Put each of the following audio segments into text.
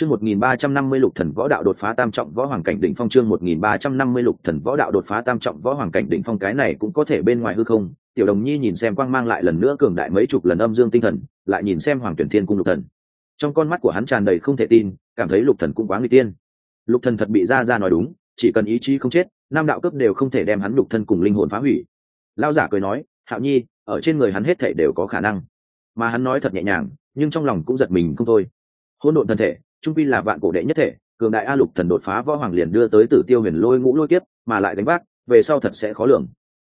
Chương 1350 Lục Thần Võ Đạo đột phá tam trọng võ hoàng cảnh đỉnh phong chương 1350 Lục Thần Võ Đạo đột phá tam trọng võ hoàng cảnh đỉnh phong cái này cũng có thể bên ngoài hư không. Tiểu Đồng Nhi nhìn xem quang mang lại lần nữa cường đại mấy chục lần âm dương tinh thần, lại nhìn xem Hoàng Tuyển Thiên cung Lục Thần. Trong con mắt của hắn tràn đầy không thể tin, cảm thấy Lục Thần cũng quá nguy tiên. Lục Thần thật bị ra ra nói đúng, chỉ cần ý chí không chết, nam đạo cấp đều không thể đem hắn lục thân cùng linh hồn phá hủy. Lão giả cười nói, Hạo Nhi, ở trên người hắn hết thảy đều có khả năng. Mà hắn nói thật nhẹ nhàng, nhưng trong lòng cũng giật mình không thôi. Hỗn độn thân thể, trung vi là vạn cổ đệ nhất thể, cường đại a lục thần đột phá võ hoàng liền đưa tới tử tiêu huyền lôi ngũ lôi kiếp, mà lại đánh vác, về sau thật sẽ khó lường.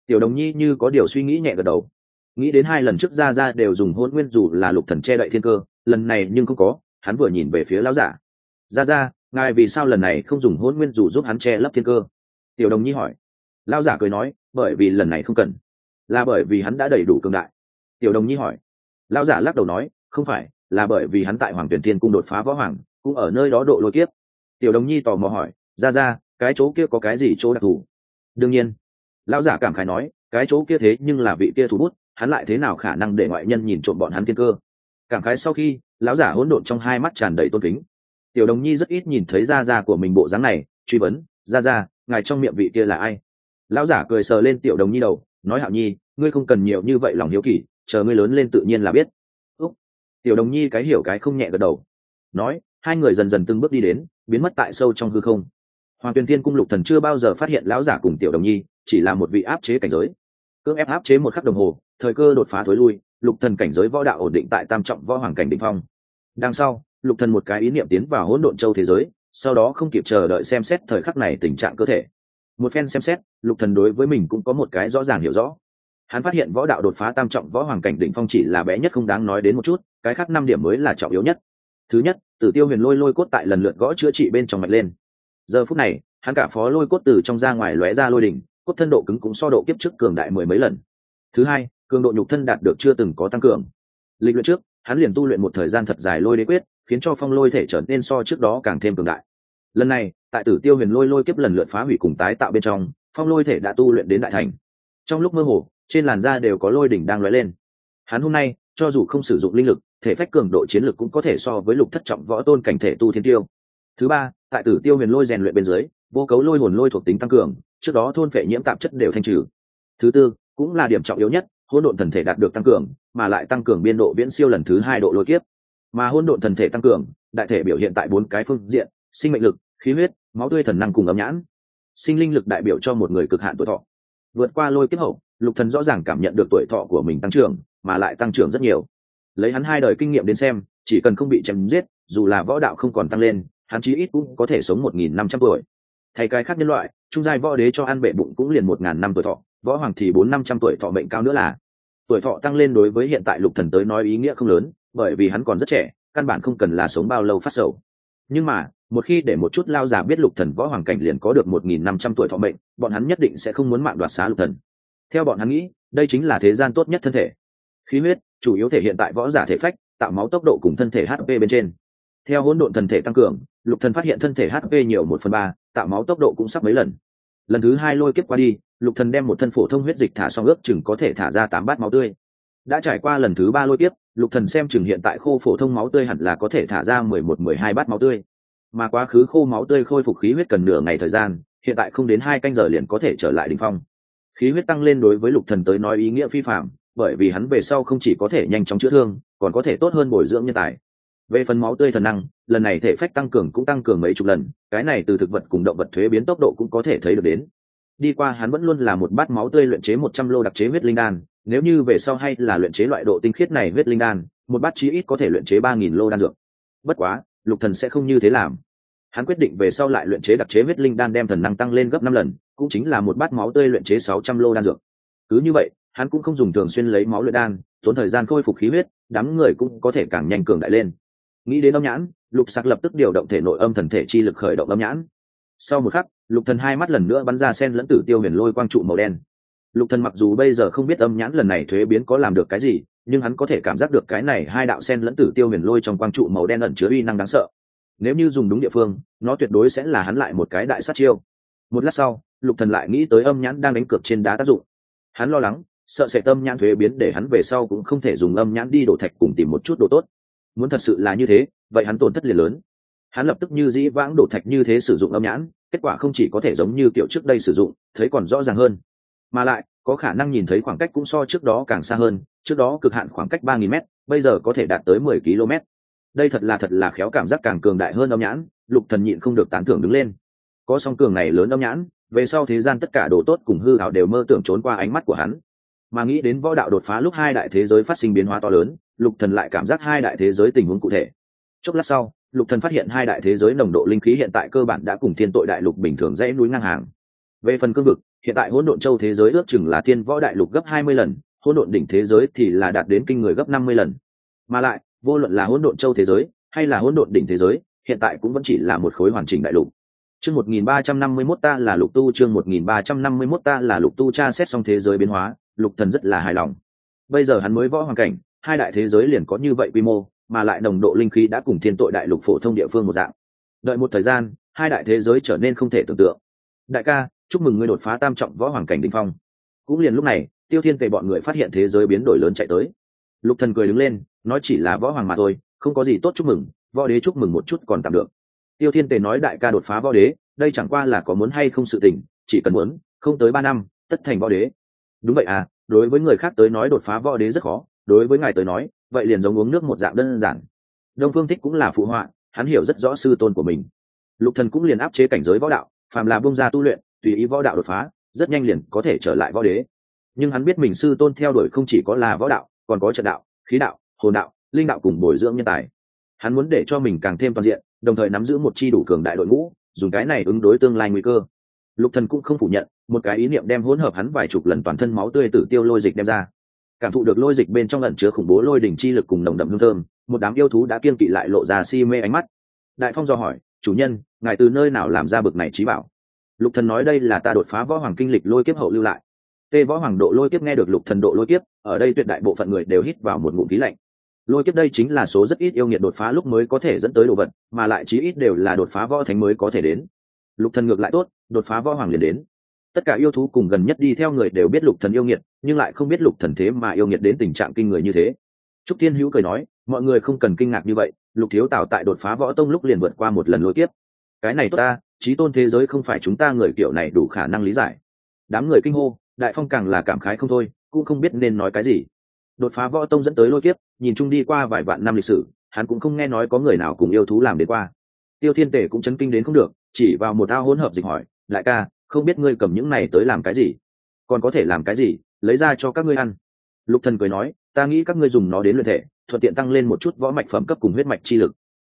Tiểu đồng nhi như có điều suy nghĩ nhẹ gật đầu. Nghĩ đến hai lần trước ra ra đều dùng hôn nguyên dù là lục thần che đậy thiên cơ, lần này nhưng không có, hắn vừa nhìn về phía lão giả. Ra ra ngài vì sao lần này không dùng hôn nguyên dù giúp hắn che lấp thiên cơ? Tiểu đồng nhi hỏi. Lão giả cười nói, bởi vì lần này không cần, là bởi vì hắn đã đầy đủ cường đại. Tiểu đồng nhi hỏi. Lão giả lắc đầu nói, không phải, là bởi vì hắn tại hoàng tuyển thiên cung đột phá võ hoàng cũng ở nơi đó độ lôi kiếp. Tiểu đồng nhi tò mò hỏi, ra ra, cái chỗ kia có cái gì chỗ đặc thù? Đương nhiên. Lão giả cảm khái nói, cái chỗ kia thế nhưng là vị kia thủ bút, hắn lại thế nào khả năng để ngoại nhân nhìn trộm bọn hắn thiên cơ? Cảm khái sau khi, lão giả hỗn độn trong hai mắt tràn đầy tôn kính. Tiểu đồng nhi rất ít nhìn thấy da da của mình bộ dáng này, truy vấn, ra ra, ngài trong miệng vị kia là ai? Lão giả cười sờ lên tiểu đồng nhi đầu, nói, hạo nhi, ngươi không cần nhiều như vậy lòng hiếu kỳ chờ ngươi lớn lên tự nhiên là biết. Úc. Tiểu đồng nhi cái hiểu cái không nhẹ gật đầu, nói hai người dần dần từng bước đi đến, biến mất tại sâu trong hư không. Hoàng tuyền thiên cung lục thần chưa bao giờ phát hiện lão giả cùng tiểu đồng nhi, chỉ là một vị áp chế cảnh giới. Cưỡng ép áp chế một khắc đồng hồ, thời cơ đột phá thối lui, lục thần cảnh giới võ đạo ổn định tại tam trọng võ hoàng cảnh đỉnh phong. Đằng sau, lục thần một cái ý niệm tiến vào hỗn độn châu thế giới, sau đó không kịp chờ đợi xem xét thời khắc này tình trạng cơ thể. Một phen xem xét, lục thần đối với mình cũng có một cái rõ ràng hiểu rõ. Hắn phát hiện võ đạo đột phá tam trọng võ hoàng cảnh đỉnh phong chỉ là bé nhất không đáng nói đến một chút, cái khác năm điểm mới là trọng yếu nhất thứ nhất, tử tiêu huyền lôi lôi cốt tại lần lượt gõ chữa trị bên trong mạch lên. Giờ phút này, hắn cả phó lôi cốt từ trong ra ngoài lóe ra lôi đỉnh, cốt thân độ cứng cũng so độ kiếp trước cường đại mười mấy lần. Thứ hai, cường độ nhục thân đạt được chưa từng có tăng cường. Lịch luyện trước, hắn liền tu luyện một thời gian thật dài lôi đế quyết, khiến cho phong lôi thể trở nên so trước đó càng thêm cường đại. Lần này, tại tử tiêu huyền lôi lôi kiếp lần lượt phá hủy cùng tái tạo bên trong, phong lôi thể đã tu luyện đến đại thành. Trong lúc mơ hồ, trên làn da đều có lôi đỉnh đang lóe lên. Hắn hôm nay cho dù không sử dụng linh lực, thể phách cường độ chiến lực cũng có thể so với lục thất trọng võ tôn cảnh thể tu thiên tiêu. Thứ ba, tại tử tiêu huyền lôi rèn luyện bên dưới, vô cấu lôi hồn lôi thuộc tính tăng cường, trước đó thôn phệ nhiễm tạp chất đều thanh trừ. Thứ tư, cũng là điểm trọng yếu nhất, hỗn độn thần thể đạt được tăng cường, mà lại tăng cường biên độ viễn siêu lần thứ hai độ lôi kiếp. Mà hỗn độn thần thể tăng cường, đại thể biểu hiện tại bốn cái phương diện, sinh mệnh lực, khí huyết, máu tươi thần năng cùng ấm nhãn. Sinh linh lực đại biểu cho một người cực hạn tuổi thọ. Vượt qua lôi kiếp hậu, lục thần rõ ràng cảm nhận được tuổi thọ của mình tăng trưởng mà lại tăng trưởng rất nhiều. Lấy hắn hai đời kinh nghiệm đến xem, chỉ cần không bị chém giết, dù là võ đạo không còn tăng lên, hắn chí ít cũng có thể sống một nghìn năm trăm tuổi. Thay cái khác nhân loại, trung giai võ đế cho ăn bệ bụng cũng liền một ngàn năm tuổi thọ, võ hoàng thì bốn năm trăm tuổi thọ mệnh cao nữa là. Tuổi thọ tăng lên đối với hiện tại lục thần tới nói ý nghĩa không lớn, bởi vì hắn còn rất trẻ, căn bản không cần là sống bao lâu phát sầu. Nhưng mà, một khi để một chút lao già biết lục thần võ hoàng cảnh liền có được một nghìn năm trăm tuổi thọ mệnh, bọn hắn nhất định sẽ không muốn mạng đoạt xá lục thần. Theo bọn hắn nghĩ, đây chính là thế gian tốt nhất thân thể khí huyết, chủ yếu thể hiện tại võ giả thể phách, tạo máu tốc độ cùng thân thể hp bên trên. Theo hỗn độn thần thể tăng cường, lục thần phát hiện thân thể hp nhiều một phần ba, tạo máu tốc độ cũng sắp mấy lần. Lần thứ hai lôi kiếp qua đi, lục thần đem một thân phổ thông huyết dịch thả xong ước chừng có thể thả ra tám bát máu tươi. Đã trải qua lần thứ ba lôi kiếp, lục thần xem chừng hiện tại khô phổ thông máu tươi hẳn là có thể thả ra mười một, mười hai bát máu tươi. Mà quá khứ khô máu tươi khôi phục khí huyết cần nửa ngày thời gian, hiện tại không đến hai canh giờ liền có thể trở lại đỉnh phong. Khí huyết tăng lên đối với lục thần tới nói ý nghĩa phi phạm bởi vì hắn về sau không chỉ có thể nhanh chóng chữa thương, còn có thể tốt hơn bồi dưỡng nhân tài. Về phần máu tươi thần năng, lần này thể phách tăng cường cũng tăng cường mấy chục lần, cái này từ thực vật cùng động vật thuế biến tốc độ cũng có thể thấy được đến. Đi qua hắn vẫn luôn là một bát máu tươi luyện chế một trăm lô đặc chế huyết linh đan, nếu như về sau hay là luyện chế loại độ tinh khiết này huyết linh đan, một bát chí ít có thể luyện chế ba nghìn lô đan dược. Bất quá, lục thần sẽ không như thế làm. Hắn quyết định về sau lại luyện chế đặc chế huyết linh đan đem thần năng tăng lên gấp năm lần, cũng chính là một bát máu tươi luyện chế sáu trăm lô đan dược. Cứ như vậy hắn cũng không dùng thường xuyên lấy máu luyện đan, tốn thời gian khôi phục khí huyết, đám người cũng có thể càng nhanh cường đại lên. Nghĩ đến âm nhãn, lục sạc lập tức điều động thể nội âm thần thể chi lực khởi động âm nhãn. Sau một khắc, lục thần hai mắt lần nữa bắn ra sen lẫn tử tiêu huyền lôi quang trụ màu đen. Lục thần mặc dù bây giờ không biết âm nhãn lần này thuế biến có làm được cái gì, nhưng hắn có thể cảm giác được cái này hai đạo sen lẫn tử tiêu huyền lôi trong quang trụ màu đen ẩn chứa uy năng đáng sợ. Nếu như dùng đúng địa phương, nó tuyệt đối sẽ là hắn lại một cái đại sát chiêu. Một lát sau, lục thần lại nghĩ tới âm nhãn đang đánh cược trên đá tác dụng. Hắn lo lắng sợ sẽ tâm nhãn thuế biến để hắn về sau cũng không thể dùng âm nhãn đi đổ thạch cùng tìm một chút đồ tốt. Muốn thật sự là như thế, vậy hắn tổn thất liền lớn. Hắn lập tức như dĩ vãng đổ thạch như thế sử dụng âm nhãn, kết quả không chỉ có thể giống như kiểu trước đây sử dụng, thấy còn rõ ràng hơn. Mà lại, có khả năng nhìn thấy khoảng cách cũng so trước đó càng xa hơn, trước đó cực hạn khoảng cách ba nghìn m bây giờ có thể đạt tới mười km. Đây thật là thật là khéo cảm giác càng cường đại hơn âm nhãn, lục thần nhịn không được tán thưởng đứng lên. Có song cường này lớn âm nhãn, về sau thế gian tất cả đồ tốt cùng hư hảo đều mơ tưởng trốn qua ánh mắt của hắn mà nghĩ đến võ đạo đột phá lúc hai đại thế giới phát sinh biến hóa to lớn, lục thần lại cảm giác hai đại thế giới tình huống cụ thể. Chốc lát sau, lục thần phát hiện hai đại thế giới nồng độ linh khí hiện tại cơ bản đã cùng thiên tội đại lục bình thường dãy núi ngang hàng. Về phần cương vực, hiện tại hỗn độn châu thế giới ước chừng là thiên võ đại lục gấp hai mươi lần, hỗn độn đỉnh thế giới thì là đạt đến kinh người gấp năm mươi lần. Mà lại, vô luận là hỗn độn châu thế giới hay là hỗn độn đỉnh thế giới, hiện tại cũng vẫn chỉ là một khối hoàn chỉnh đại lục. Chương một nghìn ba trăm năm mươi 1351 ta là lục tu, chương một nghìn ba trăm năm mươi 1351 ta là lục tu tra xét xong thế giới biến hóa lục thần rất là hài lòng. Bây giờ hắn mới võ hoàng cảnh, hai đại thế giới liền có như vậy quy mô, mà lại nồng độ linh khí đã cùng thiên tội đại lục phổ thông địa phương một dạng. Đợi một thời gian, hai đại thế giới trở nên không thể tưởng tượng. Đại ca, chúc mừng ngươi đột phá tam trọng võ hoàng cảnh đỉnh phong. Cũng liền lúc này, tiêu thiên tề bọn người phát hiện thế giới biến đổi lớn chạy tới. Lục thần cười đứng lên, nói chỉ là võ hoàng mà thôi, không có gì tốt chúc mừng, võ đế chúc mừng một chút còn tạm được. Tiêu thiên tề nói đại ca đột phá võ đế, đây chẳng qua là có muốn hay không sự tình, chỉ cần muốn, không tới ba năm, tất thành võ đế đúng vậy à đối với người khác tới nói đột phá võ đế rất khó, đối với ngài tới nói, vậy liền giống uống nước một dạng đơn giản. Đông phương thích cũng là phụ họa, hắn hiểu rất rõ sư tôn của mình. Lục thần cũng liền áp chế cảnh giới võ đạo, phàm là bông ra tu luyện, tùy ý võ đạo đột phá, rất nhanh liền có thể trở lại võ đế. Nhưng hắn biết mình sư tôn theo đuổi không chỉ có là võ đạo, còn có trận đạo, khí đạo, hồn đạo, linh đạo cùng bồi dưỡng nhân tài. Hắn muốn để cho mình càng thêm toàn diện, đồng thời nắm giữ một chi đủ cường đại đội ngũ, dùng cái này ứng đối tương lai nguy cơ. Lục thần cũng không phủ nhận một cái ý niệm đem hỗn hợp hắn vài chục lần toàn thân máu tươi tử tiêu lôi dịch đem ra. Cảm thụ được lôi dịch bên trong ẩn chứa khủng bố lôi đỉnh chi lực cùng nồng đậm hương thơm, một đám yêu thú đã kiên kỵ lại lộ ra si mê ánh mắt. Đại phong do hỏi, chủ nhân, ngài từ nơi nào làm ra bực này trí bảo? Lục thần nói, đây là ta đột phá võ hoàng kinh lịch lôi kiếp hậu lưu lại. Tê võ hoàng độ lôi kiếp nghe được lục thần độ lôi kiếp, ở đây tuyệt đại bộ phận người đều hít vào một ngụm khí lạnh. Lôi kiếp đây chính là số rất ít yêu nghiệt đột phá lúc mới có thể dẫn tới đồ vật, mà lại chí ít đều là đột phá võ thánh mới có thể đến. Lục thần ngược lại tốt, đột phá võ hoàng liền đến tất cả yêu thú cùng gần nhất đi theo người đều biết lục thần yêu nghiệt, nhưng lại không biết lục thần thế mà yêu nghiệt đến tình trạng kinh người như thế. Trúc thiên hữu cười nói, mọi người không cần kinh ngạc như vậy, lục thiếu tào tại đột phá võ tông lúc liền vượt qua một lần lôi tiếp cái này tốt ta trí tôn thế giới không phải chúng ta người kiểu này đủ khả năng lý giải. Đám người kinh hô, đại phong càng là cảm khái không thôi, cũng không biết nên nói cái gì. Đột phá võ tông dẫn tới lôi kiếp, nhìn chung đi qua vài vạn năm lịch sử, hắn cũng không nghe nói có người nào cùng yêu thú làm đến qua. Tiêu thiên tể cũng chấn kinh đến không được, chỉ vào một ao hỗn hợp dịch hỏi lại ca không biết ngươi cầm những này tới làm cái gì. Còn có thể làm cái gì? Lấy ra cho các ngươi ăn. Lục thần cười nói, ta nghĩ các ngươi dùng nó đến luyện thể, thuận tiện tăng lên một chút võ mạch phẩm cấp cùng huyết mạch chi lực.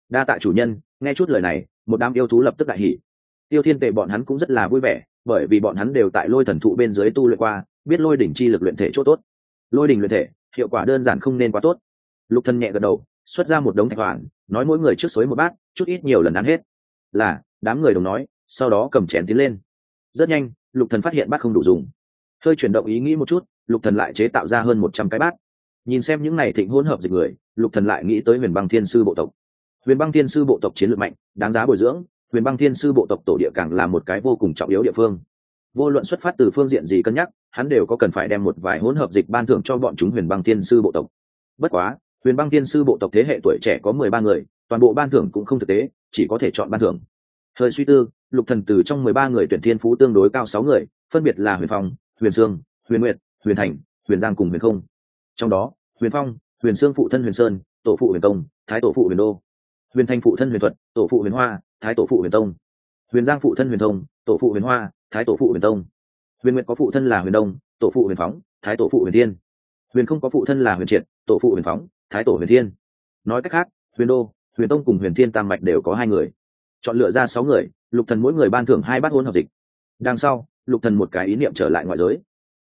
Đa tạ chủ nhân, nghe chút lời này, một đám yêu thú lập tức đại hỉ. Tiêu thiên tệ bọn hắn cũng rất là vui vẻ, bởi vì bọn hắn đều tại lôi thần thụ bên dưới tu luyện qua, biết lôi đỉnh chi lực luyện thể chỗ tốt. Lôi đỉnh luyện thể, hiệu quả đơn giản không nên quá tốt. Lục thần nhẹ gật đầu, xuất ra một đống thạch hoàn, nói mỗi người trước xới một bát, chút ít nhiều lần ăn hết. Là, đám người đồng nói, sau đó cầm chén tiến lên rất nhanh, lục thần phát hiện bát không đủ dùng. Hơi chuyển động ý nghĩ một chút, lục thần lại chế tạo ra hơn một trăm cái bát. Nhìn xem những này thịnh hỗn hợp dịch người, lục thần lại nghĩ tới huyền băng thiên sư bộ tộc. Huyền băng thiên sư bộ tộc chiến lược mạnh, đáng giá bồi dưỡng, huyền băng thiên sư bộ tộc tổ địa càng là một cái vô cùng trọng yếu địa phương. Vô luận xuất phát từ phương diện gì cân nhắc, hắn đều có cần phải đem một vài hỗn hợp dịch ban thưởng cho bọn chúng huyền băng thiên sư bộ tộc. Bất quá, huyền băng thiên sư bộ tộc thế hệ tuổi trẻ có mười ba người, toàn bộ ban thưởng cũng không thực tế, chỉ có thể chọn ban thưởng hơi suy tư, lục thần từ trong mười ba người tuyển thiên phú tương đối cao sáu người, phân biệt là huyền phong, huyền sương, huyền nguyệt, huyền thành, huyền giang cùng huyền không. Trong đó, huyền phong, huyền sương phụ thân huyền sơn, tổ phụ huyền công, thái tổ phụ huyền đô. Huyền thành phụ thân huyền thuật, tổ phụ huyền hoa, thái tổ phụ huyền tông. Huyền giang phụ thân huyền thông, tổ phụ huyền hoa, thái tổ phụ huyền tông. Huyền nguyệt có phụ thân là huyền đông, tổ phụ huyền phóng, thái tổ phụ huyền thiên. Huyền không có phụ thân là huyền triệt, tổ phụ huyền phóng, thái tổ huyền thiên. Nói cách khác, huyền đô, huyền tông cùng huyền thiên tam mạch đều có hai người chọn lựa ra sáu người, lục thần mỗi người ban thưởng hai bát hôn hợp dịch. Đằng sau, lục thần một cái ý niệm trở lại ngoại giới.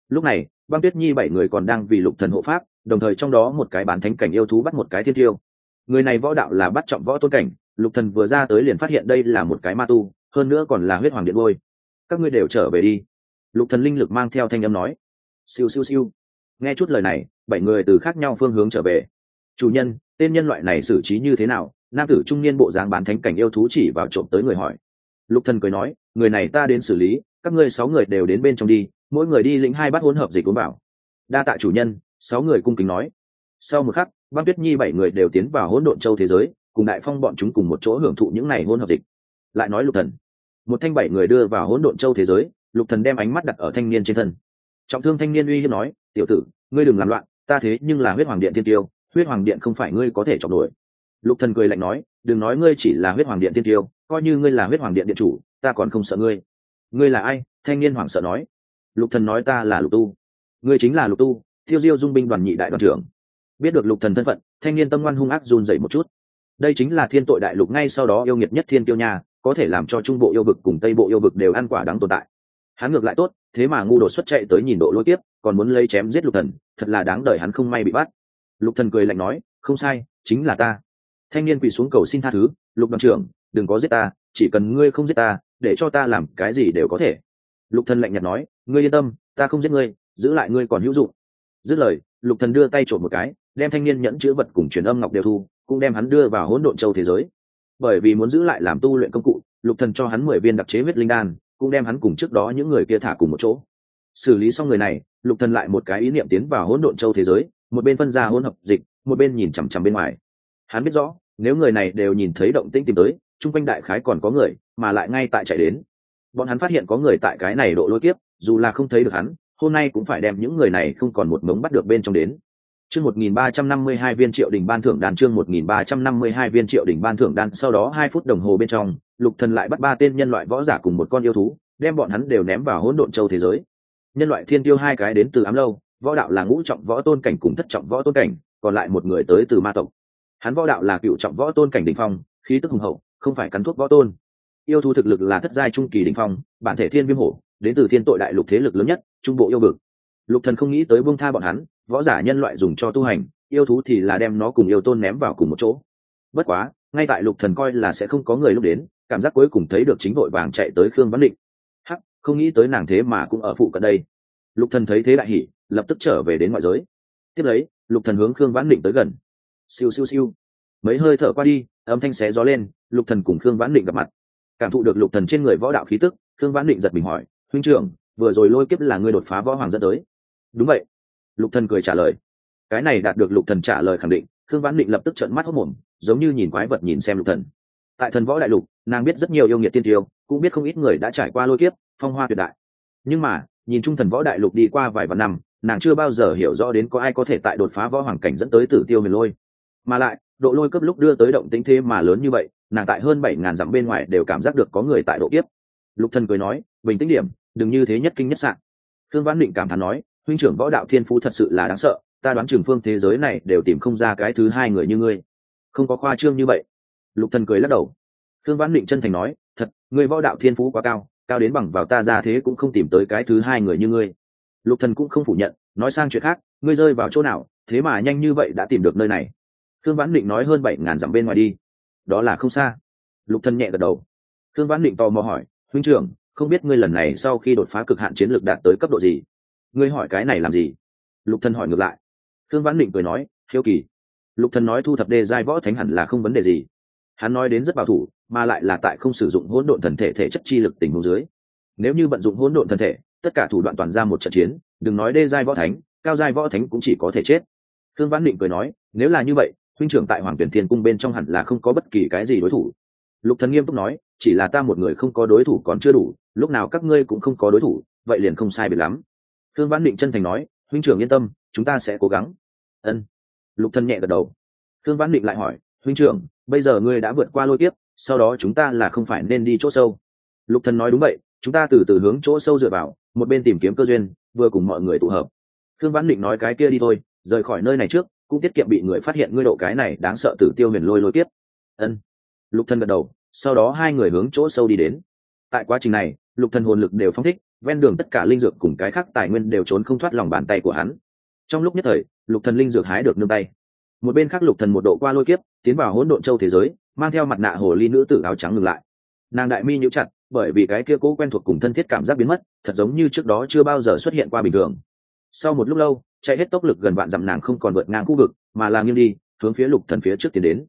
Lúc này, băng tuyết nhi bảy người còn đang vì lục thần hộ pháp, đồng thời trong đó một cái bán thánh cảnh yêu thú bắt một cái thiên tiêu. Người này võ đạo là bắt trọng võ tôn cảnh, lục thần vừa ra tới liền phát hiện đây là một cái ma tu, hơn nữa còn là huyết hoàng điện ngôi. Các ngươi đều trở về đi. Lục thần linh lực mang theo thanh âm nói. Siêu siêu siêu. Nghe chút lời này, bảy người từ khác nhau phương hướng trở về. Chủ nhân, tên nhân loại này xử trí như thế nào? Nam tử trung niên bộ dáng bán thánh cảnh yêu thú chỉ vào trộm tới người hỏi. Lục thần cười nói, người này ta đến xử lý, các ngươi sáu người đều đến bên trong đi, mỗi người đi lĩnh hai bát hỗn hợp dịch uống bảo đa tạ chủ nhân, sáu người cung kính nói. Sau một khắc, băng tuyết nhi bảy người đều tiến vào hỗn độn châu thế giới, cùng đại phong bọn chúng cùng một chỗ hưởng thụ những này hỗn hợp dịch. Lại nói lục thần. Một thanh bảy người đưa vào hỗn độn châu thế giới, lục thần đem ánh mắt đặt ở thanh niên trên thân. Trọng thương thanh niên uy hiếp nói, tiểu tử, ngươi đừng làm loạn, ta thế nhưng là huyết hoàng điện thiên tiêu, huyết hoàng điện không phải ngươi có thể chọc nổi lục thần cười lạnh nói, đừng nói ngươi chỉ là huyết hoàng điện tiên tiêu, coi như ngươi là huyết hoàng điện điện chủ, ta còn không sợ ngươi. Ngươi là ai? Thanh niên hoàng sợ nói. Lục thần nói, ta là lục tu. Ngươi chính là lục tu, tiêu diêu dung binh đoàn nhị đại đoàn trưởng. Biết được lục thần thân phận, thanh niên tâm ngoan hung ác run dậy một chút. Đây chính là thiên tội đại lục ngay sau đó yêu nghiệt nhất thiên tiêu nha, có thể làm cho trung bộ yêu vực cùng tây bộ yêu vực đều ăn quả đáng tồn tại. Hắn ngược lại tốt, thế mà ngu đột xuất chạy tới nhìn độ lôi tiếp còn muốn lấy chém giết lục thần, thật là đáng đời hắn không may bị bắt. Lục thần cười lạnh nói, không sai, chính là ta thanh niên quỳ xuống cầu xin tha thứ, lục đoàn trưởng, đừng có giết ta, chỉ cần ngươi không giết ta, để cho ta làm cái gì đều có thể. Lục thần lạnh nhạt nói, ngươi yên tâm, ta không giết ngươi, giữ lại ngươi còn hữu dụng. Dứt lời, lục thần đưa tay trộm một cái, đem thanh niên nhẫn chữ vật cùng truyền âm ngọc đều thu, cũng đem hắn đưa vào hỗn độn châu thế giới. Bởi vì muốn giữ lại làm tu luyện công cụ, lục thần cho hắn mười viên đặc chế huyết linh đan, cũng đem hắn cùng trước đó những người kia thả cùng một chỗ. Xử lý xong người này, lục thần lại một cái ý niệm tiến vào hỗn độn châu thế giới, một bên phân ra hỗn hợp dịch, một bên nhìn chằm chằm bên ngoài. Hắn biết rõ nếu người này đều nhìn thấy động tĩnh tìm tới, chung quanh đại khái còn có người, mà lại ngay tại chạy đến. Bọn hắn phát hiện có người tại cái này độ lôi kiếp, dù là không thấy được hắn, hôm nay cũng phải đem những người này không còn một mống bắt được bên trong đến. Chương một nghìn ba trăm năm mươi hai viên triệu đỉnh ban thưởng đàn chương một nghìn ba trăm năm mươi hai viên triệu đỉnh ban thưởng đan, sau đó hai phút đồng hồ bên trong, lục thần lại bắt ba tên nhân loại võ giả cùng một con yêu thú, đem bọn hắn đều ném vào hỗn độn châu thế giới. Nhân loại thiên tiêu hai cái đến từ ám lâu, võ đạo là ngũ trọng võ tôn cảnh cùng thất trọng võ tôn cảnh, còn lại một người tới từ ma tộc hắn võ đạo là cựu trọng võ tôn cảnh đỉnh phong, khí tức hùng hậu, không phải cắn thuốc võ tôn. Yêu thú thực lực là thất giai trung kỳ đỉnh phong, bản thể thiên viêm hổ, đến từ thiên tội đại lục thế lực lớn nhất, trung bộ yêu vực. Lục thần không nghĩ tới buông tha bọn hắn, võ giả nhân loại dùng cho tu hành, yêu thú thì là đem nó cùng yêu tôn ném vào cùng một chỗ. Bất quá, ngay tại lục thần coi là sẽ không có người lúc đến, cảm giác cuối cùng thấy được chính vội vàng chạy tới khương văn định. Hắc, không nghĩ tới nàng thế mà cũng ở phụ cận đây. Lục thần thấy thế đại hỉ, lập tức trở về đến ngoại giới. Tiếp lấy, lục thần hướng khương vãn định tới gần siêu siêu siêu. Mấy hơi thở qua đi, âm thanh xé gió lên, lục thần cùng khương vãn định gặp mặt. Cảm thụ được lục thần trên người võ đạo khí tức, khương vãn định giật mình hỏi, huynh trưởng, vừa rồi lôi kiếp là ngươi đột phá võ hoàng dẫn tới? Đúng vậy. Lục thần cười trả lời. Cái này đạt được lục thần trả lời khẳng định, khương vãn định lập tức trợn mắt hốt mồm giống như nhìn quái vật nhìn xem lục thần. Tại thần võ đại lục, nàng biết rất nhiều yêu nghiệt tiên tiêu, cũng biết không ít người đã trải qua lôi kiếp, phong hoa tuyệt đại. Nhưng mà, nhìn Chung thần võ đại lục đi qua vài vạn năm, nàng chưa bao giờ hiểu rõ đến có ai có thể tại đột phá võ hoàng cảnh dẫn tới tử tiêu huyền lôi mà lại, độ lôi cấp lúc đưa tới động tính thế mà lớn như vậy, nàng tại hơn bảy ngàn dặm bên ngoài đều cảm giác được có người tại độ kiếp. Lục thần cười nói, bình tĩnh điểm, đừng như thế nhất kinh nhất sạn thương vãn định cảm thán nói, huynh trưởng võ đạo thiên phú thật sự là đáng sợ, ta đoán trường phương thế giới này đều tìm không ra cái thứ hai người như ngươi. Không có khoa trương như vậy. Lục thần cười lắc đầu. Thương vãn định chân thành nói, thật, ngươi võ đạo thiên phú quá cao cao đến bằng vào ta ra thế cũng không tìm tới cái thứ hai người như ngươi. Lục thần cũng không phủ nhận, nói sang chuyện khác, ngươi rơi vào chỗ nào, thế mà nhanh như vậy đã tìm được nơi này thương vãn định nói hơn bảy ngàn dặm bên ngoài đi. Đó là không xa. Lục thần nhẹ gật đầu. Thương vãn định tò mò hỏi, huynh trưởng, không biết ngươi lần này sau khi đột phá cực hạn chiến lược đạt tới cấp độ gì? Ngươi hỏi cái này làm gì? Lục thần hỏi ngược lại. Thương vãn định cười nói, hiếu kỳ. Lục thần nói thu thập đê giai võ thánh hẳn là không vấn đề gì. Hắn nói đến rất bảo thủ, mà lại là tại không sử dụng hỗn độn thần thể thể chất chi lực tình huống dưới. Nếu như vận dụng hỗn độn thần thể, tất cả thủ đoạn toàn ra một trận chiến, đừng nói đê giai võ thánh, cao giai võ thánh cũng chỉ có thể chết. Thương vãn định cười nói, nếu là như vậy huynh trưởng tại hoàng tuyển thiên cung bên trong hẳn là không có bất kỳ cái gì đối thủ. Lục thần nghiêm túc nói, chỉ là ta một người không có đối thủ còn chưa đủ, lúc nào các ngươi cũng không có đối thủ, vậy liền không sai biệt lắm. Thương vãn định chân thành nói, huynh trưởng yên tâm, chúng ta sẽ cố gắng. Ân. Lục thần nhẹ gật đầu. Thương vãn định lại hỏi, huynh trưởng, bây giờ ngươi đã vượt qua lôi tiếp sau đó chúng ta là không phải nên đi chỗ sâu? Lục thần nói đúng vậy, chúng ta từ từ hướng chỗ sâu dựa vào, một bên tìm kiếm cơ duyên, vừa cùng mọi người tụ hợp. Thương vãn định nói cái kia đi thôi, rời khỏi nơi này trước cũng tiết kiệm bị người phát hiện ngươi độ cái này đáng sợ tử tiêu huyền lôi lôi tiếp ân. Lục thần gật đầu, sau đó hai người hướng chỗ sâu đi đến. Tại quá trình này, lục thần hồn lực đều phong thích, ven đường tất cả linh dược cùng cái khác tài nguyên đều trốn không thoát lòng bàn tay của hắn. Trong lúc nhất thời, lục thần linh dược hái được nương tay. Một bên khác lục thần một độ qua lôi kiếp, tiến vào hỗn độn châu thế giới, mang theo mặt nạ hồ ly nữ tử áo trắng ngừng lại. Nàng đại mi nhíu chặt, bởi vì cái kia cố quen thuộc cùng thân thiết cảm giác biến mất, thật giống như trước đó chưa bao giờ xuất hiện qua bình thường. Sau một lúc lâu chạy hết tốc lực gần vạn dặm nàng không còn vượt ngang khu vực, mà là nghiêng đi, hướng phía lục thần phía trước tiến đến.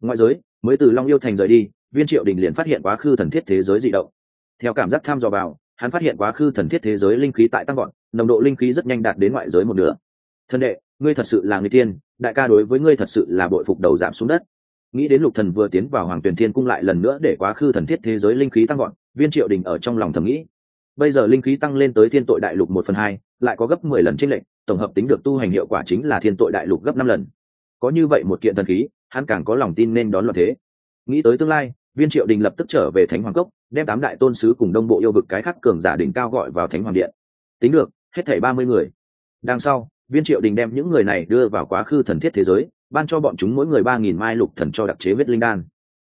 Ngoại giới, mới từ long yêu thành rời đi, viên triệu đình liền phát hiện quá khứ thần thiết thế giới dị động. Theo cảm giác tham dò vào, hắn phát hiện quá khứ thần thiết thế giới linh khí tại tăng gọn nồng độ linh khí rất nhanh đạt đến ngoại giới một nửa. Thân đệ, ngươi thật sự là người tiên, đại ca đối với ngươi thật sự là bội phục đầu giảm xuống đất. Nghĩ đến lục thần vừa tiến vào hoàng tuyển thiên cung lại lần nữa để quá khứ thần thiết thế giới linh khí tăng gọn viên triệu đình ở trong lòng thầm nghĩ. Bây giờ linh khí tăng lên tới thiên tội đại lục một phần hai, lại có gấp mười lần trên lệnh tổng hợp tính được tu hành hiệu quả chính là thiên tội đại lục gấp năm lần. Có như vậy một kiện thần khí, hắn càng có lòng tin nên đón loạn thế. Nghĩ tới tương lai, viên triệu đình lập tức trở về thánh hoàng cốc, đem tám đại tôn sứ cùng đông bộ yêu vực cái khắc cường giả đỉnh cao gọi vào thánh hoàng điện. Tính được, hết thảy ba mươi người. Đằng sau, viên triệu đình đem những người này đưa vào quá khứ thần thiết thế giới, ban cho bọn chúng mỗi người ba nghìn mai lục thần cho đặc chế huyết linh đan.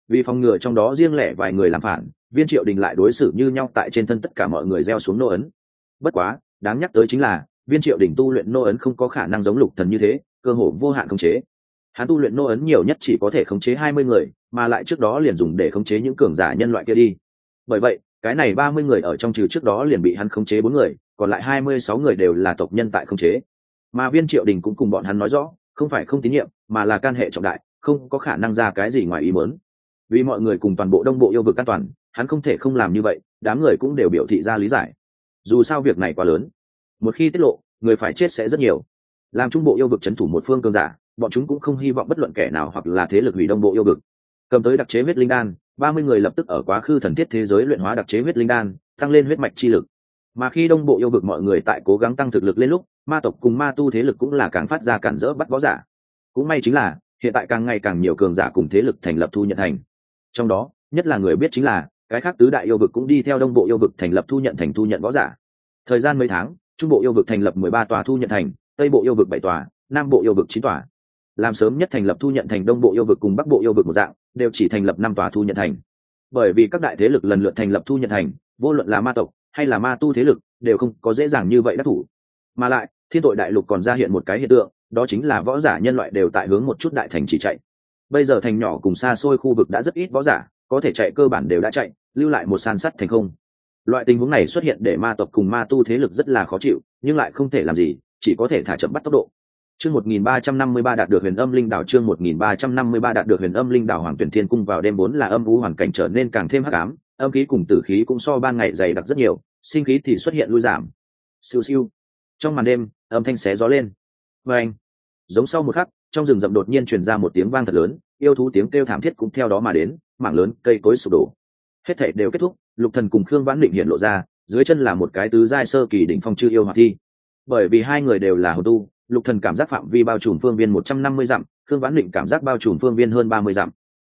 Vì phòng ngừa trong đó riêng lẻ vài người làm phản, viên triệu đình lại đối xử như nhau tại trên thân tất cả mọi người gieo xuống nô ấn. Bất quá, đáng nhắc tới chính là viên triệu đình tu luyện nô ấn không có khả năng giống lục thần như thế, cơ hồ vô hạn khống chế. Hắn tu luyện nô ấn nhiều nhất chỉ có thể khống chế hai mươi người, mà lại trước đó liền dùng để khống chế những cường giả nhân loại kia đi. Bởi vậy, cái này ba mươi người ở trong trừ trước đó liền bị hắn khống chế bốn người, còn lại hai mươi sáu người đều là tộc nhân tại khống chế. Mà viên triệu đình cũng cùng bọn hắn nói rõ, không phải không tín nhiệm, mà là can hệ trọng đại, không có khả năng ra cái gì ngoài ý muốn. Vì mọi người cùng toàn bộ đông bộ yêu vực an toàn, hắn không thể không làm như vậy, đám người cũng đều biểu thị ra lý giải. Dù sao việc này quá lớn một khi tiết lộ, người phải chết sẽ rất nhiều. Làm trung bộ yêu vực c h ấ n thủ một phương cơn giả, bọn chúng cũng không hy vọng bất luận kẻ nào hoặc là thế lực hủy đông bộ yêu vực. Cầm tới đặc chế huyết linh đan, ba mươi người lập tức ở quá khứ thần thiết thế giới luyện hóa đặc chế huyết linh đan, tăng lên huyết mạch chi lực. Mà khi đông bộ yêu vực mọi người tại cố gắng tăng thực lực lên lúc, ma tộc cùng ma tu thế lực cũng là càng phát ra cản rỡ bắt võ giả. Cũng may chính là, hiện tại càng ngày càng nhiều cường giả cùng thế lực thành lập thu nhận thành. Trong đó, nhất là người biết chính là, cái khác tứ đại yêu vực cũng đi theo đông bộ yêu vực thành lập thu nhận thành thu nhận võ giả. Thời gian mấy tháng trung bộ yêu vực thành lập mười ba tòa thu nhận thành, tây bộ yêu vực bảy tòa, nam bộ yêu vực chín tòa. Làm sớm nhất thành lập thu nhận thành, đông bộ yêu vực cùng bắc bộ yêu vực một dạng, đều chỉ thành lập năm tòa thu nhận thành. Bởi vì các đại thế lực lần lượt thành lập thu nhận thành, vô luận là ma tộc hay là ma tu thế lực, đều không có dễ dàng như vậy đắc thủ. Mà lại, thiên tội đại lục còn ra hiện một cái hiện tượng, đó chính là võ giả nhân loại đều tại hướng một chút đại thành chỉ chạy. Bây giờ thành nhỏ cùng xa xôi khu vực đã rất ít võ giả, có thể chạy cơ bản đều đã chạy, lưu lại một san sắt thành không loại tình huống này xuất hiện để ma tộc cùng ma tu thế lực rất là khó chịu, nhưng lại không thể làm gì, chỉ có thể thả chậm bắt tốc độ. Chương 1353 đạt được huyền âm linh đảo, chương 1353 đạt được huyền âm linh đảo, hoàng tuyển thiên cung vào đêm bốn là âm vũ hoàn cảnh trở nên càng thêm hắc ám, âm khí cùng tử khí cũng so ban ngày dày đặc rất nhiều, sinh khí thì xuất hiện lui giảm. Siêu siêu. Trong màn đêm, âm thanh xé gió lên. Và anh giống sau một khắc, trong rừng rậm đột nhiên truyền ra một tiếng vang thật lớn, yêu thú tiếng kêu thảm thiết cũng theo đó mà đến, mảng lớn, cây cối sụp đổ. Hết thảy đều kết thúc lục thần cùng khương vãn định hiện lộ ra, dưới chân là một cái tứ giai sơ kỳ đỉnh phong chư yêu hoạt thi. Bởi vì hai người đều là hồn tu, lục thần cảm giác phạm vi bao trùm phương viên một trăm năm mươi dặm, khương vãn định cảm giác bao trùm phương viên hơn ba mươi dặm.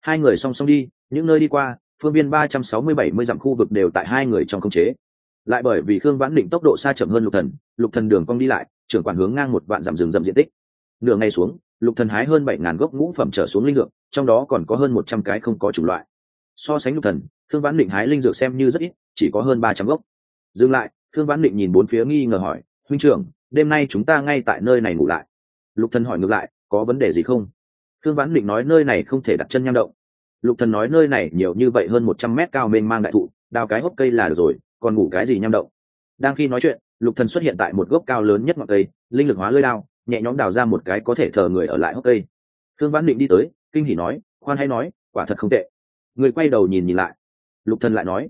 Hai người song song đi, những nơi đi qua, phương viên ba trăm sáu mươi bảy mươi dặm khu vực đều tại hai người trong khống chế. Lại bởi vì khương vãn định tốc độ xa chậm hơn lục thần lục thần đường cong đi lại, trưởng quản hướng ngang một vạn dặm rừng rậm diện tích. Nửa ngày xuống, lục thần hái hơn bảy ngàn gốc ngũ phẩm trở xuống linh dược, trong đó còn có hơn một trăm cái không có chủng loại. So sánh lục thần thương vãn định hái linh dược xem như rất ít, chỉ có hơn ba trăm gốc. Dừng lại thương vãn định nhìn bốn phía nghi ngờ hỏi, huynh trưởng, đêm nay chúng ta ngay tại nơi này ngủ lại. Lục thần hỏi ngược lại, có vấn đề gì không? Thương vãn định nói, nơi này không thể đặt chân nham động. Lục thần nói, nơi này nhiều như vậy hơn một trăm mét cao mênh mang đại thụ, đào cái hốc cây là được rồi, còn ngủ cái gì nham động? Đang khi nói chuyện, lục thần xuất hiện tại một gốc cao lớn nhất ngọn cây, linh lực hóa lưỡi đao, nhẹ nhõm đào ra một cái có thể thờ người ở lại hốc cây. Thương vãn định đi tới, kinh hỉ nói, khoan hay nói, quả thật không tệ. Người quay đầu nhìn nhìn lại lục thần lại nói.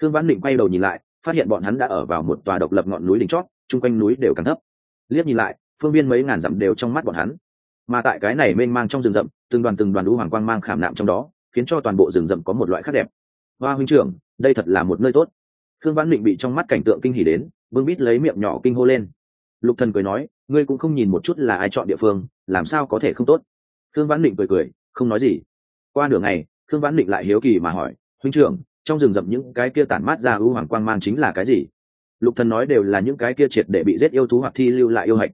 Khương vãn định quay đầu nhìn lại, phát hiện bọn hắn đã ở vào một tòa độc lập ngọn núi đỉnh chót, chung quanh núi đều càng thấp. Liếc nhìn lại, phương viên mấy ngàn dặm đều trong mắt bọn hắn. Mà tại cái này mênh mang trong rừng rậm, từng đoàn từng đoàn lũ hoàng quang mang khảm nạm trong đó, khiến cho toàn bộ rừng rậm có một loại khác đẹp. Hoa huynh trưởng, đây thật là một nơi tốt. Khương vãn định bị trong mắt cảnh tượng kinh hỉ đến vương bít lấy miệng nhỏ kinh hô lên. Lục thần cười nói, ngươi cũng không nhìn một chút là ai chọn địa phương, làm sao có thể không tốt? Khương vãn định cười cười, không nói gì. Qua nửa ngày, khương vãn định lại hiếu kỳ mà hỏi huynh trưởng, trong rừng rậm những cái kia tản mát ra ưu hoàng quang mang chính là cái gì? Lục thần nói đều là những cái kia triệt để bị giết yêu thú hoặc thi lưu lại yêu hạch.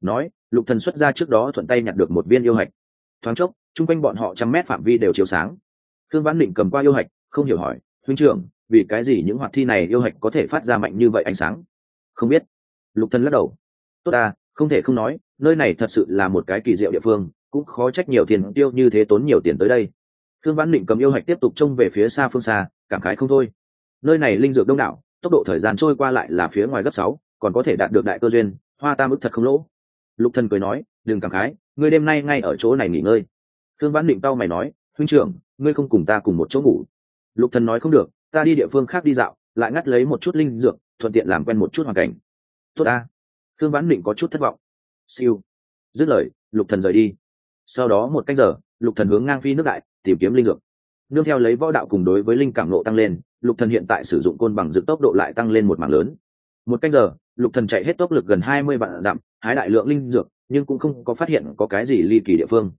Nói, lục thần xuất ra trước đó thuận tay nhặt được một viên yêu hạch. Thoáng chốc, chung quanh bọn họ trăm mét phạm vi đều chiếu sáng. Thương vãn định cầm qua yêu hạch, không hiểu hỏi, huynh trưởng, vì cái gì những hoạt thi này yêu hạch có thể phát ra mạnh như vậy ánh sáng? Không biết. Lục thần lắc đầu. Tốt ta, không thể không nói, nơi này thật sự là một cái kỳ diệu địa phương, cũng khó trách nhiều tiền tiêu như thế tốn nhiều tiền tới đây thương văn định cầm yêu hạch tiếp tục trông về phía xa phương xa, cảm khái không thôi. Nơi này linh dược đông đảo, tốc độ thời gian trôi qua lại là phía ngoài gấp sáu, còn có thể đạt được đại cơ duyên, hoa tam ức thật không lỗ. Lục thần cười nói, đừng cảm khái, ngươi đêm nay ngay ở chỗ này nghỉ ngơi. Thương văn định tao mày nói, huynh trưởng, ngươi không cùng ta cùng một chỗ ngủ. Lục thần nói không được, ta đi địa phương khác đi dạo, lại ngắt lấy một chút linh dược, thuận tiện làm quen một chút hoàn cảnh. Tốt ta. Thương vãn định có chút thất vọng. Siêu. Dứt lời, lục thần rời đi. Sau đó một canh giờ, lục thần hướng ngang phi nước đại tìm kiếm linh dược. Nương theo lấy võ đạo cùng đối với linh cảm nộ tăng lên, lục thần hiện tại sử dụng côn bằng dự tốc độ lại tăng lên một mảng lớn. Một canh giờ, lục thần chạy hết tốc lực gần hai mươi vạn dặm, hái đại lượng linh dược, nhưng cũng không có phát hiện có cái gì ly kỳ địa phương.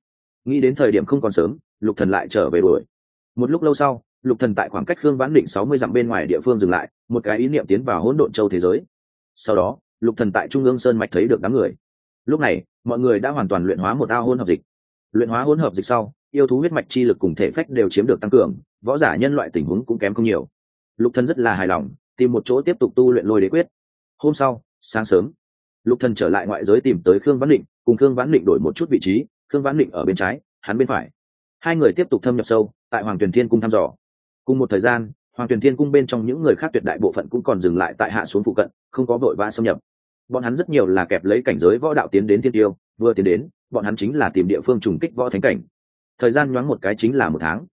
Nghĩ đến thời điểm không còn sớm, lục thần lại trở về đuổi. Một lúc lâu sau, lục thần tại khoảng cách khương vãn định sáu mươi dặm bên ngoài địa phương dừng lại, một cái ý niệm tiến vào hỗn độn châu thế giới. Sau đó, lục thần tại trung ương sơn mạch thấy được đám người. Lúc này, mọi người đã hoàn toàn luyện hóa một ao hỗn hợp dịch. Luyện hóa hỗn hợp dịch sau yêu thú huyết mạch chi lực cùng thể phách đều chiếm được tăng cường, võ giả nhân loại tình huống cũng kém không nhiều. Lục thần rất là hài lòng, tìm một chỗ tiếp tục tu luyện lôi đế quyết. Hôm sau, sáng sớm, lục thần trở lại ngoại giới tìm tới khương vãn định, cùng khương vãn định đổi một chút vị trí, khương vãn định ở bên trái, hắn bên phải. Hai người tiếp tục thâm nhập sâu, tại hoàng tuyền thiên cung thăm dò. Cùng một thời gian, hoàng tuyền thiên cung bên trong những người khác tuyệt đại bộ phận cũng còn dừng lại tại hạ xuống phụ cận, không có vội vã xâm nhập. Bọn hắn rất nhiều là kẹp lấy cảnh giới võ đạo tiến đến thiên tiêu, vừa tiến đến, bọn hắn chính là tìm địa phương trùng kích võ thánh cảnh thời gian nhoáng một cái chính là một tháng.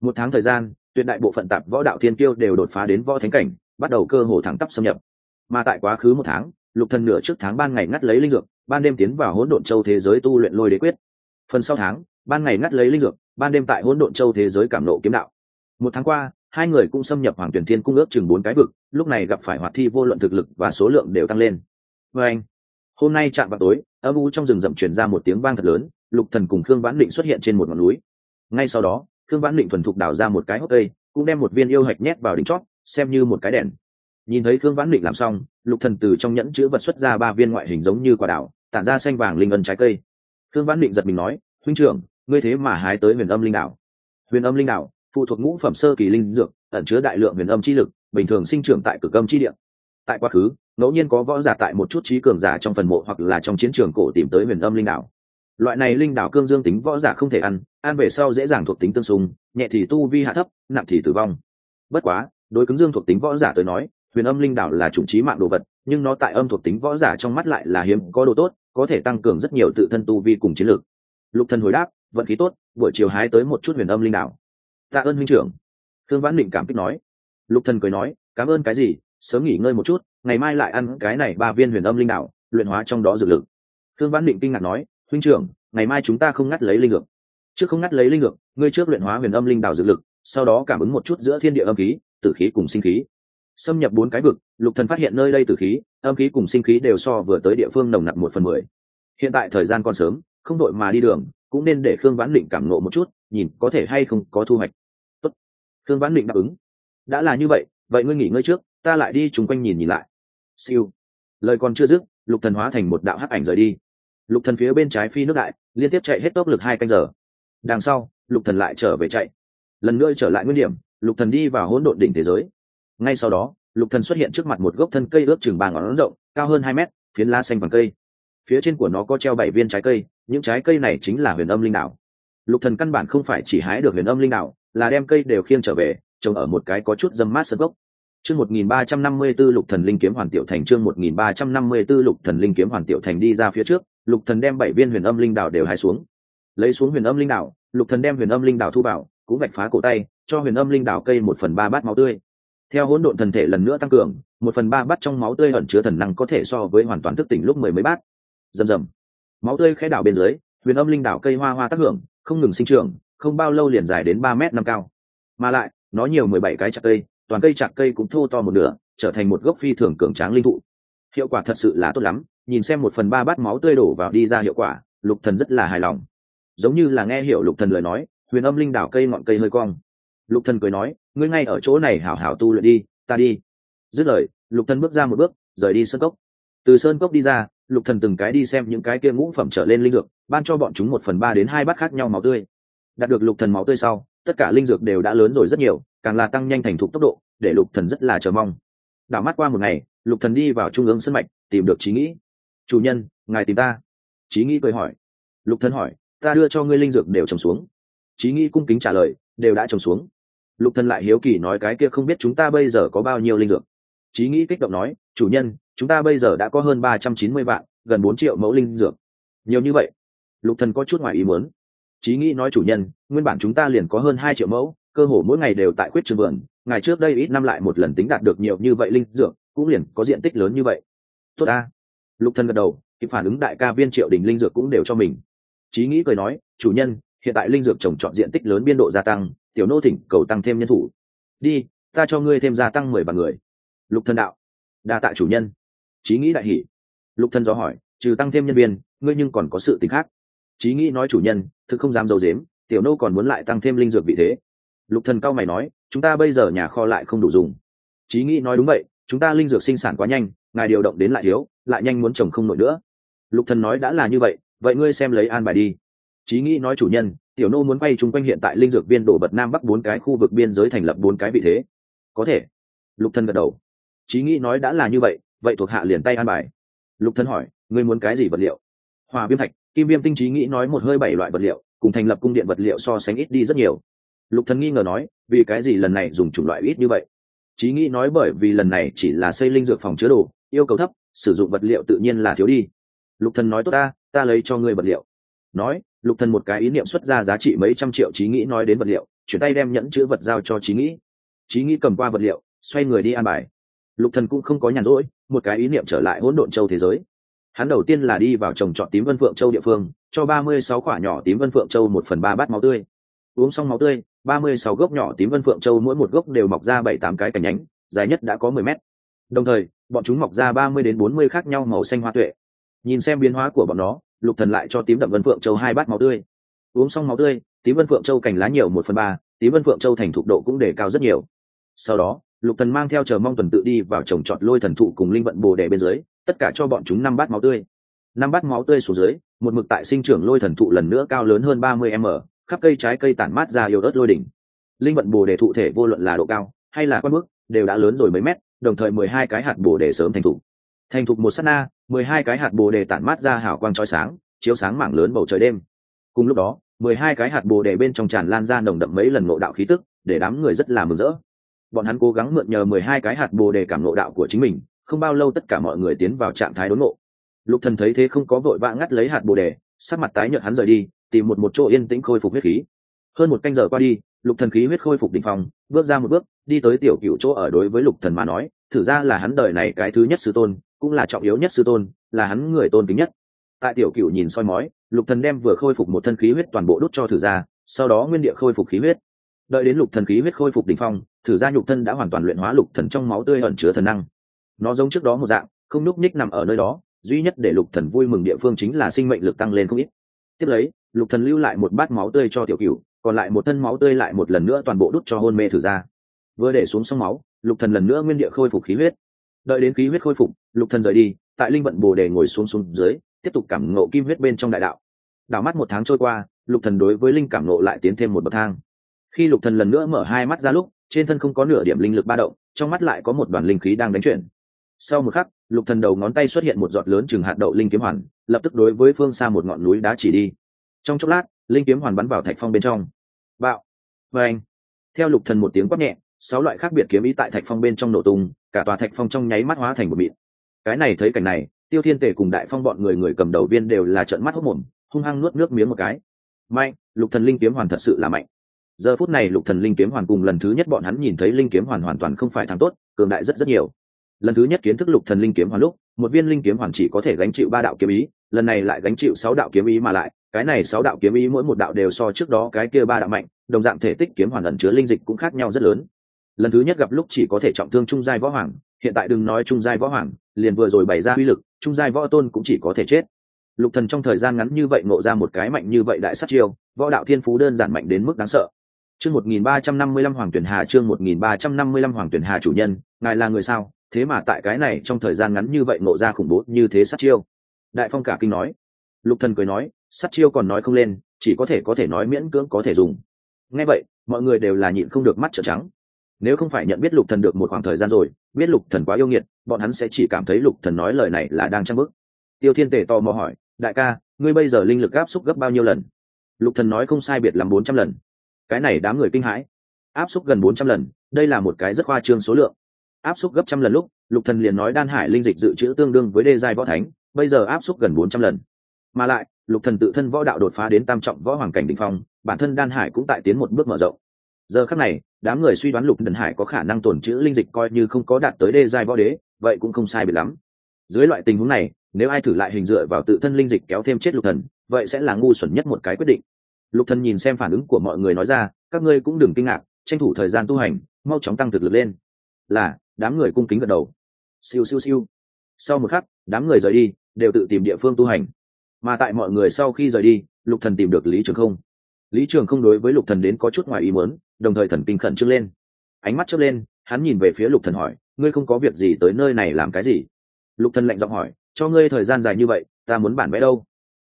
Một tháng thời gian, tuyệt đại bộ phận tạp võ đạo thiên tiêu đều đột phá đến võ thánh cảnh, bắt đầu cơ hồ thẳng tắp xâm nhập. Mà tại quá khứ một tháng, lục thần nửa trước tháng ban ngày ngắt lấy linh dược, ban đêm tiến vào hỗn độn châu thế giới tu luyện lôi đế quyết. Phần sau tháng, ban ngày ngắt lấy linh dược, ban đêm tại hỗn độn châu thế giới cảm nộ kiếm đạo. Một tháng qua, hai người cũng xâm nhập hoàng tuyển thiên cung ước chừng bốn cái vực, lúc này gặp phải hoạt thi vô luận thực lực và số lượng đều tăng lên. Và anh, hôm nay chạm vào tối, âm u trong rừng rậm chuyển ra một tiếng vang thật lớn lục thần cùng khương vãn định xuất hiện trên một ngọn núi ngay sau đó khương vãn định thuần thục đào ra một cái hốc cây cũng đem một viên yêu hạch nhét vào đỉnh chót xem như một cái đèn nhìn thấy khương vãn định làm xong lục thần từ trong nhẫn chứa vật xuất ra ba viên ngoại hình giống như quả đảo tản ra xanh vàng linh ân trái cây khương vãn định giật mình nói huynh trưởng ngươi thế mà hái tới huyền âm linh đảo huyền âm linh đảo phụ thuộc ngũ phẩm sơ kỳ linh dược ẩn chứa đại lượng huyền âm chi lực bình thường sinh trưởng tại cực âm chi địa tại quá khứ ngẫu nhiên có võ giả tại một chút trí cường giả trong phần mộ hoặc là trong chiến trường cổ tìm tới huyền âm linh đảo loại này linh đảo cương dương tính võ giả không thể ăn ăn về sau dễ dàng thuộc tính tương xung, nhẹ thì tu vi hạ thấp, nặng thì tử vong. Bất quá, đối cứng dương thuộc tính võ giả tới nói, huyền âm linh đảo là chủng trí mạng đồ vật, nhưng nó tại âm thuộc tính võ giả trong mắt lại là hiếm, có đồ tốt, có thể tăng cường rất nhiều tự thân tu vi cùng chiến lược. Lục thần hồi đáp, vận khí tốt, buổi chiều hái tới một chút huyền âm linh đảo. Tạ ơn huynh trưởng. Thương vãn định cảm kích nói. Lục thần cười nói, cảm ơn cái gì, sớm nghỉ ngơi một chút, ngày mai lại ăn cái này ba viên huyền âm linh đảo, luyện hóa trong đó dược lực. Thương vãn định kinh ngạc nói huynh trưởng, ngày mai chúng ta không ngắt lấy linh dược. Trước không ngắt lấy linh dược, ngươi trước luyện hóa huyền âm linh đảo dược lực, sau đó cảm ứng một chút giữa thiên địa âm khí, tử khí cùng sinh khí. Xâm nhập bốn cái vực, lục thần phát hiện nơi đây tử khí, âm khí cùng sinh khí đều so vừa tới địa phương nồng nặc một phần mười. Hiện tại thời gian còn sớm, không đội mà đi đường, cũng nên để khương vãn định cảm nộ một chút, nhìn có thể hay không có thu hoạch. Tốt. khương vãn định đáp ứng. Đã là như vậy vậy ngươi nghỉ ngơi trước, ta lại đi chung quanh nhìn nhìn lại. Siêu. Lời còn chưa dứt, lục thần hóa thành một đạo hắc ảnh rời đi lục thần phía bên trái phi nước đại, liên tiếp chạy hết tốc lực hai canh giờ. Đằng sau, lục thần lại trở về chạy. Lần nữa trở lại nguyên điểm, lục thần đi vào hỗn độn đỉnh thế giới. Ngay sau đó, lục thần xuất hiện trước mặt một gốc thân cây ước chừng ba ngón rộng, cao hơn hai mét, phiến lá xanh bằng cây. Phía trên của nó có treo bảy viên trái cây, những trái cây này chính là huyền âm linh đạo. Lục thần căn bản không phải chỉ hái được huyền âm linh đạo, là đem cây đều khiêng trở về, trồng ở một cái có chút dâm mát sân gốc. Chương 1354 lục thần linh kiếm hoàn tiểu thành. Chương 1354 lục thần linh kiếm hoàn tiểu thành đi ra phía trước lục thần đem bảy viên huyền âm linh đảo đều hái xuống. Lấy xuống huyền âm linh đảo, lục thần đem huyền âm linh đảo thu vào, cũng vạch phá cổ tay, cho huyền âm linh đảo cây một phần ba bát máu tươi. Theo hỗn độn thần thể lần nữa tăng cường, một phần ba bát trong máu tươi ẩn chứa thần năng có thể so với hoàn toàn thức tỉnh lúc mười mấy bát. Rầm rầm. Máu tươi khẽ đảo bên dưới, huyền âm linh đảo cây hoa hoa tác hưởng, không ngừng sinh trưởng, không bao lâu liền dài đến ba mét năm cao. Mà lại, nó nhiều mười bảy cái chặt cây, toàn cây chặt cây cũng thô to một nửa, trở thành một gốc phi thường cường tráng linh thụ. Hiệu quả thật sự là tốt lắm nhìn xem một phần ba bát máu tươi đổ vào đi ra hiệu quả, lục thần rất là hài lòng. Giống như là nghe hiểu lục thần lời nói, huyền âm linh đảo cây ngọn cây hơi cong. Lục thần cười nói, ngươi ngay ở chỗ này hảo hảo tu luyện đi, ta đi. Dứt lời, lục thần bước ra một bước, rời đi sơn cốc. Từ sơn cốc đi ra, lục thần từng cái đi xem những cái kia ngũ phẩm trở lên linh dược, ban cho bọn chúng một phần ba đến hai bát khác nhau máu tươi. Đạt được lục thần máu tươi sau, tất cả linh dược đều đã lớn rồi rất nhiều, càng là tăng nhanh thành thục tốc độ, để lục thần rất là chờ mong. Đảo mắt qua một ngày, lục thần đi vào trung ương sân mạch, tìm được trí nghĩ chủ nhân, ngài tìm ta. Trí nghĩ cười hỏi. Lục thần hỏi, ta đưa cho ngươi linh dược đều trồng xuống. Trí nghĩ cung kính trả lời, đều đã trồng xuống. Lục thần lại hiếu kỳ nói, cái kia không biết chúng ta bây giờ có bao nhiêu linh dược? Trí nghĩ kích động nói, chủ nhân, chúng ta bây giờ đã có hơn ba trăm chín mươi vạn, gần bốn triệu mẫu linh dược. Nhiều như vậy? Lục thần có chút ngoài ý muốn. Trí nghĩ nói, chủ nhân, nguyên bản chúng ta liền có hơn hai triệu mẫu, cơ hồ mỗi ngày đều tại quyết trường vườn, ngày trước đây ít năm lại một lần tính đạt được nhiều như vậy linh dược, cũng liền có diện tích lớn như vậy. Tốt ta lục thần gật đầu, kịp phản ứng đại ca viên triệu đình linh dược cũng đều cho mình. Trí nghĩ cười nói, chủ nhân, hiện tại linh dược trồng trọt diện tích lớn biên độ gia tăng, tiểu nô thỉnh cầu tăng thêm nhân thủ. Đi, ta cho ngươi thêm gia tăng mười vạn người. Lục thần đạo. Đa tạ chủ nhân. Chí nghĩ đại hỉ. lục thần do hỏi, trừ tăng thêm nhân viên, ngươi nhưng còn có sự tình khác? Chí nghĩ nói, chủ nhân, thực không dám dầu dếm tiểu nô còn muốn lại tăng thêm linh dược vị thế. Lục thần cao mày nói, chúng ta bây giờ nhà kho lại không đủ dùng. Chí nghĩ nói, đúng vậy, chúng ta linh dược sinh sản quá nhanh ngài điều động đến lại thiếu, lại nhanh muốn chồng không nổi nữa. Lục thần nói đã là như vậy vậy ngươi xem lấy an bài đi. Chí nghĩ nói chủ nhân, tiểu nô muốn quay chung quanh hiện tại linh dược viên đổ bật nam bắc bốn cái khu vực biên giới thành lập bốn cái vị thế. Có thể. Lục thần gật đầu. Chí nghĩ nói đã là như vậy vậy thuộc hạ liền tay an bài. Lục thần hỏi, ngươi muốn cái gì vật liệu? Hòa viêm thạch, kim viêm tinh trí nghĩ nói một hơi bảy loại vật liệu, cùng thành lập cung điện vật liệu so sánh ít đi rất nhiều. Lục thần nghi ngờ nói, vì cái gì lần này dùng chủng loại ít như vậy? Chí nghĩ nói bởi vì lần này chỉ là xây linh dược phòng chứa đồ yêu cầu thấp, sử dụng vật liệu tự nhiên là thiếu đi. Lục thần nói, tốt ta ta lấy cho ngươi vật liệu. Nói, lục thần một cái ý niệm xuất ra giá trị mấy trăm triệu trí nghĩ nói đến vật liệu, chuyển tay đem nhẫn chứa vật giao cho trí nghĩ. Trí nghĩ cầm qua vật liệu, xoay người đi an bài. Lục thần cũng không có nhàn rỗi, một cái ý niệm trở lại hỗn độn châu thế giới. Hắn đầu tiên là đi vào trồng trọt tím vân phượng châu địa phương, cho ba mươi sáu quả nhỏ tím vân phượng châu một phần ba bát máu tươi. Uống xong máu tươi, ba mươi sáu gốc nhỏ tím vân phượng châu mỗi một gốc đều mọc ra bảy tám cái cành nhánh, dài nhất đã có mười mét. Đồng thời bọn chúng mọc ra ba mươi đến bốn mươi khác nhau màu xanh hoa tuệ. Nhìn xem biến hóa của bọn nó, lục thần lại cho tím đậm vân phượng châu hai bát máu tươi. Uống xong máu tươi, tím vân phượng châu cành lá nhiều một phần ba, tím vân phượng châu thành thục độ cũng để cao rất nhiều. Sau đó, lục thần mang theo chờ mong tuần tự đi vào trồng trọt lôi thần thụ cùng linh vận bồ đề bên dưới, tất cả cho bọn chúng năm bát máu tươi. Năm bát máu tươi xuống dưới, một mực tại sinh trưởng lôi thần thụ lần nữa cao lớn hơn ba mươi m, khắp cây trái cây tản mát ra yêu đất lôi đỉnh. Linh vận bồ đề thụ thể vô luận là độ cao hay là quan bước đều đã lớn rồi mấy mét đồng thời mười hai cái hạt bồ đề sớm thành thục. Thành thục một sát na, mười hai cái hạt bồ đề tản mát ra hào quang trói sáng, chiếu sáng mảng lớn bầu trời đêm. Cùng lúc đó, mười hai cái hạt bồ đề bên trong tràn lan ra nồng đậm mấy lần ngộ đạo khí tức, để đám người rất là mừng rỡ. Bọn hắn cố gắng mượn nhờ mười hai cái hạt bồ đề cảm ngộ đạo của chính mình, không bao lâu tất cả mọi người tiến vào trạng thái đốn ngộ. Lục thần thấy thế không có vội vã ngắt lấy hạt bồ đề, sắc mặt tái nhợt hắn rời đi, tìm một một chỗ yên tĩnh khôi phục huyết khí. Hơn một canh giờ qua đi lục thần khí huyết khôi phục đỉnh phong, bước ra một bước, đi tới tiểu cửu chỗ ở đối với lục thần mà nói, thử ra là hắn đời này cái thứ nhất sư tôn, cũng là trọng yếu nhất sư tôn, là hắn người tôn kính nhất. Tại tiểu cửu nhìn soi mói, lục thần đem vừa khôi phục một thân khí huyết toàn bộ đút cho thử ra, sau đó nguyên địa khôi phục khí huyết. Đợi đến lục thần khí huyết khôi phục đỉnh phong, thử ra nhục thân đã hoàn toàn luyện hóa lục thần trong máu tươi ẩn chứa thần năng. Nó giống trước đó một dạng, không núc ních nằm ở nơi đó, duy nhất để lục thần vui mừng địa phương chính là sinh mệnh lực tăng lên không ít. Tiếp lấy, lục thần lưu lại một bát máu tươi cho tiểu cửu còn lại một thân máu tươi lại một lần nữa toàn bộ đút cho hôn mê thử ra. Vừa để xuống sông máu, lục thần lần nữa nguyên địa khôi phục khí huyết. Đợi đến khí huyết khôi phục, lục thần rời đi, tại linh vận bồ đề ngồi xuống xuống dưới, tiếp tục cảm ngộ kim huyết bên trong đại đạo. Đảo mắt một tháng trôi qua, lục thần đối với linh cảm ngộ lại tiến thêm một bậc thang. Khi lục thần lần nữa mở hai mắt ra lúc, trên thân không có nửa điểm linh lực ba động, trong mắt lại có một đoàn linh khí đang đánh chuyển. Sau một khắc, lục thần đầu ngón tay xuất hiện một giọt lớn chừng hạt đậu linh kiếm hoàn, lập tức đối với phương xa một ngọn núi đá chỉ đi. Trong chốc lát linh kiếm hoàn bắn vào thạch phong bên trong. Bạo. Và anh. Theo lục thần một tiếng quát nhẹ, sáu loại khác biệt kiếm ý tại thạch phong bên trong nổ tung, cả tòa thạch phong trong nháy mắt hóa thành một mịn. Cái này thấy cảnh này, tiêu thiên tề cùng đại phong bọn người người cầm đầu viên đều là trợn mắt hốc mồm hung hăng nuốt nước miếng một cái. Mạnh, lục thần linh kiếm hoàn thật sự là mạnh. Giờ phút này lục thần linh kiếm hoàn cùng lần thứ nhất bọn hắn nhìn thấy linh kiếm hoàn hoàn toàn không phải thằng tốt, cường đại rất rất nhiều. Lần thứ nhất kiến thức lục thần linh kiếm hoàn lúc, một viên linh kiếm hoàn chỉ có thể gánh chịu ba đạo kiếm ý, lần này lại gánh chịu sáu đạo kiếm ý mà lại cái này sáu đạo kiếm ý mỗi một đạo đều so trước đó cái kia ba đạo mạnh, đồng dạng thể tích kiếm hoàn ẩn chứa linh dịch cũng khác nhau rất lớn. Lần thứ nhất gặp lúc chỉ có thể trọng thương trung giai võ hoàng, hiện tại đừng nói trung giai võ hoàng, liền vừa rồi bày ra uy lực, trung giai võ tôn cũng chỉ có thể chết. Lục thần trong thời gian ngắn như vậy ngộ ra một cái mạnh như vậy đại sát chiêu, võ đạo thiên phú đơn giản mạnh đến mức đáng sợ. Chương 1355 hoàng tuyển hà, chương 1355 hoàng tuyển hà chủ nhân, ngài là người sao? Thế mà tại cái này trong thời gian ngắn như vậy ngộ ra khủng bố như thế sát chiêu. Đại phong cả kinh nói. Lục thần cười nói sát chiêu còn nói không lên, chỉ có thể có thể nói miễn cưỡng có thể dùng. Nghe vậy, mọi người đều là nhịn không được mắt trợn trắng. Nếu không phải nhận biết lục thần được một khoảng thời gian rồi, biết lục thần quá yêu nghiệt, bọn hắn sẽ chỉ cảm thấy lục thần nói lời này là đang trang bức tiêu thiên Tề tò mò hỏi, đại ca, ngươi bây giờ linh lực áp xúc gấp bao nhiêu lần? Lục thần nói không sai biệt làm bốn trăm lần. Cái này đám người kinh hãi. Áp xúc gần bốn trăm lần, đây là một cái rất khoa trương số lượng. Áp xúc gấp trăm lần lúc, lục thần liền nói đan hải linh dịch dự trữ tương đương với đê giai võ thánh, bây giờ áp xúc gần bốn trăm lần. Mà lại lục thần tự thân võ đạo đột phá đến tam trọng võ hoàng cảnh đỉnh phong, bản thân đan hải cũng tại tiến một bước mở rộng. Giờ khắc này, đám người suy đoán lục thần hải có khả năng tổn trữ linh dịch coi như không có đạt tới đê giai võ đế, vậy cũng không sai biệt lắm. Dưới loại tình huống này, nếu ai thử lại hình dựa vào tự thân linh dịch kéo thêm chết lục thần, vậy sẽ là ngu xuẩn nhất một cái quyết định. Lục thần nhìn xem phản ứng của mọi người nói ra, các ngươi cũng đừng kinh ngạc, tranh thủ thời gian tu hành, mau chóng tăng thực lực lên. Là, đám người cung kính gật đầu. Siêu siêu siêu. Sau một khắc, đám người rời đi, đều tự tìm địa phương tu hành mà tại mọi người sau khi rời đi, lục thần tìm được lý trường không. Lý trường không đối với lục thần đến có chút ngoài ý muốn, đồng thời thần kinh khẩn trương lên. Ánh mắt chớp lên, hắn nhìn về phía lục thần hỏi, ngươi không có việc gì tới nơi này làm cái gì? Lục thần lạnh giọng hỏi, cho ngươi thời gian dài như vậy, ta muốn bản vẽ đâu?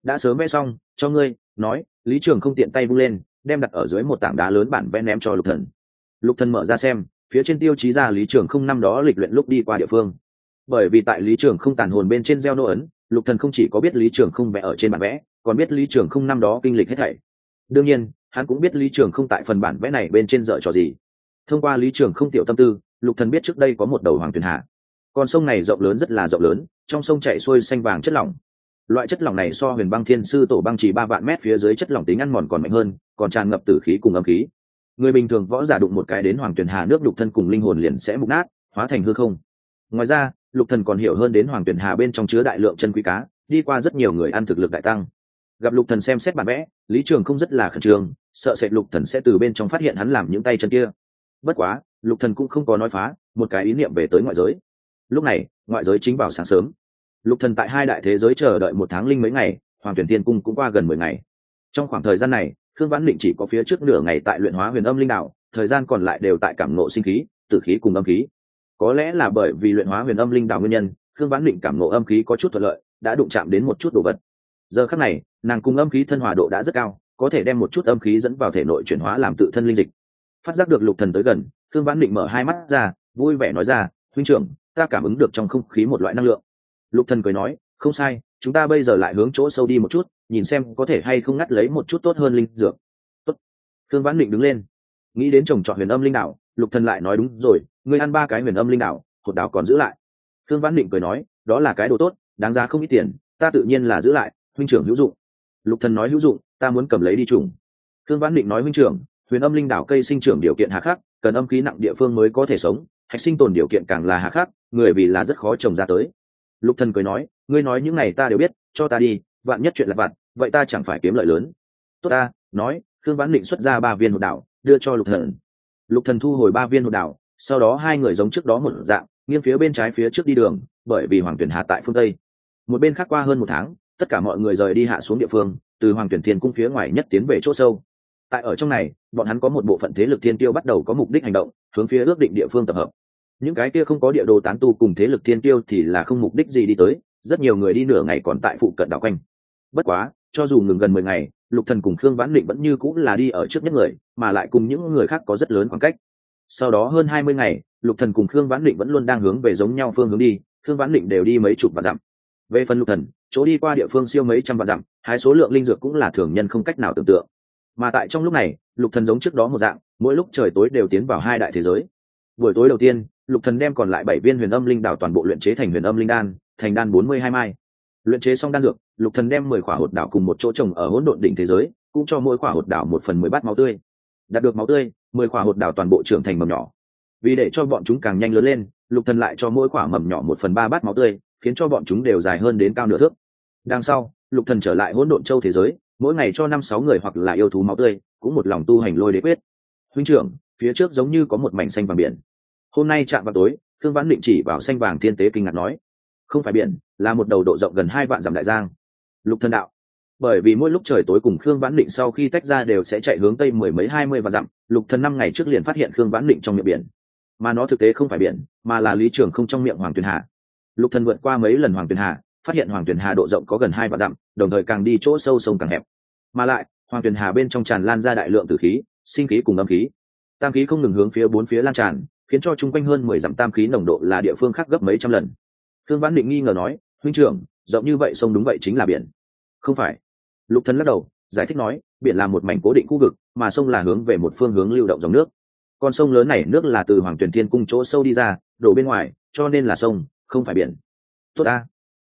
Đã sớm vẽ xong, cho ngươi, nói, lý trường không tiện tay vung lên, đem đặt ở dưới một tảng đá lớn bản vẽ ném cho lục thần. Lục thần mở ra xem, phía trên tiêu chí ra lý trường không năm đó lịch luyện lúc đi qua địa phương. Bởi vì tại lý trường không tàn hồn bên trên gieo nô ấn lục thần không chỉ có biết lý trường không vẽ ở trên bản vẽ, còn biết lý trường không năm đó kinh lịch hết thảy. Đương nhiên, hắn cũng biết lý trường không tại phần bản vẽ này bên trên dở trò gì. Thông qua lý trường không tiểu tâm tư, lục thần biết trước đây có một đầu hoàng tuyền hạ. Con sông này rộng lớn rất là rộng lớn, trong sông chảy xuôi xanh vàng chất lỏng. Loại chất lỏng này so huyền băng thiên sư tổ băng chỉ ba vạn mét phía dưới chất lỏng tính ăn mòn còn mạnh hơn, còn tràn ngập tử khí cùng âm khí. Người bình thường võ giả đụng một cái đến hoàng tuyền hà nước lục thân cùng linh hồn liền sẽ mục nát, hóa thành hư không. Ngoài ra lục thần còn hiểu hơn đến hoàng tuyển hà bên trong chứa đại lượng chân quý cá, đi qua rất nhiều người ăn thực lực đại tăng. Gặp lục thần xem xét bản vẽ, lý trường không rất là khẩn trương, sợ sệt lục thần sẽ từ bên trong phát hiện hắn làm những tay chân kia. Bất quá, lục thần cũng không có nói phá, một cái ý niệm về tới ngoại giới. Lúc này, ngoại giới chính vào sáng sớm. Lục thần tại hai đại thế giới chờ đợi một tháng linh mấy ngày, hoàng tuyển tiên cung cũng qua gần mười ngày. Trong khoảng thời gian này thương vãn định chỉ có phía trước nửa ngày tại luyện hóa huyền âm linh đạo, thời gian còn lại đều tại cảm nộ sinh khí, tử khí cùng âm khí có lẽ là bởi vì luyện hóa huyền âm linh đạo nguyên nhân, khương vãn định cảm nộ âm khí có chút thuận lợi, đã đụng chạm đến một chút đồ vật. Giờ khắc này, nàng cùng âm khí thân hòa độ đã rất cao, có thể đem một chút âm khí dẫn vào thể nội chuyển hóa làm tự thân linh dịch. Phát giác được lục thần tới gần, khương vãn định mở hai mắt ra, vui vẻ nói ra, huynh trưởng, ta cảm ứng được trong không khí một loại năng lượng. Lục thần cười nói, không sai, chúng ta bây giờ lại hướng chỗ sâu đi một chút, nhìn xem có thể hay không ngắt lấy một chút tốt hơn linh dược. Tốt. Khương vãn định đứng lên. Nghĩ đến trồng trọt huyền âm linh đạo lục thần lại nói, đúng rồi ngươi ăn ba cái huyền âm linh đạo, hột đào còn giữ lại. Thương vãn định cười nói, đó là cái đồ tốt, đáng giá không ít tiền, ta tự nhiên là giữ lại, huynh trưởng hữu dụng. Lục thần nói hữu dụng, ta muốn cầm lấy đi trùng. Thương vãn định nói huynh trưởng, huyền âm linh đảo cây sinh trưởng điều kiện hà khắc, cần âm khí nặng địa phương mới có thể sống, hạch sinh tồn điều kiện càng là hà khắc, người vì là rất khó trồng ra tới. Lục thần cười nói, ngươi nói những này ta đều biết, cho ta đi, vạn nhất chuyện là vặt vậy ta chẳng phải kiếm lợi lớn. Tốt ta, nói thương vãn định xuất ra ba viên hột đảo, đưa cho lục thần. Lục thần thu hồi ba viên hột đảo sau đó hai người giống trước đó một dạng, nghiêng phía bên trái phía trước đi đường, bởi vì hoàng tuyển hạ tại phương tây. Một bên khác qua hơn một tháng, tất cả mọi người rời đi hạ xuống địa phương, từ hoàng tuyển thiên cung phía ngoài nhất tiến về chỗ sâu. Tại ở trong này, bọn hắn có một bộ phận thế lực thiên tiêu bắt đầu có mục đích hành động, hướng phía ước định địa phương tập hợp. Những cái kia không có địa đồ tán tu cùng thế lực thiên tiêu thì là không mục đích gì đi tới, rất nhiều người đi nửa ngày còn tại phụ cận đảo quanh. Bất quá, cho dù ngừng gần mười ngày, lục thần cùng khương vãn định vẫn như cũng là đi ở trước nhất người, mà lại cùng những người khác có rất lớn khoảng cách sau đó hơn hai mươi ngày, lục thần cùng khương vãn định vẫn luôn đang hướng về giống nhau phương hướng đi, khương vãn định đều đi mấy chục vạn dặm. Về phần lục thần, chỗ đi qua địa phương siêu mấy trăm vạn dặm, hai số lượng linh dược cũng là thường nhân không cách nào tưởng tượng. Mà tại trong lúc này, lục thần giống trước đó một dạng, mỗi lúc trời tối đều tiến vào hai đại thế giới. Buổi tối đầu tiên, lục thần đem còn lại bảy viên huyền âm linh đảo toàn bộ luyện chế thành huyền âm linh đan, thành đan bốn mươi hai mai. Luyện chế xong đan dược, lục thần đem mười khỏa hột đảo cùng một chỗ trồng ở hỗn độn đỉnh thế giới, cũng cho mỗi khỏa hột đảo một phần mười bát máu tươi. Đạt được máu tươi mười khỏa hột đào toàn bộ trưởng thành mầm nhỏ. Vì để cho bọn chúng càng nhanh lớn lên, lục thần lại cho mỗi khỏa mầm nhỏ một phần ba bát máu tươi, khiến cho bọn chúng đều dài hơn đến cao nửa thước. Đằng sau, lục thần trở lại hỗn độn châu thế giới, mỗi ngày cho năm sáu người hoặc là yêu thú máu tươi, cũng một lòng tu hành lôi đế quyết. Huynh trưởng, phía trước giống như có một mảnh xanh vàng biển. Hôm nay chạm vào tối, thương vãn định chỉ vào xanh vàng thiên tế kinh ngạc nói, không phải biển, là một đầu độ rộng gần hai vạn dặm đại giang. Lục thần đạo bởi vì mỗi lúc trời tối cùng khương vãn định sau khi tách ra đều sẽ chạy hướng tây mười mấy, hai mươi và dặm, lục thần năm ngày trước liền phát hiện khương vãn định trong miệng biển. Mà nó thực tế không phải biển, mà là lý trường không trong miệng hoàng tuyền hà. Lục thần vượt qua mấy lần hoàng tuyền hà, phát hiện hoàng tuyền hà độ rộng có gần hai và dặm, đồng thời càng đi chỗ sâu sông càng hẹp. Mà lại, hoàng tuyền hà bên trong tràn lan ra đại lượng tử khí, sinh khí cùng âm khí. Tam khí không ngừng hướng phía bốn phía lan tràn, khiến cho chung quanh hơn mười dặm tam khí nồng độ là địa phương khác gấp mấy trăm lần. Thương vãn định nghi ngờ nói, huynh trưởng, rộng như vậy sông đúng vậy chính là biển. Không phải lục thần lắc đầu, giải thích nói, biển là một mảnh cố định khu vực, mà sông là hướng về một phương hướng lưu động dòng nước. Con sông lớn này nước là từ hoàng tuyển thiên cung chỗ sâu đi ra, đổ bên ngoài, cho nên là sông, không phải biển. Tốt ta.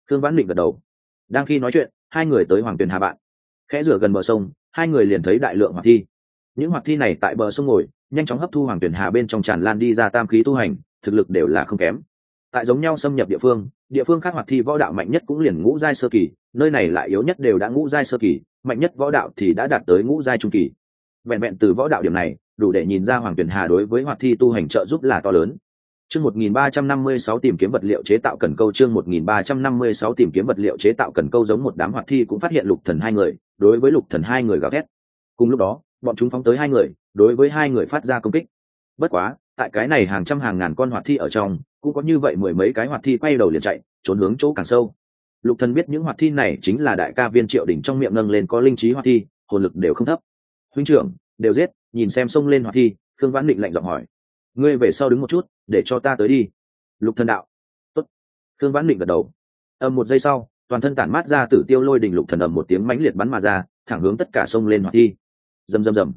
Thương vãn định gật đầu. Đang khi nói chuyện, hai người tới hoàng tuyền hà bạn. Khẽ rửa gần bờ sông, hai người liền thấy đại lượng hoạt thi. Những hoạt thi này tại bờ sông ngồi, nhanh chóng hấp thu hoàng tuyển hà bên trong tràn lan đi ra tam khí tu hành, thực lực đều là không kém. Tại giống nhau xâm nhập địa phương địa phương khác hoạt thi võ đạo mạnh nhất cũng liền ngũ giai sơ kỳ nơi này lại yếu nhất đều đã ngũ giai sơ kỳ, mạnh nhất võ đạo thì đã đạt tới ngũ giai trung kỳ. Vẹn vẹn từ võ đạo điểm này, đủ để nhìn ra hoàng tuyển hà đối với hoạt thi tu hành trợ giúp là to lớn. Chương 1356 tìm kiếm vật liệu chế tạo cần câu, chương 1356 tìm kiếm vật liệu chế tạo cần câu giống một đám hoạt thi cũng phát hiện lục thần hai người, đối với lục thần hai người gào thét. Cùng lúc đó, bọn chúng phóng tới hai người, đối với hai người phát ra công kích. Bất quá, tại cái này hàng trăm hàng ngàn con hoạt thi ở trong, cũng có như vậy mười mấy cái hoạt thi quay đầu liền chạy, trốn hướng chỗ càng sâu lục thần biết những hoạt thi này chính là đại ca viên triệu đỉnh trong miệng nâng lên có linh trí hoạt thi, hồn lực đều không thấp. Huynh trưởng, đều giết, nhìn xem sông lên hoạt thi, khương vãn định lạnh giọng hỏi. Ngươi về sau đứng một chút, để cho ta tới đi. Lục thần đạo. Tốt. Khương vãn định gật đầu. Ầm một giây sau, toàn thân tản mát ra tử tiêu lôi đỉnh lục thần ầm một tiếng mãnh liệt bắn mà ra, thẳng hướng tất cả sông lên hoạt thi. Rầm rầm rầm.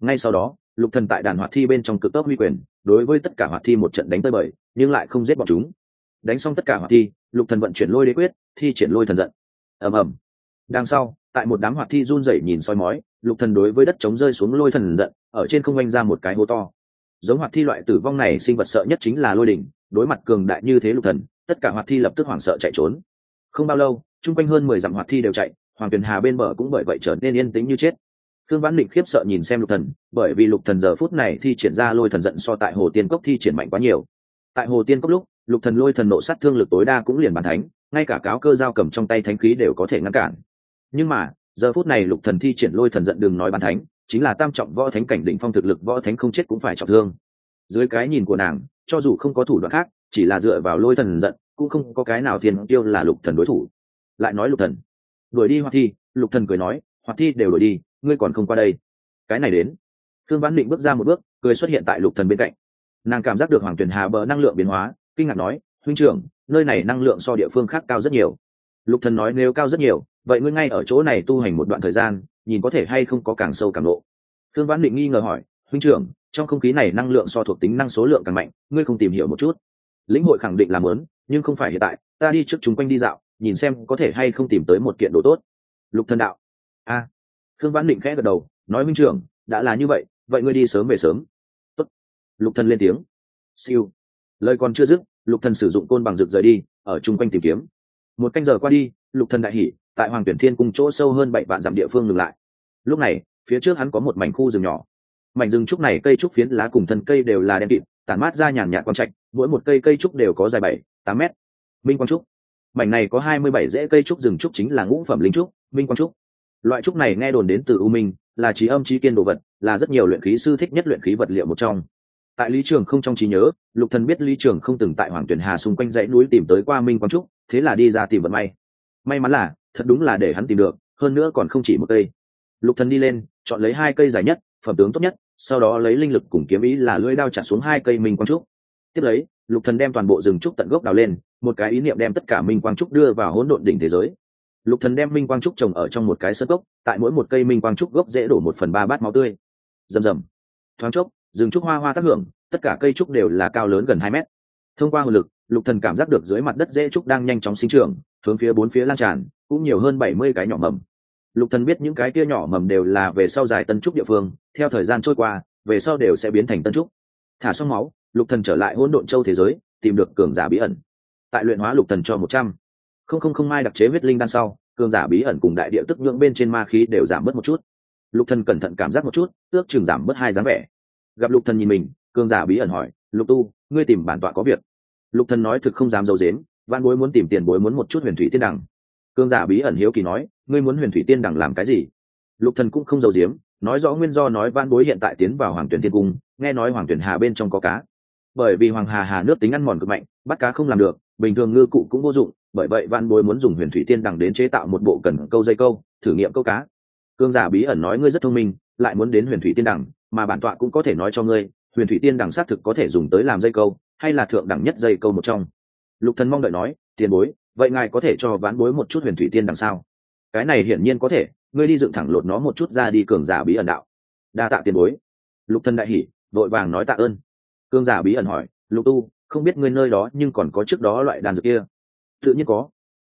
Ngay sau đó, lục thần tại đàn hoạt thi bên trong cực tốc huy quyền, đối với tất cả hoạt thi một trận đánh tơi bời, nhưng lại không giết bọn chúng. Đánh xong tất cả hoạt thi, lục thần vận chuyển lôi đế quyết thi triển lôi thần giận. Ầm ầm. Đằng sau tại một đám hoạt thi run rẩy nhìn soi mói lục thần đối với đất chống rơi xuống lôi thần giận ở trên không anh ra một cái hố to. Giống hoạt thi loại tử vong này sinh vật sợ nhất chính là lôi đỉnh đối mặt cường đại như thế lục thần tất cả hoạt thi lập tức hoảng sợ chạy trốn. Không bao lâu chung quanh hơn mười dặm hoạt thi đều chạy hoàng tuyền hà bên bờ cũng bởi vậy trở nên yên tĩnh như chết. Thương Vãn Định khiếp sợ nhìn xem Lục Thần, bởi vì Lục Thần giờ phút này thi triển ra lôi thần giận so tại Hồ Tiên Cốc thi triển mạnh quá nhiều. Tại Hồ Tiên Cốc lúc, Lục Thần lôi thần nộ sát thương lực tối đa cũng liền bàn thánh, ngay cả cáo cơ dao cầm trong tay thánh khí đều có thể ngăn cản. Nhưng mà, giờ phút này Lục Thần thi triển lôi thần giận đường nói bàn thánh, chính là tam trọng võ thánh cảnh đỉnh phong thực lực võ thánh không chết cũng phải trọng thương. Dưới cái nhìn của nàng, cho dù không có thủ đoạn khác, chỉ là dựa vào lôi thần giận, cũng không có cái nào thiên tiêu là Lục Thần đối thủ. Lại nói Lục Thần, đuổi đi Hoạt Thi, Lục Thần cười nói, Hoạt Thi đều đuổi đi, ngươi còn không qua đây cái này đến thương vãn định bước ra một bước cười xuất hiện tại lục thần bên cạnh nàng cảm giác được hoàng tuyển hà bờ năng lượng biến hóa kinh ngạc nói huynh trưởng nơi này năng lượng so địa phương khác cao rất nhiều. Lục thần nói nếu cao rất nhiều, vậy ngươi ngay ở chỗ này tu hành một đoạn thời gian, nhìn có thể hay không có càng sâu càng lộ. Thương vãn định nghi ngờ hỏi, huynh trưởng, trong không khí này năng lượng so thuộc tính năng số lượng càng mạnh, ngươi không tìm hiểu một chút? Lĩnh hội khẳng định là lớn nhưng không phải hiện tại, ta đi trước chúng quanh đi dạo, nhìn xem có thể hay không tìm tới một kiện đồ tốt. Lục thần đạo, a. Thương vãn định khẽ gật đầu, nói minh trưởng, đã là như vậy vậy ngươi đi sớm về sớm. Tốt. lục thần lên tiếng, siêu. Lời còn chưa dứt lục thần sử dụng côn bằng rực rời đi, ở chung quanh tìm kiếm. Một canh giờ qua đi, lục thần đại hỉ, tại hoàng tuyển thiên cùng chỗ sâu hơn bảy vạn dặm địa phương ngừng lại. Lúc này, phía trước hắn có một mảnh khu rừng nhỏ. Mảnh rừng trúc này cây trúc phiến lá cùng thân cây đều là đen kịt, tản mát ra nhàn nhạt quang trạch, mỗi một cây cây trúc đều có dài bảy, tám mét. Minh quang trúc. Mảnh này có hai mươi bảy rễ cây trúc rừng trúc chính là ngũ phẩm linh trúc, minh quang trúc. Loại trúc này nghe đồn đến từ u minh, là trí âm trí kiên đồ vật, là rất nhiều luyện khí sư thích nhất luyện khí vật liệu một trong tại lý trường không trong trí nhớ, lục thần biết lý trường không từng tại hoàng tuyển hà xung quanh dãy núi tìm tới qua minh quang trúc, thế là đi ra tìm vận may. May mắn là, thật đúng là để hắn tìm được, hơn nữa còn không chỉ một cây. Lục thần đi lên, chọn lấy hai cây dài nhất, phẩm tướng tốt nhất, sau đó lấy linh lực cùng kiếm ý là lưỡi đao chặt xuống hai cây minh quang trúc. Tiếp lấy, lục thần đem toàn bộ rừng trúc tận gốc đào lên, một cái ý niệm đem tất cả minh quang trúc đưa vào hỗn độn đỉnh thế giới. Lục thần đem minh quang trúc trồng ở trong một cái sân gốc tại mỗi một cây minh quang trúc gốc dễ đổ một phần ba bát máu tươi. Rầm rầm. Thoáng chốc rừng trúc hoa hoa tác hưởng, tất cả cây trúc đều là cao lớn gần hai mét. Thông qua hồn lực, lục thần cảm giác được dưới mặt đất dễ trúc đang nhanh chóng sinh trưởng, hướng phía bốn phía lan tràn, cũng nhiều hơn bảy mươi cái nhỏ mầm. Lục thần biết những cái kia nhỏ mầm đều là về sau dài tân trúc địa phương, theo thời gian trôi qua, về sau đều sẽ biến thành tân trúc. Thả xong máu, lục thần trở lại hỗn độn châu thế giới, tìm được cường giả bí ẩn. Tại luyện hóa lục thần cho một trăm. Không không không mai đặc chế huyết linh đan sau, cường giả bí ẩn cùng đại địa tức nhưỡng bên trên ma khí đều giảm bớt một chút. Lục thần cẩn thận cảm giác một chút, ước chừng giảm bớt hai dáng vẻ gặp lục thần nhìn mình cường giả bí ẩn hỏi, lục tu, ngươi tìm bản tọa có việc. Lục thần nói thực không dám dầu dến văn bối muốn tìm tiền bối muốn một chút huyền thủy tiên đẳng cường giả bí ẩn hiếu kỳ nói, ngươi muốn huyền thủy tiên đẳng làm cái gì? Lục thần cũng không dầu diếm nói rõ nguyên do nói văn bối hiện tại tiến vào hoàng tuyển thiên cung, nghe nói hoàng tuyển hà bên trong có cá. Bởi vì hoàng hà hà nước tính ăn mòn cực mạnh, bắt cá không làm được, bình thường ngư cụ cũng vô dụng, bởi vậy văn bối muốn dùng huyền thủy tiên đằng đến chế tạo một bộ cần câu dây câu, thử nghiệm câu cá. Cương giả bí ẩn nói, ngươi rất thông minh, lại muốn đến huyền thủy tiên đằng mà bản tọa cũng có thể nói cho ngươi, huyền thủy tiên đằng xác thực có thể dùng tới làm dây câu, hay là thượng đẳng nhất dây câu một trong. Lục thần mong đợi nói, tiền bối, vậy ngài có thể cho ván bối một chút huyền thủy tiên đằng sao? Cái này hiển nhiên có thể, ngươi đi dựng thẳng lột nó một chút ra đi, cường giả bí ẩn đạo. Đa tạ tiền bối. Lục thần đại hỉ, vội vàng nói tạ ơn. Cương giả bí ẩn hỏi, lục tu, không biết ngươi nơi đó nhưng còn có trước đó loại đàn dược kia? Tự nhiên có.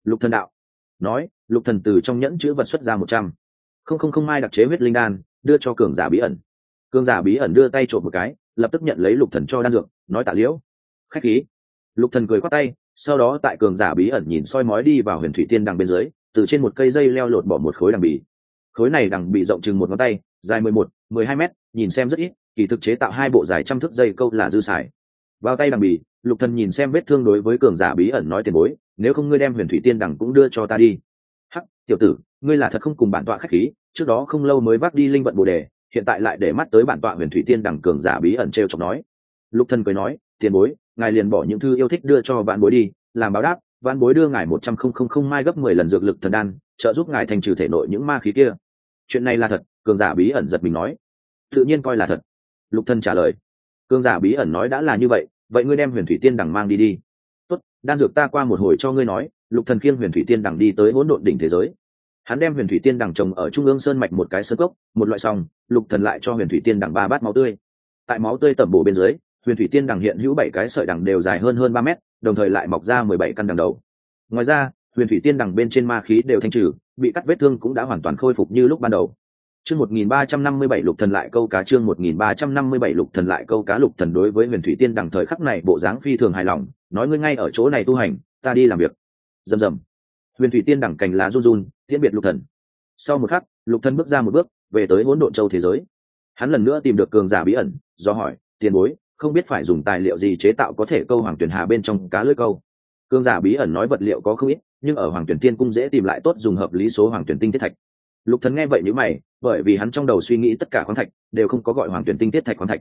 Lục thần đạo, nói, lục thần từ trong nhẫn chữ vật xuất ra một trăm. Không không không mai đặc chế huyết linh đan, đưa cho cường giả bí ẩn cường giả bí ẩn đưa tay trộm một cái, lập tức nhận lấy lục thần cho đan dược, nói tạ liễu. Khách khí. Lục thần cười quát tay, sau đó tại cường giả bí ẩn nhìn soi mói đi vào huyền thủy tiên đằng bên dưới, từ trên một cây dây leo lột bỏ một khối đằng bì. Khối này đằng bị rộng chừng một ngón tay, dài mười một, mười hai mét, nhìn xem rất ít, kỳ thực chế tạo hai bộ dài trăm thước dây câu là dư xài. Vào tay đằng bì, lục thần nhìn xem vết thương đối với cường giả bí ẩn nói tiền bối, nếu không ngươi đem huyền thủy tiên đằng cũng đưa cho ta đi. Hắc, tiểu tử, ngươi là thật không cùng bản tọa khách khí, trước đó không lâu mới vác đi linh vận bồ đề hiện tại lại để mắt tới bản tọa huyền thủy tiên đằng cường giả bí ẩn trêu chọc nói. Lục thần cười nói, tiền bối, ngài liền bỏ những thư yêu thích đưa cho bạn bối đi, làm báo đáp vạn bối đưa ngài một trăm không không không mai gấp mười lần dược lực thần đan, trợ giúp ngài thành trừ thể nội những ma khí kia. Chuyện này là thật, cường giả bí ẩn giật mình nói. Tự nhiên coi là thật. Lục thân trả lời. Cường giả bí ẩn nói đã là như vậy vậy ngươi đem huyền thủy tiên đằng mang đi đi. Tốt, đan dược ta qua một hồi cho ngươi nói. Lục thần khiêng huyền thủy tiên đằng đi tới hỗn độn đỉnh thế giới hắn đem huyền thủy tiên đằng trồng ở trung ương sơn mạch một cái sơ cốc, một loại song, lục thần lại cho huyền thủy tiên đằng ba bát máu tươi. Tại máu tươi tẩm bổ bên dưới, huyền thủy tiên đằng hiện hữu bảy cái sợi đằng đều dài hơn hơn ba mét, đồng thời lại mọc ra mười bảy căn đằng đầu. Ngoài ra, huyền thủy tiên đằng bên trên ma khí đều thanh trừ, bị cắt vết thương cũng đã hoàn toàn khôi phục như lúc ban đầu. Chương một nghìn ba trăm năm mươi bảy lục thần lại câu cá chương một nghìn ba trăm năm mươi bảy lục thần lại câu cá lục thần đối với huyền thủy tiên đằng thời khắc này bộ dáng phi thường hài lòng, nói ngươi ngay ở chỗ này tu hành, ta đi làm việc. Rầm rầm huyền thủy tiên đẳng cành lá run run, tiễn biệt lục thần. Sau một khắc, lục thần bước ra một bước, về tới hỗn độn châu thế giới. Hắn lần nữa tìm được cường giả bí ẩn, do hỏi, tiền bối, không biết phải dùng tài liệu gì chế tạo có thể câu hoàng tuyển hà bên trong cá lưới câu? Cường giả bí ẩn nói vật liệu có không ít, nhưng ở hoàng tuyển tiên cung dễ tìm lại tốt dùng hợp lý số hoàng tuyển tinh thiết thạch. Lục thần nghe vậy nếu mày, bởi vì hắn trong đầu suy nghĩ tất cả khoáng thạch đều không có gọi hoàng tuyển tinh thiết thạch khoáng thạch.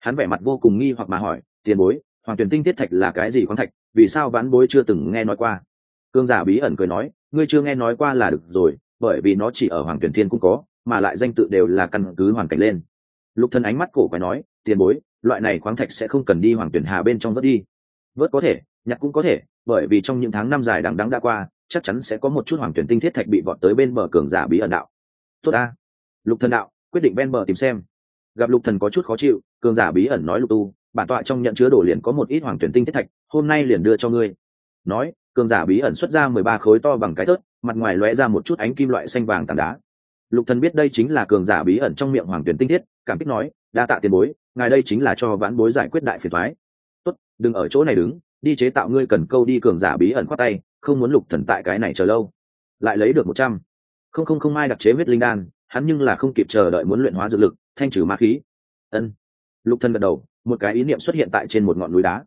Hắn vẻ mặt vô cùng nghi hoặc mà hỏi, tiền bối, hoàng tuyển tinh thiết thạch là cái gì khoáng thạch? Vì sao ván bối chưa từng nghe nói qua? Cương giả bí ẩn cười nói, ngươi chưa nghe nói qua là được rồi, bởi vì nó chỉ ở hoàng tuyển thiên cũng có, mà lại danh tự đều là căn cứ hoàn cảnh lên. Lục thần ánh mắt cổ quái nói, tiền bối, loại này khoáng thạch sẽ không cần đi hoàng tuyển hà bên trong vớt đi. Vớt có thể, nhặt cũng có thể, bởi vì trong những tháng năm dài đằng đắng đã qua, chắc chắn sẽ có một chút hoàng tuyển tinh thiết thạch bị vọt tới bên bờ cường giả bí ẩn đạo. Tốt ta. Lục thần đạo, quyết định bên bờ tìm xem. Gặp lục thần có chút khó chịu, cường giả bí ẩn nói lục tu, bản tọa trong nhận chứa đồ liền có một ít hoàng tuyển tinh thiết thạch, hôm nay liền đưa cho ngươi. Nói cường giả bí ẩn xuất ra mười ba khối to bằng cái thớt, mặt ngoài lóe ra một chút ánh kim loại xanh vàng tảng đá. Lục thần biết đây chính là cường giả bí ẩn trong miệng hoàng tuyển tinh thiết, cảm kích nói, đa tạ tiền bối, ngài đây chính là cho vãn bối giải quyết đại phiền thoái tốt, đừng ở chỗ này đứng, đi chế tạo ngươi cần câu đi cường giả bí ẩn khoát tay, không muốn lục thần tại cái này chờ lâu. Lại lấy được một trăm. Không không không ai đặc chế huyết linh đan, hắn nhưng là không kịp chờ đợi muốn luyện hóa dược lực, thanh trừ ma khí. Ân. Lục thần gật đầu, một cái ý niệm xuất hiện tại trên một ngọn núi đá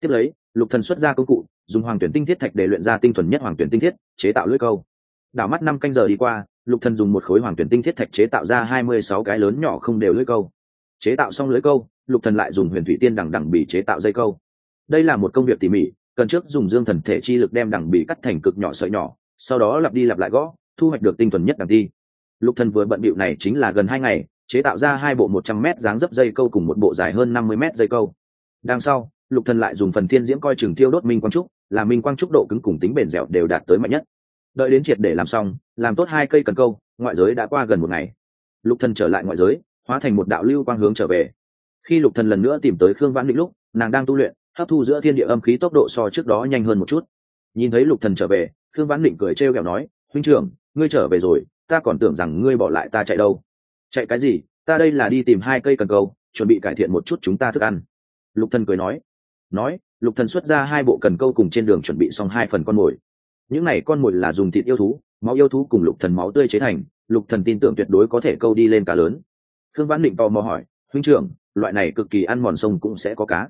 tiếp lấy, lục thần xuất ra công cụ, dùng hoàng tuyển tinh thiết thạch để luyện ra tinh thuần nhất hoàng tuyển tinh thiết, chế tạo lưỡi câu. Đảo mắt năm canh giờ đi qua, lục thần dùng một khối hoàng tuyển tinh thiết thạch chế tạo ra hai mươi sáu cái lớn nhỏ không đều lưỡi câu. Chế tạo xong lưỡi câu, lục thần lại dùng huyền thủy tiên đằng đằng bị chế tạo dây câu. Đây là một công việc tỉ mỉ, cần trước dùng dương thần thể chi lực đem đằng bị cắt thành cực nhỏ sợi nhỏ, sau đó lặp đi lặp lại gõ, thu hoạch được tinh thuần nhất đằng đi. Lục thần vừa bận bịu này chính là gần hai ngày, chế tạo ra hai bộ một trăm mét dáng dấp dây câu cùng một bộ dài hơn năm mươi mét dây câu. Đằng sau lục thần lại dùng phần thiên diễm coi chừng tiêu đốt minh quang trúc, làm minh quang trúc độ cứng cùng tính bền dẻo đều đạt tới mạnh nhất. Đợi đến triệt để làm xong, làm tốt hai cây cần câu, ngoại giới đã qua gần một ngày. Lục thần trở lại ngoại giới, hóa thành một đạo lưu quang hướng trở về. Khi lục thần lần nữa tìm tới khương vãn định lúc, nàng đang tu luyện, hấp thu giữa thiên địa âm khí tốc độ so trước đó nhanh hơn một chút. Nhìn thấy lục thần trở về, khương vãn định cười trêu ghẹo nói, huynh trưởng, ngươi trở về rồi, ta còn tưởng rằng ngươi bỏ lại ta chạy đâu. Chạy cái gì? Ta đây là đi tìm hai cây cần câu, chuẩn bị cải thiện một chút chúng ta thức ăn. Lục thần cười nói nói, lục thần xuất ra hai bộ cần câu cùng trên đường chuẩn bị xong hai phần con mồi. Những này con mồi là dùng thịt yêu thú, máu yêu thú cùng lục thần máu tươi chế thành, lục thần tin tưởng tuyệt đối có thể câu đi lên cá lớn. Thương vãn định tò mò hỏi, huynh trưởng, loại này cực kỳ ăn mòn sông cũng sẽ có cá.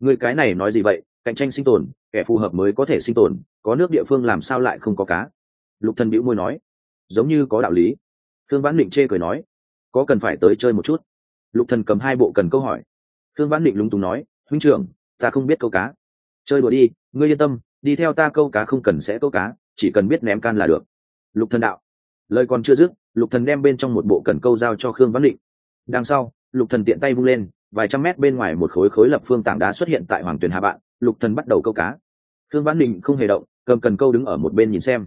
Người cái này nói gì vậy? Cạnh tranh sinh tồn, kẻ phù hợp mới có thể sinh tồn, có nước địa phương làm sao lại không có cá? Lục thần bĩu môi nói, giống như có đạo lý. Thương vãn định chê cười nói, có cần phải tới chơi một chút? Lục thần cầm hai bộ cần câu hỏi. Thương vãn định lúng túng nói, huynh trưởng ta không biết câu cá. Chơi đùa đi, ngươi yên tâm, đi theo ta câu cá không cần sẽ câu cá, chỉ cần biết ném can là được. Lục thần đạo. Lời còn chưa dứt, lục thần đem bên trong một bộ cần câu giao cho khương văn định. Đằng sau, lục thần tiện tay vung lên, vài trăm mét bên ngoài một khối khối lập phương tảng đá xuất hiện tại hoàng tuyền hà bạn, lục thần bắt đầu câu cá. Khương văn định không hề động, cầm cần câu đứng ở một bên nhìn xem.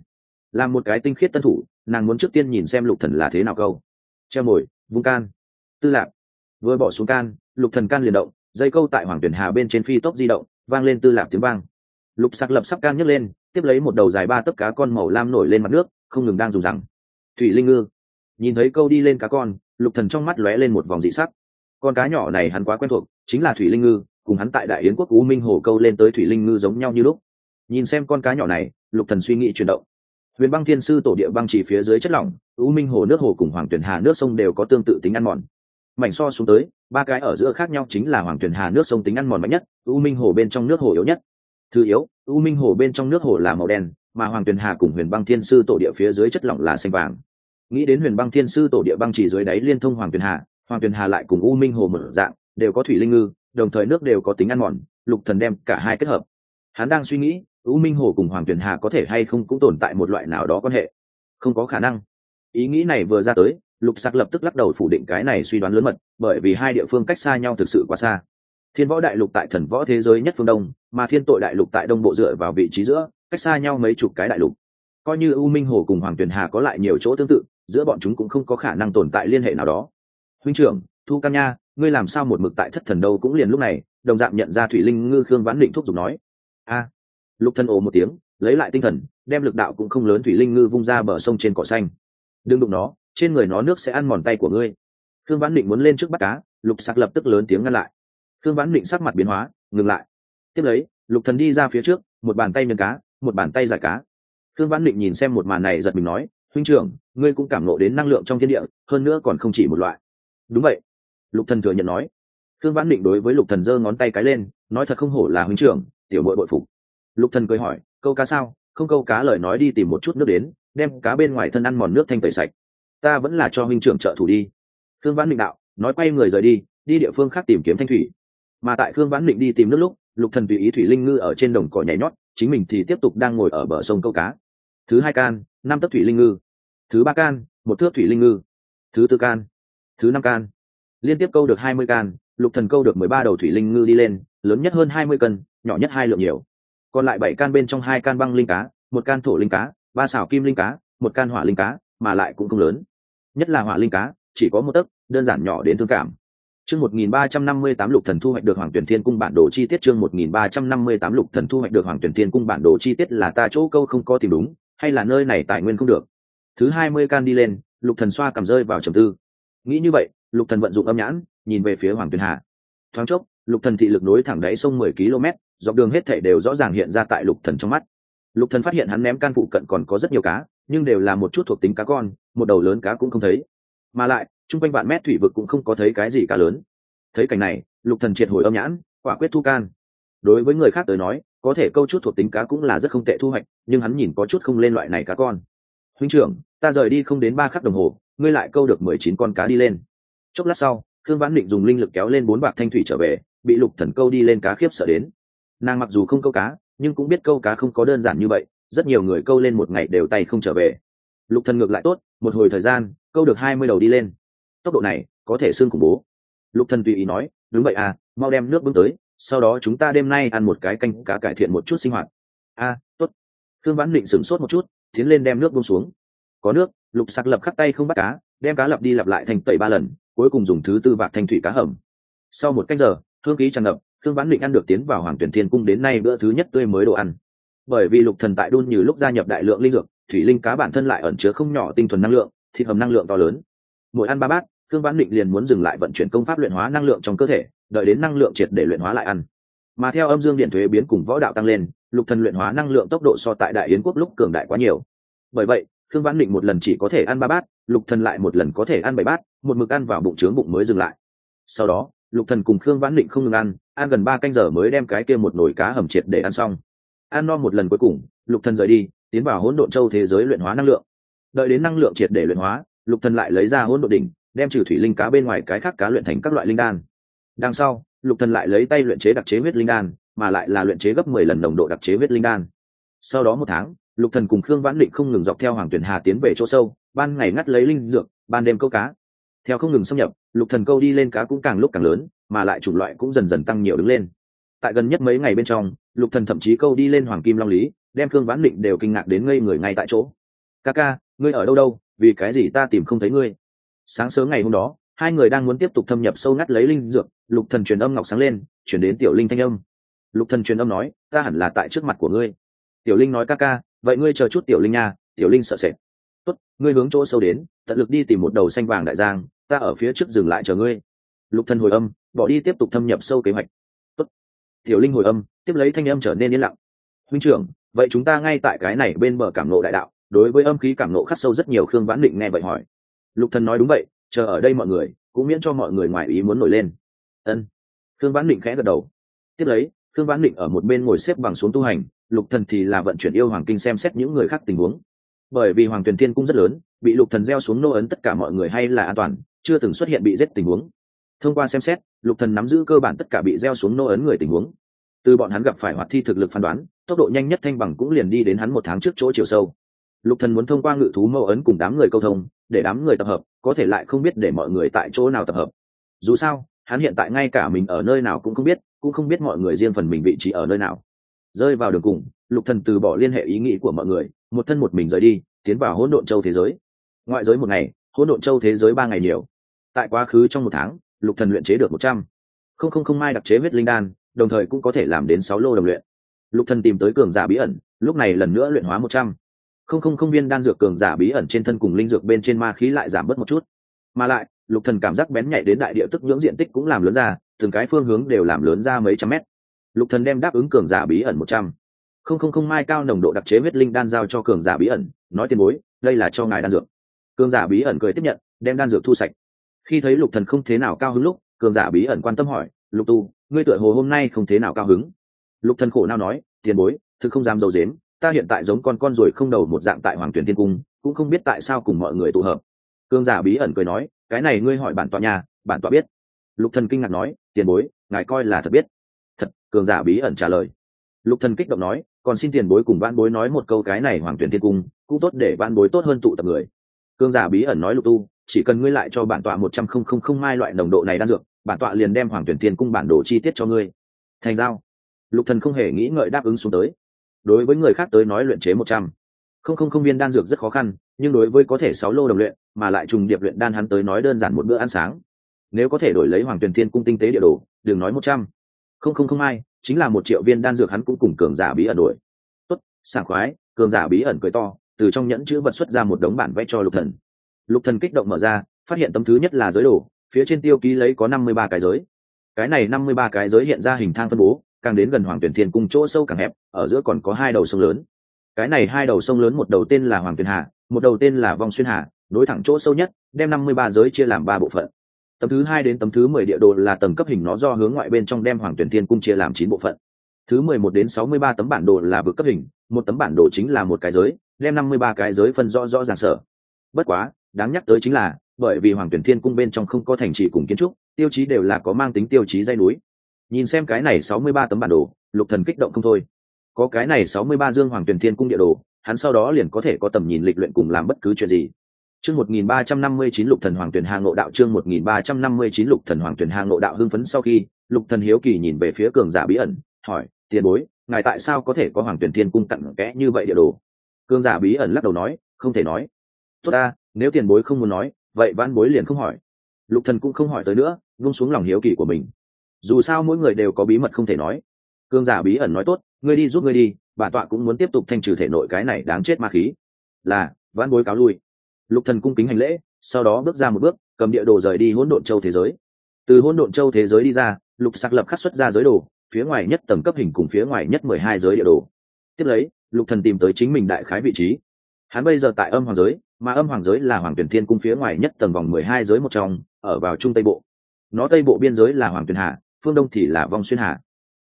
Làm một cái tinh khiết tân thủ, nàng muốn trước tiên nhìn xem lục thần là thế nào câu. Treo mồi, vung can. Tư lạc vừa bỏ xuống can, lục thần can liền động dây câu tại hoàng tuyển hà bên trên phi tốc di động, vang lên tư lạc tiếng vang. Lục sạc lập sắp can nhấc lên, tiếp lấy một đầu dài ba tấc cá con màu lam nổi lên mặt nước, không ngừng đang dùng rằng. Thủy linh ngư. Nhìn thấy câu đi lên cá con, lục thần trong mắt lóe lên một vòng dị sắc. Con cá nhỏ này hắn quá quen thuộc, chính là thủy linh ngư, cùng hắn tại đại yến quốc u minh hồ câu lên tới thủy linh ngư giống nhau như lúc. Nhìn xem con cá nhỏ này, lục thần suy nghĩ chuyển động. Huyền băng thiên sư tổ địa băng chỉ phía dưới chất lỏng u minh hồ nước hồ cùng hoàng tuyển hà nước sông đều có tương tự tính ăn mòn mảnh so xuống tới, ba cái ở giữa khác nhau chính là hoàng tuyển hà nước sông tính ăn mòn mạnh nhất, u minh hồ bên trong nước hồ yếu nhất. Thứ yếu, u minh hồ bên trong nước hồ là màu đen, mà hoàng tuyển hà cùng huyền băng thiên sư tổ địa phía dưới chất lỏng là xanh vàng. Nghĩ đến huyền băng thiên sư tổ địa băng chỉ dưới đáy liên thông hoàng tuyển hà, hoàng tuyển hà lại cùng u minh hồ mở dạng, đều có thủy linh ngư, đồng thời nước đều có tính ăn mòn, lục thần đem cả hai kết hợp. Hắn đang suy nghĩ, u minh hồ cùng hoàng tuyển hà có thể hay không cũng tồn tại một loại nào đó quan hệ. Không có khả năng. Ý nghĩ này vừa ra tới lục sặc lập tức lắc đầu phủ định cái này suy đoán lớn mật, bởi vì hai địa phương cách xa nhau thực sự quá xa. Thiên võ đại lục tại thần võ thế giới nhất phương đông, mà thiên tội đại lục tại đông bộ dựa vào vị trí giữa, cách xa nhau mấy chục cái đại lục. Coi như u minh hồ cùng hoàng tuyền hà có lại nhiều chỗ tương tự, giữa bọn chúng cũng không có khả năng tồn tại liên hệ nào đó. Huynh trưởng, thu căn nha, ngươi làm sao một mực tại thất thần đâu cũng liền lúc này, đồng dạng nhận ra thủy linh ngư khương vãn định thuốc dùng nói. A. Lục thân ồ một tiếng, lấy lại tinh thần, đem lực đạo cũng không lớn thủy linh ngư vung ra bờ sông trên cỏ xanh. Đừng đụng nó trên người nó nước sẽ ăn mòn tay của ngươi. Thương vãn định muốn lên trước bắt cá, lục sạc lập tức lớn tiếng ngăn lại. Thương vãn định sắc mặt biến hóa, ngừng lại. Tiếp lấy, lục thần đi ra phía trước, một bàn tay nhân cá, một bàn tay giải cá. Thương vãn định nhìn xem một màn này giật mình nói, huynh trưởng, ngươi cũng cảm nộ đến năng lượng trong thiên địa, hơn nữa còn không chỉ một loại. Đúng vậy, lục thần thừa nhận nói. Thương vãn định đối với lục thần giơ ngón tay cái lên, nói thật không hổ là huynh trưởng, tiểu bội bội phục. Lục thần cười hỏi, câu cá sao? Không câu cá lời nói đi tìm một chút nước đến, đem cá bên ngoài thân ăn mòn nước thanh tẩy sạch ta vẫn là cho huynh trưởng trợ thủ đi. Khương vãn định đạo, nói quay người rời đi đi địa phương khác tìm kiếm thanh thủy. Mà tại khương vãn định đi tìm nước lúc, lục thần tùy ý thủy linh ngư ở trên đồng cỏ nhảy nhót, chính mình thì tiếp tục đang ngồi ở bờ sông câu cá. Thứ hai can, năm tấc thủy linh ngư. Thứ ba can, một thước thủy linh ngư. Thứ tư can, thứ năm can. Liên tiếp câu được hai mươi can, lục thần câu được mười ba đầu thủy linh ngư đi lên, lớn nhất hơn hai mươi cân, nhỏ nhất hai lượng nhiều. Còn lại bảy can bên trong hai can băng linh cá, một can thổ linh cá, ba xảo kim linh cá, một can hỏa linh cá, mà lại cũng không lớn nhất là hỏa linh cá chỉ có một tấc đơn giản nhỏ đến thương cảm Chương 1358 Lục Thần thu hoạch được Hoàng Tuyển Thiên cung bản đồ chi tiết chương 1358 Lục Thần thu hoạch được Hoàng Tuyển Thiên cung bản đồ chi tiết là ta chỗ câu không có tìm đúng, hay là nơi này tài nguyên không được. Thứ 20 can đi lên, Lục Thần xoa cầm rơi vào trầm tư. Nghĩ như vậy, Lục Thần vận dụng âm nhãn, nhìn về phía Hoàng Tuyển Hà. Thoáng chốc, Lục Thần thị lực nối thẳng đáy sông 10 km, dọc đường hết thảy đều rõ ràng hiện ra tại Lục Thần trong mắt. Lục Thần phát hiện hắn ném can phụ cận còn có rất nhiều cá, nhưng đều là một chút thuộc tính cá con, một đầu lớn cá cũng không thấy. Mà lại, chung quanh vạn mét thủy vực cũng không có thấy cái gì cá lớn. Thấy cảnh này lục thần triệt hồi âm nhãn quả quyết thu can. Đối với người khác tới nói có thể câu chút thuộc tính cá cũng là rất không tệ thu hoạch nhưng hắn nhìn có chút không lên loại này cá con. Huynh trưởng ta rời đi không đến ba khắc đồng hồ ngươi lại câu được mười chín con cá đi lên. Chốc lát sau thương vãn định dùng linh lực kéo lên bốn bạc thanh thủy trở về bị lục thần câu đi lên cá khiếp sợ đến. Nàng mặc dù không câu cá nhưng cũng biết câu cá không có đơn giản như vậy rất nhiều người câu lên một ngày đều tay không trở về. Lục thần ngược lại tốt một hồi thời gian câu được hai mươi đầu đi lên. Tốc độ này có thể xương khủng bố. Lục thần tùy ý nói đúng vậy à mau đem nước bưng tới sau đó chúng ta đêm nay ăn một cái canh cá cải thiện một chút sinh hoạt. A à, tốt. Thương vãn định sửng sốt một chút tiến lên đem nước bưng xuống. Có nước. Lục sạc lập khắc tay không bắt cá đem cá lập đi lặp lại thành tẩy ba lần cuối cùng dùng thứ tư vạc thanh thủy cá hầm. Sau một cách giờ thương ký tràn ngập thương vãn định ăn được tiến vào hoàng tuyển thiên cung đến nay bữa thứ nhất tươi mới đồ ăn bởi vì lục thần tại đun như lúc gia nhập đại lượng linh dược, thủy linh cá bản thân lại ẩn chứa không nhỏ tinh thuần năng lượng, thịt hầm năng lượng to lớn. Mỗi ăn ba bát thương vãn định liền muốn dừng lại vận chuyển công pháp luyện hóa năng lượng trong cơ thể, đợi đến năng lượng triệt để luyện hóa lại ăn. Mà theo âm dương điện thuế biến cùng võ đạo tăng lên, lục thần luyện hóa năng lượng tốc độ so tại đại yến quốc lúc cường đại quá nhiều. Bởi vậy thương vãn định một lần chỉ có thể ăn ba bát, lục thần lại một lần có thể ăn bảy bát, một mực ăn vào bụng trướng bụng mới dừng lại. Sau đó, lục thần cùng khương vãn định không ngừng ăn ăn gần ba canh giờ mới đem cái kia một nồi cá hầm triệt để ăn xong ăn no một lần cuối cùng, lục thần rời đi, tiến vào hỗn độn châu thế giới luyện hóa năng lượng. Đợi đến năng lượng triệt để luyện hóa, lục thần lại lấy ra hỗn độn đỉnh, đem trừ thủy linh cá bên ngoài cái khác cá luyện thành các loại linh đan. Đằng sau, lục thần lại lấy tay luyện chế đặc chế huyết linh đan, mà lại là luyện chế gấp mười lần nồng độ đặc chế huyết linh đan. Sau đó một tháng, lục thần cùng khương vãn định không ngừng dọc theo hoàng tuyển hà tiến về chỗ sâu, ban ngày ngắt lấy linh dược, ban đêm câu cá. Theo không ngừng xâm nhập, lục thần câu đi lên cá cũng càng lúc càng lớn, mà lại chủng loại cũng dần dần tăng nhiều đứng lên tại gần nhất mấy ngày bên trong, lục thần thậm chí câu đi lên hoàng kim long lý, đem khương vãn định đều kinh ngạc đến ngây người ngay tại chỗ. Ca ca ngươi ở đâu đâu? Vì cái gì ta tìm không thấy ngươi? Sáng sớm ngày hôm đó, hai người đang muốn tiếp tục thâm nhập sâu ngắt lấy linh dược, lục thần truyền âm ngọc sáng lên, chuyển đến tiểu linh thanh âm. Lục thần truyền âm nói, ta hẳn là tại trước mặt của ngươi. Tiểu linh nói ca ca vậy ngươi chờ chút tiểu linh nha, tiểu linh sợ sệt. Tốt, ngươi hướng chỗ sâu đến, tận lực đi tìm một đầu xanh vàng đại giang, ta ở phía trước dừng lại chờ ngươi. Lục thần hồi âm, bỏ đi tiếp tục thâm nhập sâu kế hoạch tiểu linh hồi âm, tiếp lấy thanh âm trở nên yên lặng. Huynh trưởng, vậy chúng ta ngay tại cái này bên bờ cảm nộ đại đạo, đối với âm khí cảm nộ khắc sâu rất nhiều khương vãn định nghe vậy hỏi. Lục thần nói đúng vậy, chờ ở đây mọi người, cũng miễn cho mọi người ngoài ý muốn nổi lên. Ân. Khương vãn định khẽ gật đầu. Tiếp lấy, khương vãn định ở một bên ngồi xếp bằng xuống tu hành, lục thần thì là vận chuyển yêu hoàng kinh xem xét những người khác tình huống. Bởi vì hoàng tuyền thiên cung rất lớn, bị lục thần gieo xuống nô ấn tất cả mọi người hay là an toàn, chưa từng xuất hiện bị giết tình huống thông qua xem xét, lục thần nắm giữ cơ bản tất cả bị gieo xuống nô ấn người tình huống. Từ bọn hắn gặp phải hoạt thi thực lực phán đoán, tốc độ nhanh nhất thanh bằng cũng liền đi đến hắn một tháng trước chỗ chiều sâu. Lục thần muốn thông qua ngự thú mâu ấn cùng đám người câu thông, để đám người tập hợp, có thể lại không biết để mọi người tại chỗ nào tập hợp. Dù sao, hắn hiện tại ngay cả mình ở nơi nào cũng không biết, cũng không biết mọi người riêng phần mình vị trí ở nơi nào. Rơi vào đường cùng, lục thần từ bỏ liên hệ ý nghĩ của mọi người, một thân một mình rời đi, tiến vào hỗn độn châu thế giới. Ngoại giới một ngày, hỗn độn châu thế giới ba ngày nhiều. Tại quá khứ trong một tháng lục thần luyện chế được một trăm. Không không không mai đặc chế huyết linh đan, đồng thời cũng có thể làm đến sáu lô đồng luyện. Lục thần tìm tới cường giả bí ẩn, lúc này lần nữa luyện hóa một trăm. Không không không viên đan dược cường giả bí ẩn trên thân cùng linh dược bên trên ma khí lại giảm bớt một chút. Mà lại, lục thần cảm giác bén nhạy đến đại địa tức nhưỡng diện tích cũng làm lớn ra, từng cái phương hướng đều làm lớn ra mấy trăm mét. Lục thần đem đáp ứng cường giả bí ẩn một trăm. Không không không mai cao nồng độ đặc chế huyết linh đan giao cho cường giả bí ẩn, nói tiền bối, đây là cho ngài đan dược. Cường giả bí ẩn cười tiếp nhận, đem đan dược thu sạch khi thấy lục thần không thế nào cao hứng lúc, cường giả bí ẩn quan tâm hỏi, lục tu, ngươi tuổi hồ hôm nay không thế nào cao hứng. Lục thần khổ nào nói, tiền bối, thực không dám dầu dến ta hiện tại giống con con ruồi không đầu một dạng tại hoàng tuyển thiên cung, cũng không biết tại sao cùng mọi người tụ hợp. Cường giả bí ẩn cười nói, cái này ngươi hỏi bản tọa nhà, bản tọa biết. Lục thần kinh ngạc nói, tiền bối, ngài coi là thật biết. Thật, cường giả bí ẩn trả lời. Lục thần kích động nói, còn xin tiền bối cùng ban bối nói một câu cái này hoàng tuyển thiên cung, cũng tốt để ban bối tốt hơn tụ tập người. Cường giả bí ẩn nói lục tu chỉ cần ngươi lại cho bản tọa một trăm không không không mai loại nồng độ này đan dược, bản tọa liền đem hoàng tuyển thiên cung bản đồ chi tiết cho ngươi. Thành giao. Lục thần không hề nghĩ ngợi đáp ứng xuống tới. Đối với người khác tới nói luyện chế một trăm không không không viên đan dược rất khó khăn, nhưng đối với có thể sáu lô đồng luyện, mà lại trùng điệp luyện đan hắn tới nói đơn giản một bữa ăn sáng. Nếu có thể đổi lấy hoàng tuyển thiên cung tinh tế địa đồ, đừng nói một trăm không không không ai chính là một triệu viên đan dược hắn cũng cùng cường giả bí ẩn đổi. Tốt, sảng khoái, cường giả bí ẩn cười to, từ trong nhẫn chữ vật xuất ra một đống bản vẽ cho lục thần lục thần kích động mở ra, phát hiện tấm thứ nhất là giới đồ, phía trên tiêu ký lấy có năm mươi ba cái giới. Cái này năm mươi ba cái giới hiện ra hình thang phân bố, càng đến gần hoàng tuyển thiên cung chỗ sâu càng hẹp, ở giữa còn có hai đầu sông lớn. Cái này hai đầu sông lớn, một đầu tên là hoàng tuyển hà, một đầu tên là vong xuyên hà, nối thẳng chỗ sâu nhất, đem năm mươi ba giới chia làm ba bộ phận. Tấm thứ hai đến tấm thứ mười địa đồ là tầng cấp hình nó do hướng ngoại bên trong đem hoàng tuyển thiên cung chia làm chín bộ phận. Thứ mười một đến sáu mươi ba tấm bản đồ là vực cấp hình, một tấm bản đồ chính là một cái giới, đem năm mươi ba cái giới phân rõ rõ ràng sở. Bất quá đáng nhắc tới chính là, bởi vì hoàng tuyển thiên cung bên trong không có thành trì cùng kiến trúc, tiêu chí đều là có mang tính tiêu chí dây núi. Nhìn xem cái này sáu mươi ba tấm bản đồ, lục thần kích động không thôi. Có cái này sáu mươi ba dương hoàng tuyển thiên cung địa đồ, hắn sau đó liền có thể có tầm nhìn lịch luyện cùng làm bất cứ chuyện gì. Chương một nghìn ba trăm năm mươi chín lục thần hoàng tuyển hà ngộ đạo chương một nghìn ba trăm năm mươi chín lục thần hoàng tuyển hà ngộ đạo hưng phấn sau khi, lục thần hiếu kỳ nhìn về phía cường giả bí ẩn, hỏi, tiền bối, ngài tại sao có thể có hoàng tuyển thiên cung tặng kẽ như vậy địa đồ? Cường giả bí ẩn lắc đầu nói, không thể nói. Tốt ta nếu tiền bối không muốn nói, vậy văn bối liền không hỏi. Lục thần cũng không hỏi tới nữa, vung xuống lòng hiếu kỳ của mình. Dù sao mỗi người đều có bí mật không thể nói. Cương giả bí ẩn nói tốt, ngươi đi giúp ngươi đi bản tọa cũng muốn tiếp tục thanh trừ thể nội cái này đáng chết ma khí. Là, vãn bối cáo lui. Lục thần cung kính hành lễ, sau đó bước ra một bước, cầm địa đồ rời đi hỗn độn châu thế giới. Từ hỗn độn châu thế giới đi ra, lục sạc lập khắc xuất ra giới đồ, phía ngoài nhất tầng cấp hình cùng phía ngoài nhất mười hai giới địa đồ. Tiếp lấy, lục thần tìm tới chính mình đại khái vị trí. Hắn bây giờ tại âm hoàng giới mà âm hoàng giới là hoàng tuyển thiên cung phía ngoài nhất tầng vòng mười hai giới một trong ở vào trung tây bộ. Nó tây bộ biên giới là hoàng tuyển Hạ, phương đông thì là vong xuyên Hạ.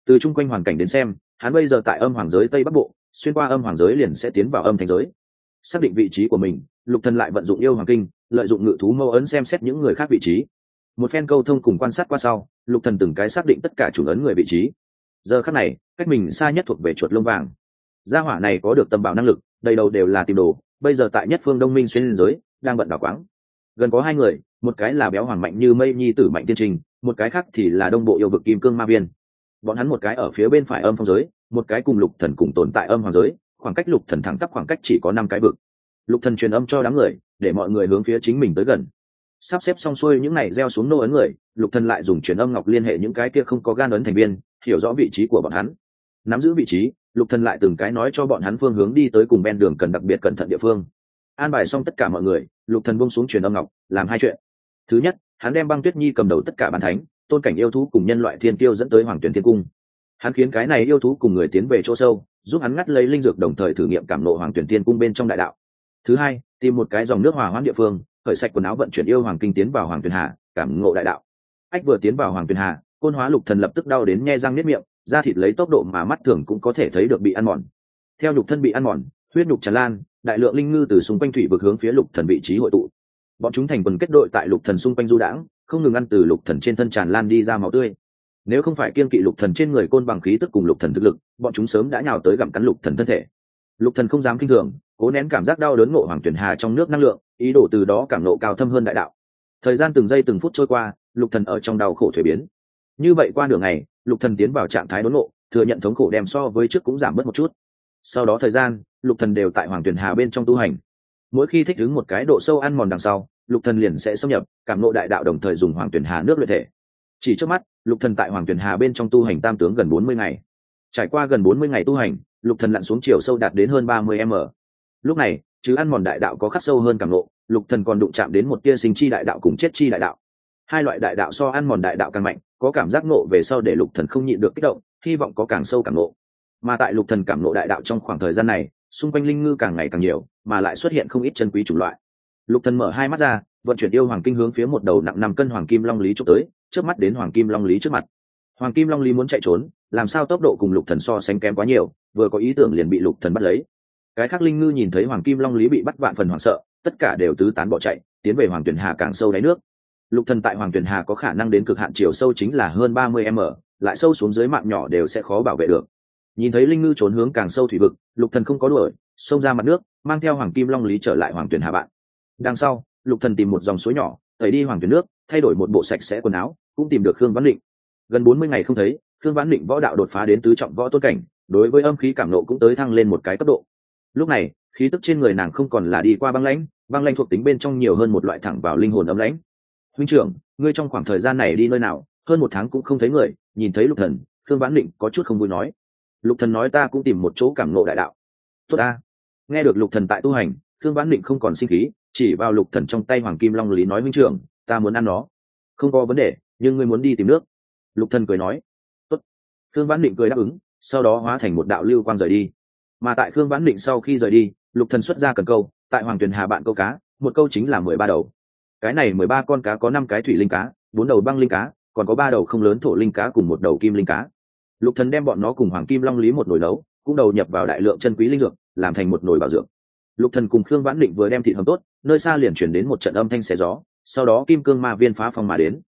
từ chung quanh hoàn cảnh đến xem hắn bây giờ tại âm hoàng giới tây bắc bộ xuyên qua âm hoàng giới liền sẽ tiến vào âm thành giới. Xác định vị trí của mình lục thần lại vận dụng yêu hoàng kinh lợi dụng ngự thú mâu ấn xem xét những người khác vị trí. Một phen câu thông cùng quan sát qua sau lục thần từng cái xác định tất cả chủ ấn người vị trí. Giờ khắc này cách mình xa nhất thuộc về chuột lông vàng. Gia hỏa này có được tâm bảo năng lực đầy đầu đều là tìm đồ bây giờ tại nhất phương đông minh xuyên giới, đang bận đảo quáng. Gần có hai người, một cái là béo hoàng mạnh như mây nhi tử mạnh tiên trình, một cái khác thì là đông bộ yêu vực kim cương ma viên. Bọn hắn một cái ở phía bên phải âm phong giới, một cái cùng lục thần cùng tồn tại âm hoàng giới, khoảng cách lục thần thẳng tắp khoảng cách chỉ có năm cái vực. Lục thần truyền âm cho đám người, để mọi người hướng phía chính mình tới gần. Sắp xếp xong xuôi những này gieo xuống nô ấn người, lục thần lại dùng truyền âm ngọc liên hệ những cái kia không có gan ấn thành viên, hiểu rõ vị trí của bọn hắn. Nắm giữ vị trí lục thần lại từng cái nói cho bọn hắn phương hướng đi tới cùng bên đường cần đặc biệt cẩn thận địa phương. An bài xong tất cả mọi người, lục thần buông xuống truyền âm ngọc, làm hai chuyện. Thứ nhất, hắn đem băng tuyết nhi cầm đầu tất cả bàn thánh, tôn cảnh yêu thú cùng nhân loại thiên tiêu dẫn tới hoàng tuyển thiên cung. Hắn khiến cái này yêu thú cùng người tiến về chỗ sâu, giúp hắn ngắt lấy linh dược đồng thời thử nghiệm cảm nộ hoàng tuyển thiên cung bên trong đại đạo. Thứ hai, tìm một cái dòng nước hòa hoãn địa phương, khởi sạch quần áo vận chuyển yêu hoàng kinh tiến vào hoàng tuyển hà, cảm ngộ đại đạo. Ách vừa tiến vào hoàng tuyển hà, côn hóa lục thần lập tức đau đến nhe răng nếp miệng da thịt lấy tốc độ mà mắt thường cũng có thể thấy được bị ăn mòn. Theo nhục thân bị ăn mòn, huyết nhục tràn lan, đại lượng linh ngư từ xung quanh thủy vực hướng phía lục thần vị trí hội tụ. Bọn chúng thành quần kết đội tại lục thần xung quanh du đãng, không ngừng ăn từ lục thần trên thân tràn lan đi ra máu tươi. Nếu không phải kiên kỵ lục thần trên người côn bằng khí tức cùng lục thần thực lực, bọn chúng sớm đã nhào tới gặm cắn lục thần thân thể. Lục thần không dám kinh thường, cố nén cảm giác đau đớn ngộ hoàng tuyển hà trong nước năng lượng, ý đồ từ đó cảm nộ cao thâm hơn đại đạo. Thời gian từng giây từng phút trôi qua, lục thần ở trong đau khổ thuế biến. Như vậy qua nửa ngày lục thần tiến vào trạng thái đốn ngộ, thừa nhận thống khổ đem so với trước cũng giảm bớt một chút. Sau đó thời gian, lục thần đều tại hoàng tuyển hà bên trong tu hành. Mỗi khi thích ứng một cái độ sâu ăn mòn đằng sau, lục thần liền sẽ xâm nhập, cảm nộ đại đạo đồng thời dùng hoàng tuyển hà nước luyện thể. Chỉ trước mắt, lục thần tại hoàng tuyển hà bên trong tu hành tam tướng gần bốn mươi ngày. Trải qua gần bốn mươi ngày tu hành, lục thần lặn xuống chiều sâu đạt đến hơn ba mươi m. Lúc này, chứ ăn mòn đại đạo có khắc sâu hơn cảm nộ lục thần còn đụng chạm đến một tia sinh chi đại đạo cùng chết chi đại đạo hai loại đại đạo so ăn mòn đại đạo càng mạnh, có cảm giác nộ về sau để lục thần không nhịn được kích động, hy vọng có càng sâu càng nộ mà tại lục thần cảm nộ đại đạo trong khoảng thời gian này, xung quanh linh ngư càng ngày càng nhiều, mà lại xuất hiện không ít chân quý chủng loại. Lục thần mở hai mắt ra, vận chuyển yêu hoàng kinh hướng phía một đầu nặng năm cân hoàng kim long lý trục tới trước mắt đến hoàng kim long lý trước mặt. Hoàng kim long lý muốn chạy trốn, làm sao tốc độ cùng lục thần so sánh kém quá nhiều, vừa có ý tưởng liền bị lục thần bắt lấy. Cái khác linh ngư nhìn thấy hoàng kim long lý bị bắt vạn phần hoảng sợ, tất cả đều tứ tán bỏ chạy, tiến về hoàng tuyển hà càng sâu đáy nước lục thần tại hoàng tuyển hà có khả năng đến cực hạn chiều sâu chính là hơn ba mươi m, lại sâu xuống dưới mạng nhỏ đều sẽ khó bảo vệ được. Nhìn thấy linh ngư trốn hướng càng sâu thủy vực, lục thần không có đuổi, xông ra mặt nước, mang theo hoàng kim long lý trở lại hoàng tuyển hà bạn. Đằng sau, lục thần tìm một dòng suối nhỏ, tẩy đi hoàng tuyển nước, thay đổi một bộ sạch sẽ quần áo, cũng tìm được khương văn định gần bốn mươi ngày không thấy, khương văn định võ đạo đột phá đến tứ trọng võ tôn cảnh, đối với âm khí cảm nộ cũng tới thăng lên một cái cấp độ. Lúc này, khí tức trên người nàng không còn là đi qua băng lãnh băng lãnh thuộc tính bên trong nhiều hơn một loại thẳng vào linh hồn ấm lãnh huynh trưởng, ngươi trong khoảng thời gian này đi nơi nào, hơn một tháng cũng không thấy người, nhìn thấy lục thần Thương vãn định có chút không vui nói. Lục thần nói ta cũng tìm một chỗ cảm ngộ đại đạo. Tốt ta. Nghe được lục thần tại tu hành Thương vãn định không còn sinh khí, chỉ vào lục thần trong tay hoàng kim long lý nói, huynh trưởng, ta muốn ăn nó. Không có vấn đề, nhưng ngươi muốn đi tìm nước. Lục thần cười nói. Tốt. Thương vãn định cười đáp ứng, sau đó hóa thành một đạo lưu quang rời đi. Mà tại khương vãn định sau khi rời đi, lục thần xuất ra cần câu, tại hoàng tuyền hà bạn câu cá, một câu chính là mười ba đầu cái này mười ba con cá có năm cái thủy linh cá, bốn đầu băng linh cá, còn có ba đầu không lớn thổ linh cá cùng một đầu kim linh cá. Lục thần đem bọn nó cùng hoàng kim long lý một nồi nấu, cũng đầu nhập vào đại lượng chân quý linh dược, làm thành một nồi bảo dưỡng lục thần cùng khương vãn định vừa đem thịt hầm tốt, nơi xa liền chuyển đến một trận âm thanh xé gió, sau đó kim cương ma viên phá phong mà đến.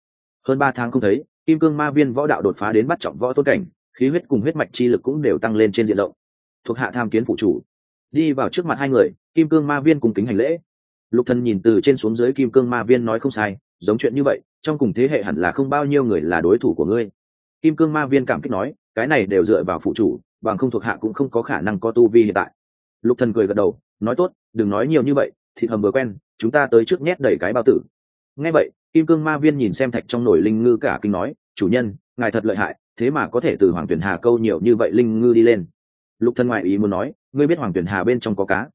Hơn ba tháng không thấy, kim cương ma viên võ đạo đột phá đến bắt trọng võ tôn cảnh, khí huyết cùng huyết mạch chi lực cũng đều tăng lên trên diện rộng. Thuộc hạ tham kiến phụ chủ. Đi vào trước mặt hai người, kim cương ma viên cùng kính hành lễ lục thần nhìn từ trên xuống dưới kim cương ma viên nói không sai, giống chuyện như vậy, trong cùng thế hệ hẳn là không bao nhiêu người là đối thủ của ngươi. Kim cương ma viên cảm kích nói, cái này đều dựa vào phụ chủ, bằng không thuộc hạ cũng không có khả năng có tu vi hiện tại. Lục thần cười gật đầu, nói tốt, đừng nói nhiều như vậy thịt hầm vừa quen, chúng ta tới trước nhét đầy cái bao tử. Nghe vậy, kim cương ma viên nhìn xem thạch trong nồi linh ngư cả kinh nói, chủ nhân, ngài thật lợi hại, thế mà có thể từ hoàng tuyển hà câu nhiều như vậy linh ngư đi lên. Lục thần ngoại ý muốn nói, ngươi biết hoàng tuyển hà bên trong có cá?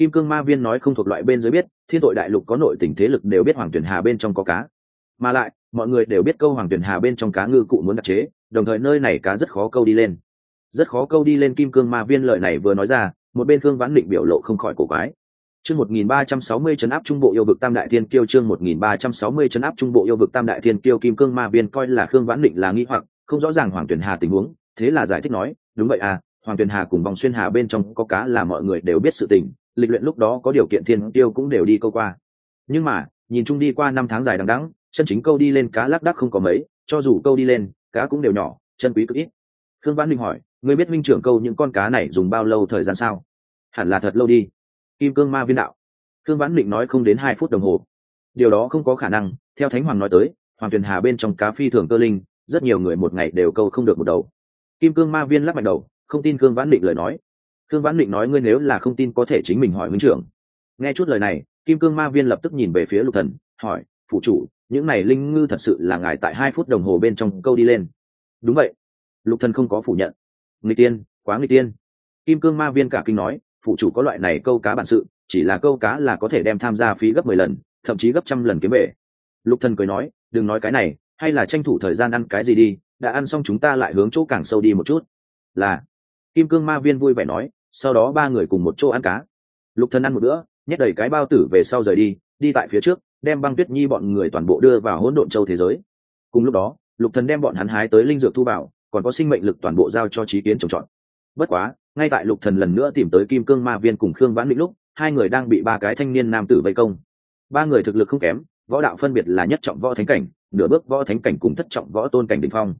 Kim cương ma viên nói không thuộc loại bên dưới biết, thiên tội đại lục có nội tình thế lực đều biết hoàng tuyển hà bên trong có cá. Mà lại, mọi người đều biết câu hoàng tuyển hà bên trong cá ngư cụ muốn đặc chế, đồng thời nơi này cá rất khó câu đi lên. Rất khó câu đi lên kim cương ma viên lợi này vừa nói ra, một bên thương vãn định biểu lộ không khỏi cổ quái. Chương một nghìn ba trăm sáu mươi chấn áp trung bộ yêu vực tam đại thiên kiêu chương một nghìn ba trăm sáu mươi chấn áp trung bộ yêu vực tam đại thiên kiêu kim cương ma viên coi là khương vãn định là nghi hoặc, không rõ ràng hoàng tuyển hà tình huống, thế là giải thích nói, đúng vậy à hoàng tuyển hà cùng vòng xuyên hà bên trong có cá là mọi người đều biết sự tình lịch luyện lúc đó có điều kiện thiên tiêu cũng đều đi câu qua. Nhưng mà, nhìn chung đi qua năm tháng dài đằng đẵng, chân chính câu đi lên cá lác đắc không có mấy, cho dù câu đi lên, cá cũng đều nhỏ, chân quý cực ít. Khương văn minh hỏi người biết minh trưởng câu những con cá này dùng bao lâu thời gian sao? Hẳn là thật lâu đi. Kim cương ma viên đạo. Khương văn định nói không đến hai phút đồng hồ. Điều đó không có khả năng, theo thánh hoàng nói tới, hoàng tuyền hà bên trong cá phi thường cơ linh, rất nhiều người một ngày đều câu không được một đầu. Kim cương ma viên lắc mạnh đầu, không tin khương vãn định lời nói khương vãn định nói, ngươi nếu là không tin có thể chính mình hỏi huynh trưởng. Nghe chút lời này, kim cương ma viên lập tức nhìn về phía lục thần, hỏi phụ chủ, những này linh ngư thật sự là ngài tại hai phút đồng hồ bên trong câu đi lên. Đúng vậy. Lục thần không có phủ nhận. Người tiên, quá người tiên. Kim cương ma viên cả kinh nói phụ chủ có loại này câu cá bản sự, chỉ là câu cá là có thể đem tham gia phí gấp mười lần, thậm chí gấp trăm lần kiếm về. lục thần cười nói, đừng nói cái này, hay là tranh thủ thời gian ăn cái gì đi, đã ăn xong chúng ta lại hướng chỗ càng sâu đi một chút. Là. Kim cương ma viên vui vẻ nói sau đó ba người cùng một chỗ ăn cá. Lục thần ăn một bữa, nhét đầy cái bao tử về sau rời đi đi tại phía trước, đem băng tuyết nhi bọn người toàn bộ đưa vào hỗn độn châu thế giới. Cùng lúc đó, lục thần đem bọn hắn hái tới linh dược thu bảo còn có sinh mệnh lực toàn bộ giao cho trí kiến trồng trọt. Bất quá, ngay tại lục thần lần nữa tìm tới kim cương ma viên cùng khương vãn định lúc, hai người đang bị ba cái thanh niên nam tử vây công. Ba người thực lực không kém, võ đạo phân biệt là nhất trọng võ thánh cảnh, nửa bước võ thánh cảnh cùng thất trọng võ tôn cảnh đỉnh phong.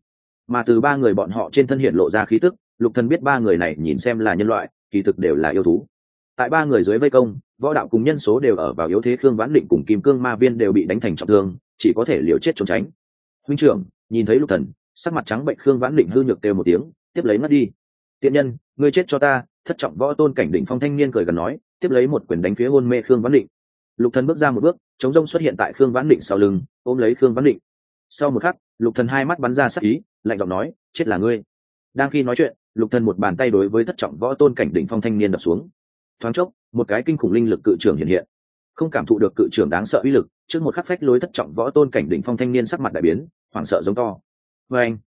Mà từ ba người bọn họ trên thân hiện lộ ra khí tức, lục thần biết ba người này nhìn xem là nhân loại kỳ thực đều là yêu thú. Tại ba người dưới vây công, võ đạo cùng nhân số đều ở vào yếu thế khương vãn định cùng kim cương ma viên đều bị đánh thành trọng thương, chỉ có thể liều chết trốn tránh. Huynh trưởng, nhìn thấy lục thần, sắc mặt trắng bệnh khương vãn định hư nhược kêu một tiếng, tiếp lấy ngất đi. Tiện nhân, ngươi chết cho ta. Thất trọng võ tôn cảnh định phong thanh niên cười gần nói, tiếp lấy một quyền đánh phía hôn mê khương vãn định. Lục thần bước ra một bước, chống rông xuất hiện tại khương vãn định sau lưng, ôm lấy khương vãn định. Sau một khắc, lục thần hai mắt bắn ra sắc ý, lạnh giọng nói, chết là ngươi. Đang khi nói chuyện lục thần một bàn tay đối với thất trọng võ tôn cảnh đỉnh phong thanh niên đập xuống. Thoáng chốc, một cái kinh khủng linh lực cự trưởng hiện hiện. Không cảm thụ được cự trưởng đáng sợ uy lực, trước một khắc phách lối thất trọng võ tôn cảnh đỉnh phong thanh niên sắc mặt đại biến, hoảng sợ giống to. Vê anh,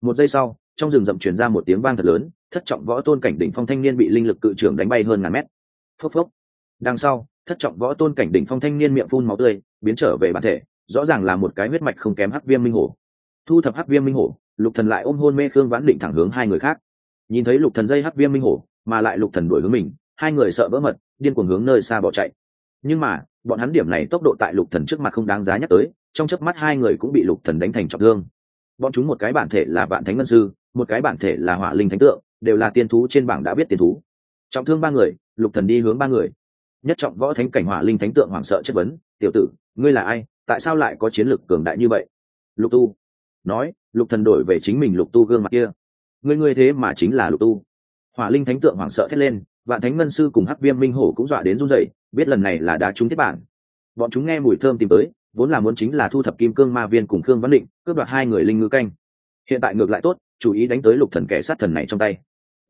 một giây sau, trong rừng rậm truyền ra một tiếng vang thật lớn, thất trọng võ tôn cảnh đỉnh phong thanh niên bị linh lực cự trưởng đánh bay hơn ngàn mét. Phốc phốc. Đằng sau, thất trọng võ tôn cảnh đỉnh phong thanh niên miệng phun máu tươi, biến trở về bản thể, rõ ràng là một cái huyết mạch không kém hắc viêm minh hổ. Thu thập hắc viêm minh hổ, lục thần lại ôm hôn mê khương vãn định thẳng hướng hai người khác nhìn thấy lục thần dây hắc viêm minh hổ, mà lại lục thần đuổi hướng mình, hai người sợ vỡ mật, điên cuồng hướng nơi xa bỏ chạy. Nhưng mà, bọn hắn điểm này tốc độ tại lục thần trước mặt không đáng giá nhắc tới, trong chớp mắt hai người cũng bị lục thần đánh thành trọng thương. Bọn chúng một cái bản thể là vạn thánh ngân sư, một cái bản thể là hỏa linh thánh tượng, đều là tiên thú trên bảng đã biết tiên thú. Trọng thương ba người, lục thần đi hướng ba người. Nhất trọng võ thánh cảnh hỏa linh thánh tượng hoảng sợ chất vấn, tiểu tử, ngươi là ai? Tại sao lại có chiến lực cường đại như vậy? Lục tu nói, lục thần đổi về chính mình lục tu gương mặt kia ngươi ngươi thế mà chính là lục tu. Hỏa linh thánh tượng hoảng sợ thét lên, vạn thánh ngân sư cùng hắc viêm minh hổ cũng dọa đến run rẩy, biết lần này là đã trúng thiết bản. Bọn chúng nghe mùi thơm tìm tới, vốn là muốn chính là thu thập kim cương ma viên cùng khương văn định, cướp đoạt hai người linh ngư canh. Hiện tại ngược lại tốt, chú ý đánh tới lục thần kẻ sát thần này trong tay.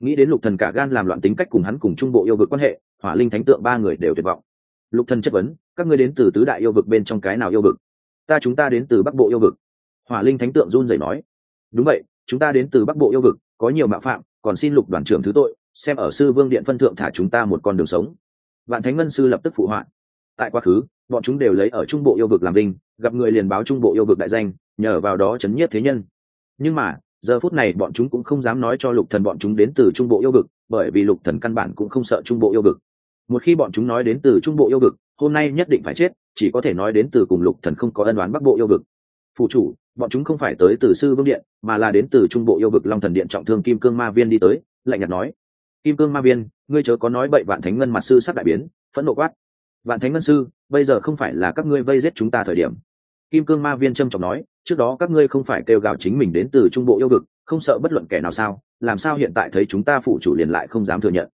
Nghĩ đến lục thần cả gan làm loạn tính cách cùng hắn cùng trung bộ yêu vực quan hệ, hỏa linh thánh tượng ba người đều tuyệt vọng. Lục thần chất vấn, các ngươi đến từ tứ đại yêu vực bên trong cái nào yêu vực? Ta chúng ta đến từ bắc bộ yêu vực. Hỏa linh thánh tượng run rẩy nói. Đúng vậy chúng ta đến từ bắc bộ yêu vực, có nhiều mạo phạm, còn xin lục đoàn trưởng thứ tội, xem ở sư vương điện phân thượng thả chúng ta một con đường sống. Vạn thánh ngân sư lập tức phụ họa. Tại quá khứ, bọn chúng đều lấy ở trung bộ yêu vực làm vinh gặp người liền báo trung bộ yêu vực đại danh, nhờ vào đó chấn nhiếp thế nhân. Nhưng mà, giờ phút này bọn chúng cũng không dám nói cho lục thần bọn chúng đến từ trung bộ yêu vực, bởi vì lục thần căn bản cũng không sợ trung bộ yêu vực. Một khi bọn chúng nói đến từ trung bộ yêu vực, hôm nay nhất định phải chết, chỉ có thể nói đến từ cùng lục thần không có ân oán bắc bộ yêu vực. Phụ chủ bọn chúng không phải tới từ sư vương điện, mà là đến từ trung bộ yêu vực long thần điện trọng thương kim cương ma viên đi tới, lạnh nhạt nói. Kim cương ma viên, ngươi chớ có nói bậy vạn thánh ngân mặt sư sắp đại biến, phẫn nộ quát. Vạn thánh ngân sư, bây giờ không phải là các ngươi vây giết chúng ta thời điểm. Kim cương ma viên trâm trọng nói, trước đó các ngươi không phải kêu gào chính mình đến từ trung bộ yêu vực, không sợ bất luận kẻ nào sao, làm sao hiện tại thấy chúng ta phụ chủ liền lại không dám thừa nhận.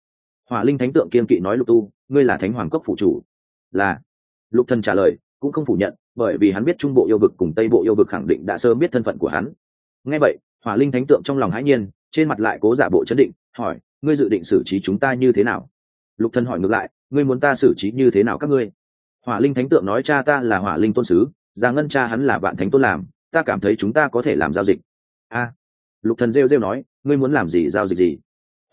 Hỏa linh thánh tượng kiên kỵ nói lục tu, ngươi là thánh hoàng cốc phụ chủ. Là. Lục thần trả lời cũng không phủ nhận, bởi vì hắn biết trung bộ yêu vực cùng tây bộ yêu vực khẳng định đã sớm biết thân phận của hắn. Nghe vậy, hỏa linh thánh tượng trong lòng hãi nhiên, trên mặt lại cố giả bộ chấn định, hỏi, ngươi dự định xử trí chúng ta như thế nào? Lục thần hỏi ngược lại, ngươi muốn ta xử trí như thế nào các ngươi? Hỏa linh thánh tượng nói, cha ta là hỏa linh tôn sứ, già ngân cha hắn là vạn thánh tôn làm, ta cảm thấy chúng ta có thể làm giao dịch. A. Lục thần rêu rêu nói, ngươi muốn làm gì giao dịch gì?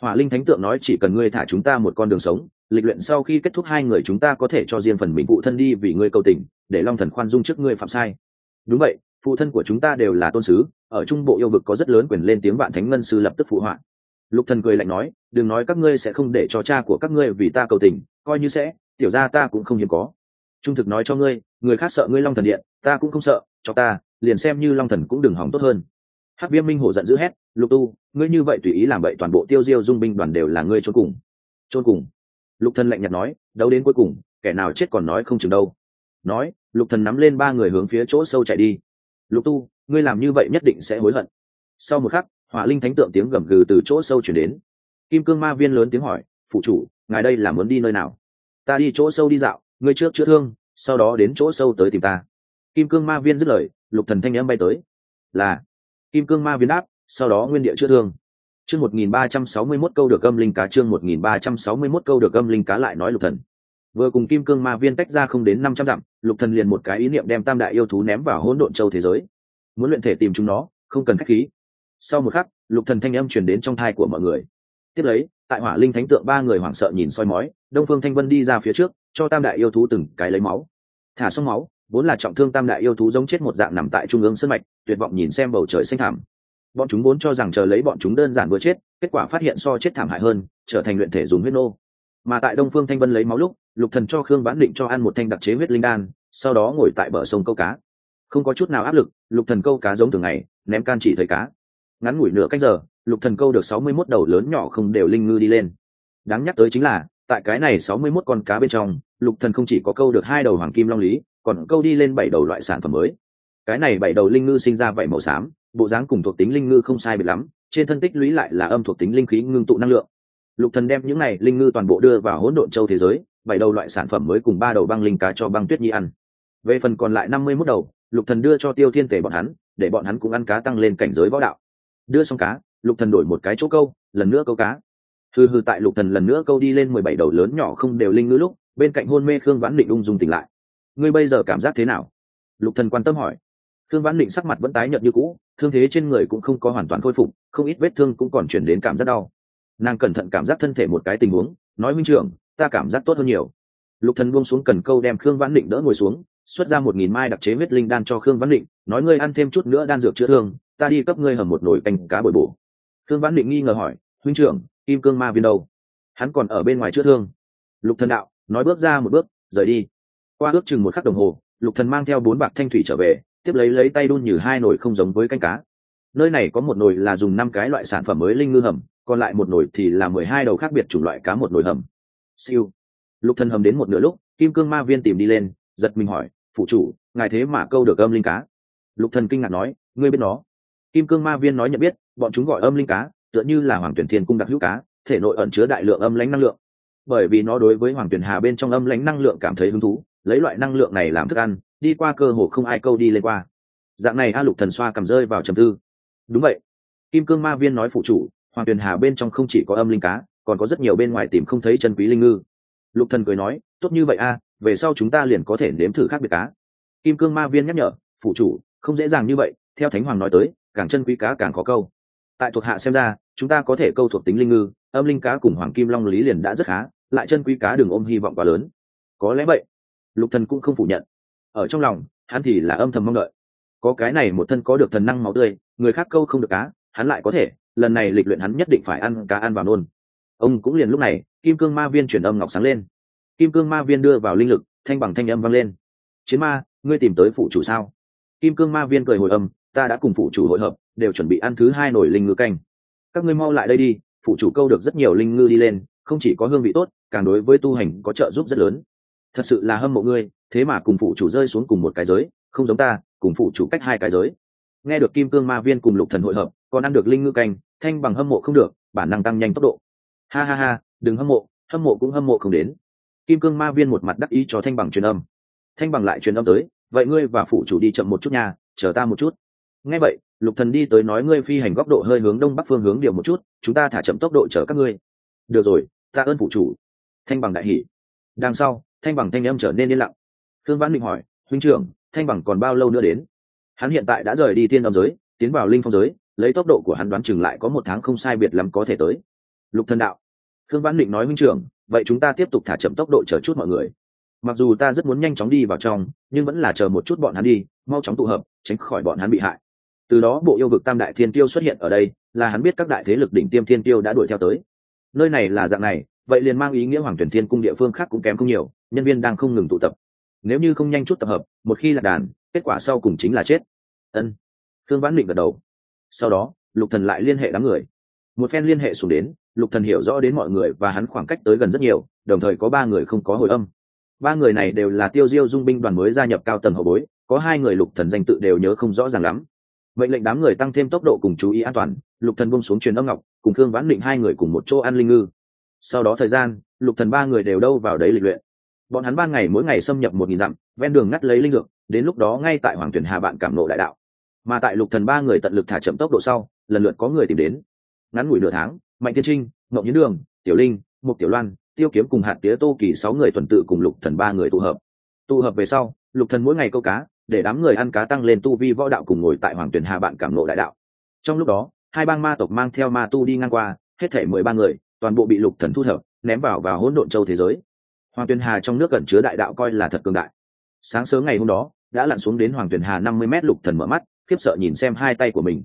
Hỏa linh thánh tượng nói, chỉ cần ngươi thả chúng ta một con đường sống lịch luyện sau khi kết thúc hai người chúng ta có thể cho riêng phần mình phụ thân đi vì ngươi cầu tình, để long thần khoan dung trước ngươi phạm sai. Đúng vậy, phụ thân của chúng ta đều là tôn sứ, ở trung bộ yêu vực có rất lớn quyền lên tiếng vạn thánh ngân sư lập tức phụ họa. Lục thần cười lạnh nói, đừng nói các ngươi sẽ không để cho cha của các ngươi vì ta cầu tình, coi như sẽ, tiểu gia ta cũng không hiếm có. Trung thực nói cho ngươi, người khác sợ ngươi long thần điện, ta cũng không sợ, cho ta, liền xem như long thần cũng đừng hỏng tốt hơn. Hắc viêm minh hổ giận dữ hét, lục tu, ngươi như vậy tùy ý làm vậy toàn bộ tiêu diêu dung binh đoàn đều là ngươi trốn cùng. Trốn cùng lục thần lạnh nhạt nói, đấu đến cuối cùng, kẻ nào chết còn nói không chừng đâu. Nói, lục thần nắm lên ba người hướng phía chỗ sâu chạy đi. Lục tu, ngươi làm như vậy nhất định sẽ hối hận. Sau một khắc, hỏa linh thánh tượng tiếng gầm gừ từ chỗ sâu chuyển đến. Kim cương ma viên lớn tiếng hỏi, phụ chủ, ngài đây là muốn đi nơi nào? Ta đi chỗ sâu đi dạo, ngươi trước chữa thương, sau đó đến chỗ sâu tới tìm ta. Kim cương ma viên dứt lời, lục thần thanh n bay tới. Là. Kim cương ma viên đáp, sau đó nguyên địa chữa thương chương một nghìn ba trăm sáu mươi mốt câu được âm linh cá, chương một nghìn ba trăm sáu mươi mốt câu được âm linh cá lại nói lục thần. Vừa cùng kim cương ma viên tách ra không đến năm trăm dặm, lục thần liền một cái ý niệm đem tam đại yêu thú ném vào hỗn độn châu thế giới. Muốn luyện thể tìm chúng nó, không cần khách khí. Sau một khắc, lục thần thanh âm truyền đến trong thai của mọi người. Tiếp lấy, tại hỏa linh thánh tượng ba người hoảng sợ nhìn soi mói, đông phương thanh vân đi ra phía trước, cho tam đại yêu thú từng cái lấy máu. Thả xong máu, vốn là trọng thương tam đại yêu thú giống chết một dạng nằm tại trung ương sân mạch, tuyệt vọng nhìn xem bầu trời xanh thẳm bọn chúng vốn cho rằng chờ lấy bọn chúng đơn giản vừa chết, kết quả phát hiện so chết thảm hại hơn, trở thành luyện thể dùng huyết nô. Mà tại đông phương thanh vân lấy máu lúc, lục thần cho khương vãn định cho ăn một thanh đặc chế huyết linh đan, sau đó ngồi tại bờ sông câu cá. Không có chút nào áp lực, lục thần câu cá giống thường ngày, ném can chỉ thấy cá. Ngắn ngủi nửa cách giờ, lục thần câu được sáu mươi 61 đầu lớn nhỏ không đều linh ngư đi lên. Đáng nhắc tới chính là, tại cái này sáu mươi 61 con cá bên trong, lục thần không chỉ có câu được hai đầu hoàng kim long lý, còn câu đi lên bảy đầu loại sản phẩm mới. Cái này bảy đầu linh ngư sinh ra vảy màu xám bộ dáng cùng thuộc tính linh ngư không sai biệt lắm, trên thân tích lũy lại là âm thuộc tính linh khí ngưng tụ năng lượng. Lục thần đem những này linh ngư toàn bộ đưa vào hỗn độn châu thế giới, bảy đầu loại sản phẩm mới cùng ba đầu băng linh cá cho băng tuyết nhi ăn. Về phần còn lại năm mươi mốt đầu, lục thần đưa cho tiêu thiên tể bọn hắn, để bọn hắn cũng ăn cá tăng lên cảnh giới võ đạo. Đưa xong cá, lục thần đổi một cái chỗ câu, lần nữa câu cá. Hư hư tại lục thần lần nữa câu đi lên mười bảy đầu lớn nhỏ không đều linh ngư lúc, bên cạnh hôn mê khương vãn định ung dung tỉnh lại. Ngươi bây giờ cảm giác thế nào? Lục thần quan tâm hỏi. Khương vãn định sắc mặt vẫn tái nhợt như cũ thương thế trên người cũng không có hoàn toàn khôi phục, không ít vết thương cũng còn chuyển đến cảm giác đau. Nàng cẩn thận cảm giác thân thể một cái tình huống, nói huynh trưởng, ta cảm giác tốt hơn nhiều. Lục thần buông xuống cần câu đem khương vãn định đỡ ngồi xuống, xuất ra một nghìn mai đặc chế huyết linh đan cho khương vãn định, nói ngươi ăn thêm chút nữa đan dược chữa thương, ta đi cấp ngươi hầm một nồi canh cá bồi bổ. Khương vãn định nghi ngờ hỏi huynh trưởng, kim cương ma viên đâu? Hắn còn ở bên ngoài chữa thương. Lục thần đạo, nói bước ra một bước, rời đi. Qua ước chừng một khắc đồng hồ, lục thần mang theo bốn bạc thanh thủy trở về tiếp lấy lấy tay đun như hai nồi không giống với canh cá. Nơi này có một nồi là dùng năm cái loại sản phẩm mới linh ngư hầm, còn lại một nồi thì là mười hai đầu khác biệt chủng loại cá một nồi hầm. Siêu. Lục thần hầm đến một nửa lúc, kim cương ma viên tìm đi lên, giật mình hỏi phụ chủ, ngài thế mà câu được âm linh cá? Lục thần kinh ngạc nói, ngươi biết nó. Kim cương ma viên nói nhận biết, bọn chúng gọi âm linh cá, tựa như là hoàng tuyển thiên cung đặc hữu cá, thể nội ẩn chứa đại lượng âm lãnh năng lượng. Bởi vì nó đối với hoàng tuyển hà bên trong âm lãnh năng lượng cảm thấy hứng thú, lấy loại năng lượng này làm thức ăn đi qua cơ hồ không ai câu đi lên qua. Dạng này a lục thần xoa cầm rơi vào trầm tư. Đúng vậy. Kim cương ma viên nói phụ chủ, hoàng tuyền hà bên trong không chỉ có âm linh cá, còn có rất nhiều bên ngoài tìm không thấy chân quý linh ngư. Lục thần cười nói, tốt như vậy a, về sau chúng ta liền có thể nếm thử khác biệt cá. Kim cương ma viên nhắc nhở, phụ chủ, không dễ dàng như vậy, theo thánh hoàng nói tới, càng chân quý cá càng khó câu. Tại thuộc hạ xem ra, chúng ta có thể câu thuộc tính linh ngư, âm linh cá cùng hoàng kim long lý liền đã rất khá, lại chân quý cá đừng ôm hy vọng quá lớn. Có lẽ vậy. Lục thần cũng không phủ nhận ở trong lòng, hắn thì là âm thầm mong đợi. Có cái này một thân có được thần năng máu tươi, người khác câu không được cá, hắn lại có thể, lần này lịch luyện hắn nhất định phải ăn cá ăn vào nôn. Ông cũng liền lúc này, kim cương ma viên chuyển âm ngọc sáng lên. Kim cương ma viên đưa vào linh lực, thanh bằng thanh âm vang lên. Chiến ma, ngươi tìm tới phụ chủ sao? Kim cương ma viên cười hồi âm, ta đã cùng phụ chủ hội hợp, đều chuẩn bị ăn thứ hai nổi linh ngư canh. Các ngươi mau lại đây đi, phụ chủ câu được rất nhiều linh ngư đi lên, không chỉ có hương vị tốt, càng đối với tu hành có trợ giúp rất lớn. Thật sự là hâm mộ ngươi thế mà cùng phụ chủ rơi xuống cùng một cái giới, không giống ta, cùng phụ chủ cách hai cái giới. Nghe được kim cương ma viên cùng lục thần hội hợp, còn ăn được linh ngư canh, thanh bằng hâm mộ không được, bản năng tăng nhanh tốc độ. Ha ha ha, đừng hâm mộ hâm mộ cũng hâm mộ không đến. Kim cương ma viên một mặt đắc ý cho thanh bằng truyền âm. Thanh bằng lại truyền âm tới, vậy ngươi và phụ chủ đi chậm một chút nha, chờ ta một chút. Nghe vậy, lục thần đi tới nói ngươi phi hành góc độ hơi hướng đông bắc phương hướng điều một chút, chúng ta thả chậm tốc độ chở các ngươi. Được rồi, ta ơn phụ chủ. Thanh bằng đại hỉ. Đằng sau, thanh bằng thanh âm trở nên yên lặng thương vãn định hỏi, huynh trưởng, thanh bằng còn bao lâu nữa đến? Hắn hiện tại đã rời đi thiên âm giới, tiến vào linh phong giới, lấy tốc độ của hắn đoán chừng lại có một tháng không sai biệt lắm có thể tới. Lục thần đạo thương vãn định nói, huynh trưởng, vậy chúng ta tiếp tục thả chậm tốc độ chờ chút mọi người. Mặc dù ta rất muốn nhanh chóng đi vào trong, nhưng vẫn là chờ một chút bọn hắn đi, mau chóng tụ hợp, tránh khỏi bọn hắn bị hại. Từ đó bộ yêu vực tam đại thiên tiêu xuất hiện ở đây, là hắn biết các đại thế lực đỉnh tiêm thiên tiêu đã đuổi theo tới. Nơi này là dạng này, vậy liền mang ý nghĩa hoàng tuyển thiên cung địa phương khác cũng kém không nhiều, nhân viên đang không ngừng tụ tập nếu như không nhanh chút tập hợp, một khi là đàn, kết quả sau cùng chính là chết. Ân. Thương vãn định gật đầu. Sau đó, lục thần lại liên hệ đám người. Một phen liên hệ xuống đến, lục thần hiểu rõ đến mọi người và hắn khoảng cách tới gần rất nhiều, đồng thời có ba người không có hồi âm. Ba người này đều là tiêu diêu dung binh đoàn mới gia nhập cao tầng hậu bối, có hai người lục thần danh tự đều nhớ không rõ ràng lắm. Mệnh lệnh đám người tăng thêm tốc độ cùng chú ý an toàn, lục thần buông xuống truyền âm ngọc, cùng thương vãn định hai người cùng một chỗ ăn linh ngư. Sau đó thời gian, lục thần ba người đều đâu vào đấy lịch luyện bọn hắn ban ngày mỗi ngày xâm nhập một nghìn dặm, ven đường ngắt lấy linh dược, đến lúc đó ngay tại hoàng tuyển hà bạn cảm nộ đại đạo. Mà tại lục thần ba người tận lực thả chậm tốc độ sau, lần lượt có người tìm đến. Ngắn ngủi nửa tháng, mạnh thiên trinh, mộng nhẫn đường, tiểu linh, mục tiểu loan, tiêu kiếm cùng hạt tía tô kỳ sáu người tuần tự cùng lục thần ba người tụ hợp. Tụ hợp về sau, lục thần mỗi ngày câu cá, để đám người ăn cá tăng lên tu vi võ đạo cùng ngồi tại hoàng tuyển hà bạn cảm nộ đại đạo. Trong lúc đó, hai bang ma tộc mang theo ma tu đi ngang qua, hết thể mười ba người, toàn bộ bị lục thần thu thập, ném vào vào hỗn độn châu thế giới hoàng tuyền hà trong nước cẩn chứa đại đạo coi là thật cường đại. Sáng sớm ngày hôm đó, đã lặn xuống đến hoàng tuyền hà năm mươi m lục thần mở mắt, khiếp sợ nhìn xem hai tay của mình.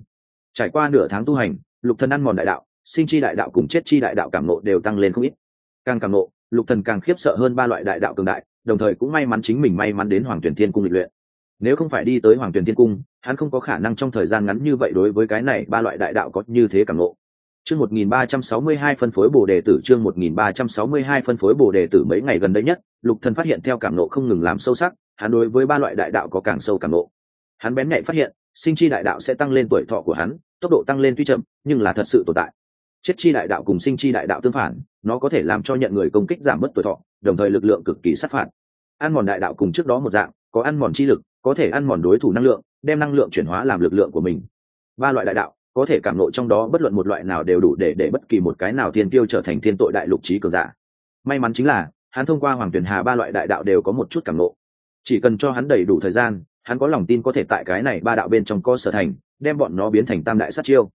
Trải qua nửa tháng tu hành, lục thần ăn mòn đại đạo, sinh chi đại đạo cùng chết chi đại đạo cảm nộ đều tăng lên không ít. Càng cảm nộ, lục thần càng khiếp sợ hơn ba loại đại đạo cường đại, đồng thời cũng may mắn chính mình may mắn đến hoàng tuyển thiên cung lịch luyện. Nếu không phải đi tới hoàng tuyển thiên cung, hắn không có khả năng trong thời gian ngắn như vậy đối với cái này ba loại đại đạo có như thế cảm nộ chương 1362 phân phối bổ đề tử, chương 1362 phân phối bổ đề tử mấy ngày gần đây nhất, lục thần phát hiện theo cảm nộ không ngừng làm sâu sắc, hắn đối với ba loại đại đạo có càng sâu cảm nộ. Hắn bén nhạy phát hiện, sinh chi đại đạo sẽ tăng lên tuổi thọ của hắn, tốc độ tăng lên tuy chậm, nhưng là thật sự tồn tại. Chết chi đại đạo cùng sinh chi đại đạo tương phản, nó có thể làm cho nhận người công kích giảm mất tuổi thọ, đồng thời lực lượng cực kỳ sát phạt. Ăn mòn đại đạo cùng trước đó một dạng, có ăn mòn chi lực, có thể ăn mòn đối thủ năng lượng, đem năng lượng chuyển hóa làm lực lượng của mình. Ba loại đại đạo có thể cảm nộ trong đó bất luận một loại nào đều đủ để để bất kỳ một cái nào thiên tiêu trở thành thiên tội đại lục trí cường giả. May mắn chính là, hắn thông qua hoàng tuyển hà ba loại đại đạo đều có một chút cảm nộ. Chỉ cần cho hắn đầy đủ thời gian, hắn có lòng tin có thể tại cái này ba đạo bên trong co sở thành, đem bọn nó biến thành tam đại sát chiêu.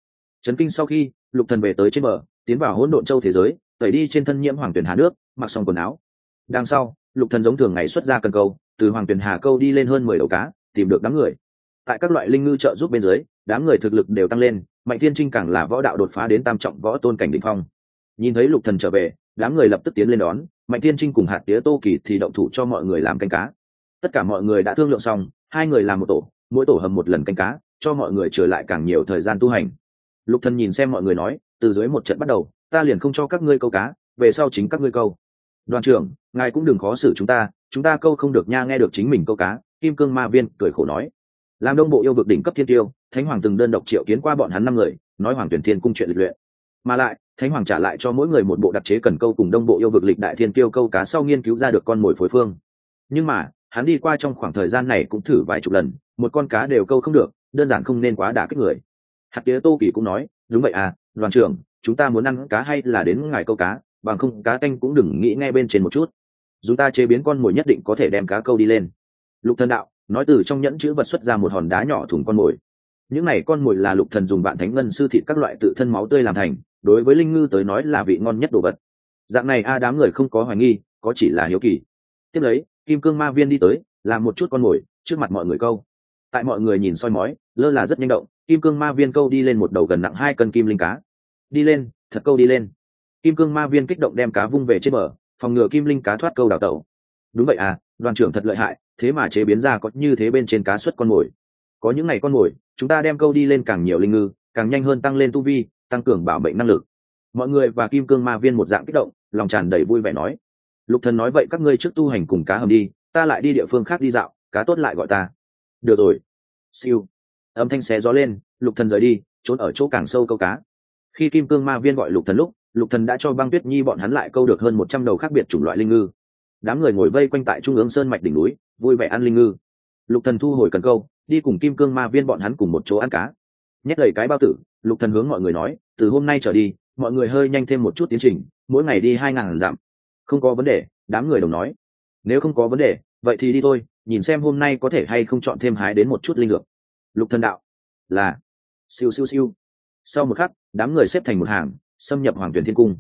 Trấn kinh sau khi, lục thần về tới trên bờ, tiến vào hỗn độn châu thế giới, tẩy đi trên thân nhiễm hoàng tuyển hà nước, mặc xong quần áo. Đằng sau, lục thần giống thường ngày xuất ra cần câu, từ hoàng tuyển hà câu đi lên hơn mười đầu cá, tìm được đám người. Tại các loại linh ngư trợ giúp bên dưới, đám người thực lực đều tăng lên mạnh thiên trinh càng là võ đạo đột phá đến tam trọng võ tôn cảnh định phong. Nhìn thấy lục thần trở về, đám người lập tức tiến lên đón, mạnh thiên trinh cùng hạt tía tô kỳ thì động thủ cho mọi người làm canh cá. Tất cả mọi người đã thương lượng xong, hai người làm một tổ, mỗi tổ hầm một lần canh cá, cho mọi người trở lại càng nhiều thời gian tu hành. Lục thần nhìn xem mọi người nói, từ dưới một trận bắt đầu, ta liền không cho các ngươi câu cá, về sau chính các ngươi câu. Đoàn trưởng, ngài cũng đừng khó xử chúng ta chúng ta câu không được nha nghe được chính mình câu cá, kim cương ma viên cười khổ nói. Làm đông bộ yêu vực đỉnh cấp thiên tiêu thánh hoàng từng đơn độc triệu kiến qua bọn hắn năm người, nói hoàng tuyển thiên cung chuyện lịch luyện. Mà lại, thánh hoàng trả lại cho mỗi người một bộ đặc chế cần câu cùng đông bộ yêu vực lịch đại thiên tiêu câu cá sau nghiên cứu ra được con mồi phối phương. Nhưng mà, hắn đi qua trong khoảng thời gian này cũng thử vài chục lần, một con cá đều câu không được, đơn giản không nên quá đả kích người. Hạt tía tô kỳ cũng nói, đúng vậy à đoàn trưởng, chúng ta muốn ăn cá hay là đến ngài câu cá, bằng không cá canh cũng đừng nghĩ ngay bên trên một chút. Dù ta chế biến con mồi nhất định có thể đem cá câu đi lên. Lục thần đạo nói từ trong nhẫn chữ vật xuất ra một hòn đá nhỏ thùng con mồi những này con mồi là lục thần dùng vạn thánh ngân sư thịt các loại tự thân máu tươi làm thành, đối với linh ngư tới nói là vị ngon nhất đồ vật. Dạng này a đám người không có hoài nghi, có chỉ là hiếu kỳ. Tiếp lấy, kim cương ma viên đi tới làm một chút con mồi, trước mặt mọi người câu. Tại mọi người nhìn soi mói, lơ là rất nhanh động, kim cương ma viên câu đi lên một đầu gần nặng hai cân kim linh cá. Đi lên, thật câu đi lên. Kim cương ma viên kích động đem cá vung về trên bờ, phòng ngừa kim linh cá thoát câu đào tẩu. Đúng vậy à đoàn trưởng thật lợi hại, thế mà chế biến ra có như thế bên trên cá xuất con mồi có những ngày con mồi chúng ta đem câu đi lên càng nhiều linh ngư, càng nhanh hơn tăng lên tu vi, tăng cường bảo mệnh năng lực. Mọi người và kim cương ma viên một dạng kích động, lòng tràn đầy vui vẻ nói. Lục thần nói vậy các ngươi trước tu hành cùng cá hầm đi, ta lại đi địa phương khác đi dạo, cá tốt lại gọi ta. Được rồi. Siêu. Âm thanh xé gió lên, lục thần rời đi, trốn ở chỗ càng sâu câu cá. Khi kim cương ma viên gọi lục thần lúc, lục thần đã cho băng tuyết nhi bọn hắn lại câu được hơn một trăm đầu khác biệt chủng loại linh ngư. Đám người ngồi vây quanh tại trung ương sơn mạch đỉnh núi, vui vẻ ăn linh ngư. Lục thần thu hồi cần câu đi cùng kim cương ma viên bọn hắn cùng một chỗ ăn cá. Nhét đầy cái bao tử, lục thần hướng mọi người nói, từ hôm nay trở đi, mọi người hơi nhanh thêm một chút tiến trình, mỗi ngày đi hai ngàn dặm. Không có vấn đề, đám người đồng nói. Nếu không có vấn đề, vậy thì đi thôi, nhìn xem hôm nay có thể hay không chọn thêm hái đến một chút linh dược. Lục thần đạo, là. Siêu siêu siêu. Sau một khắc, đám người xếp thành một hàng, xâm nhập hoàng tuyển thiên cung.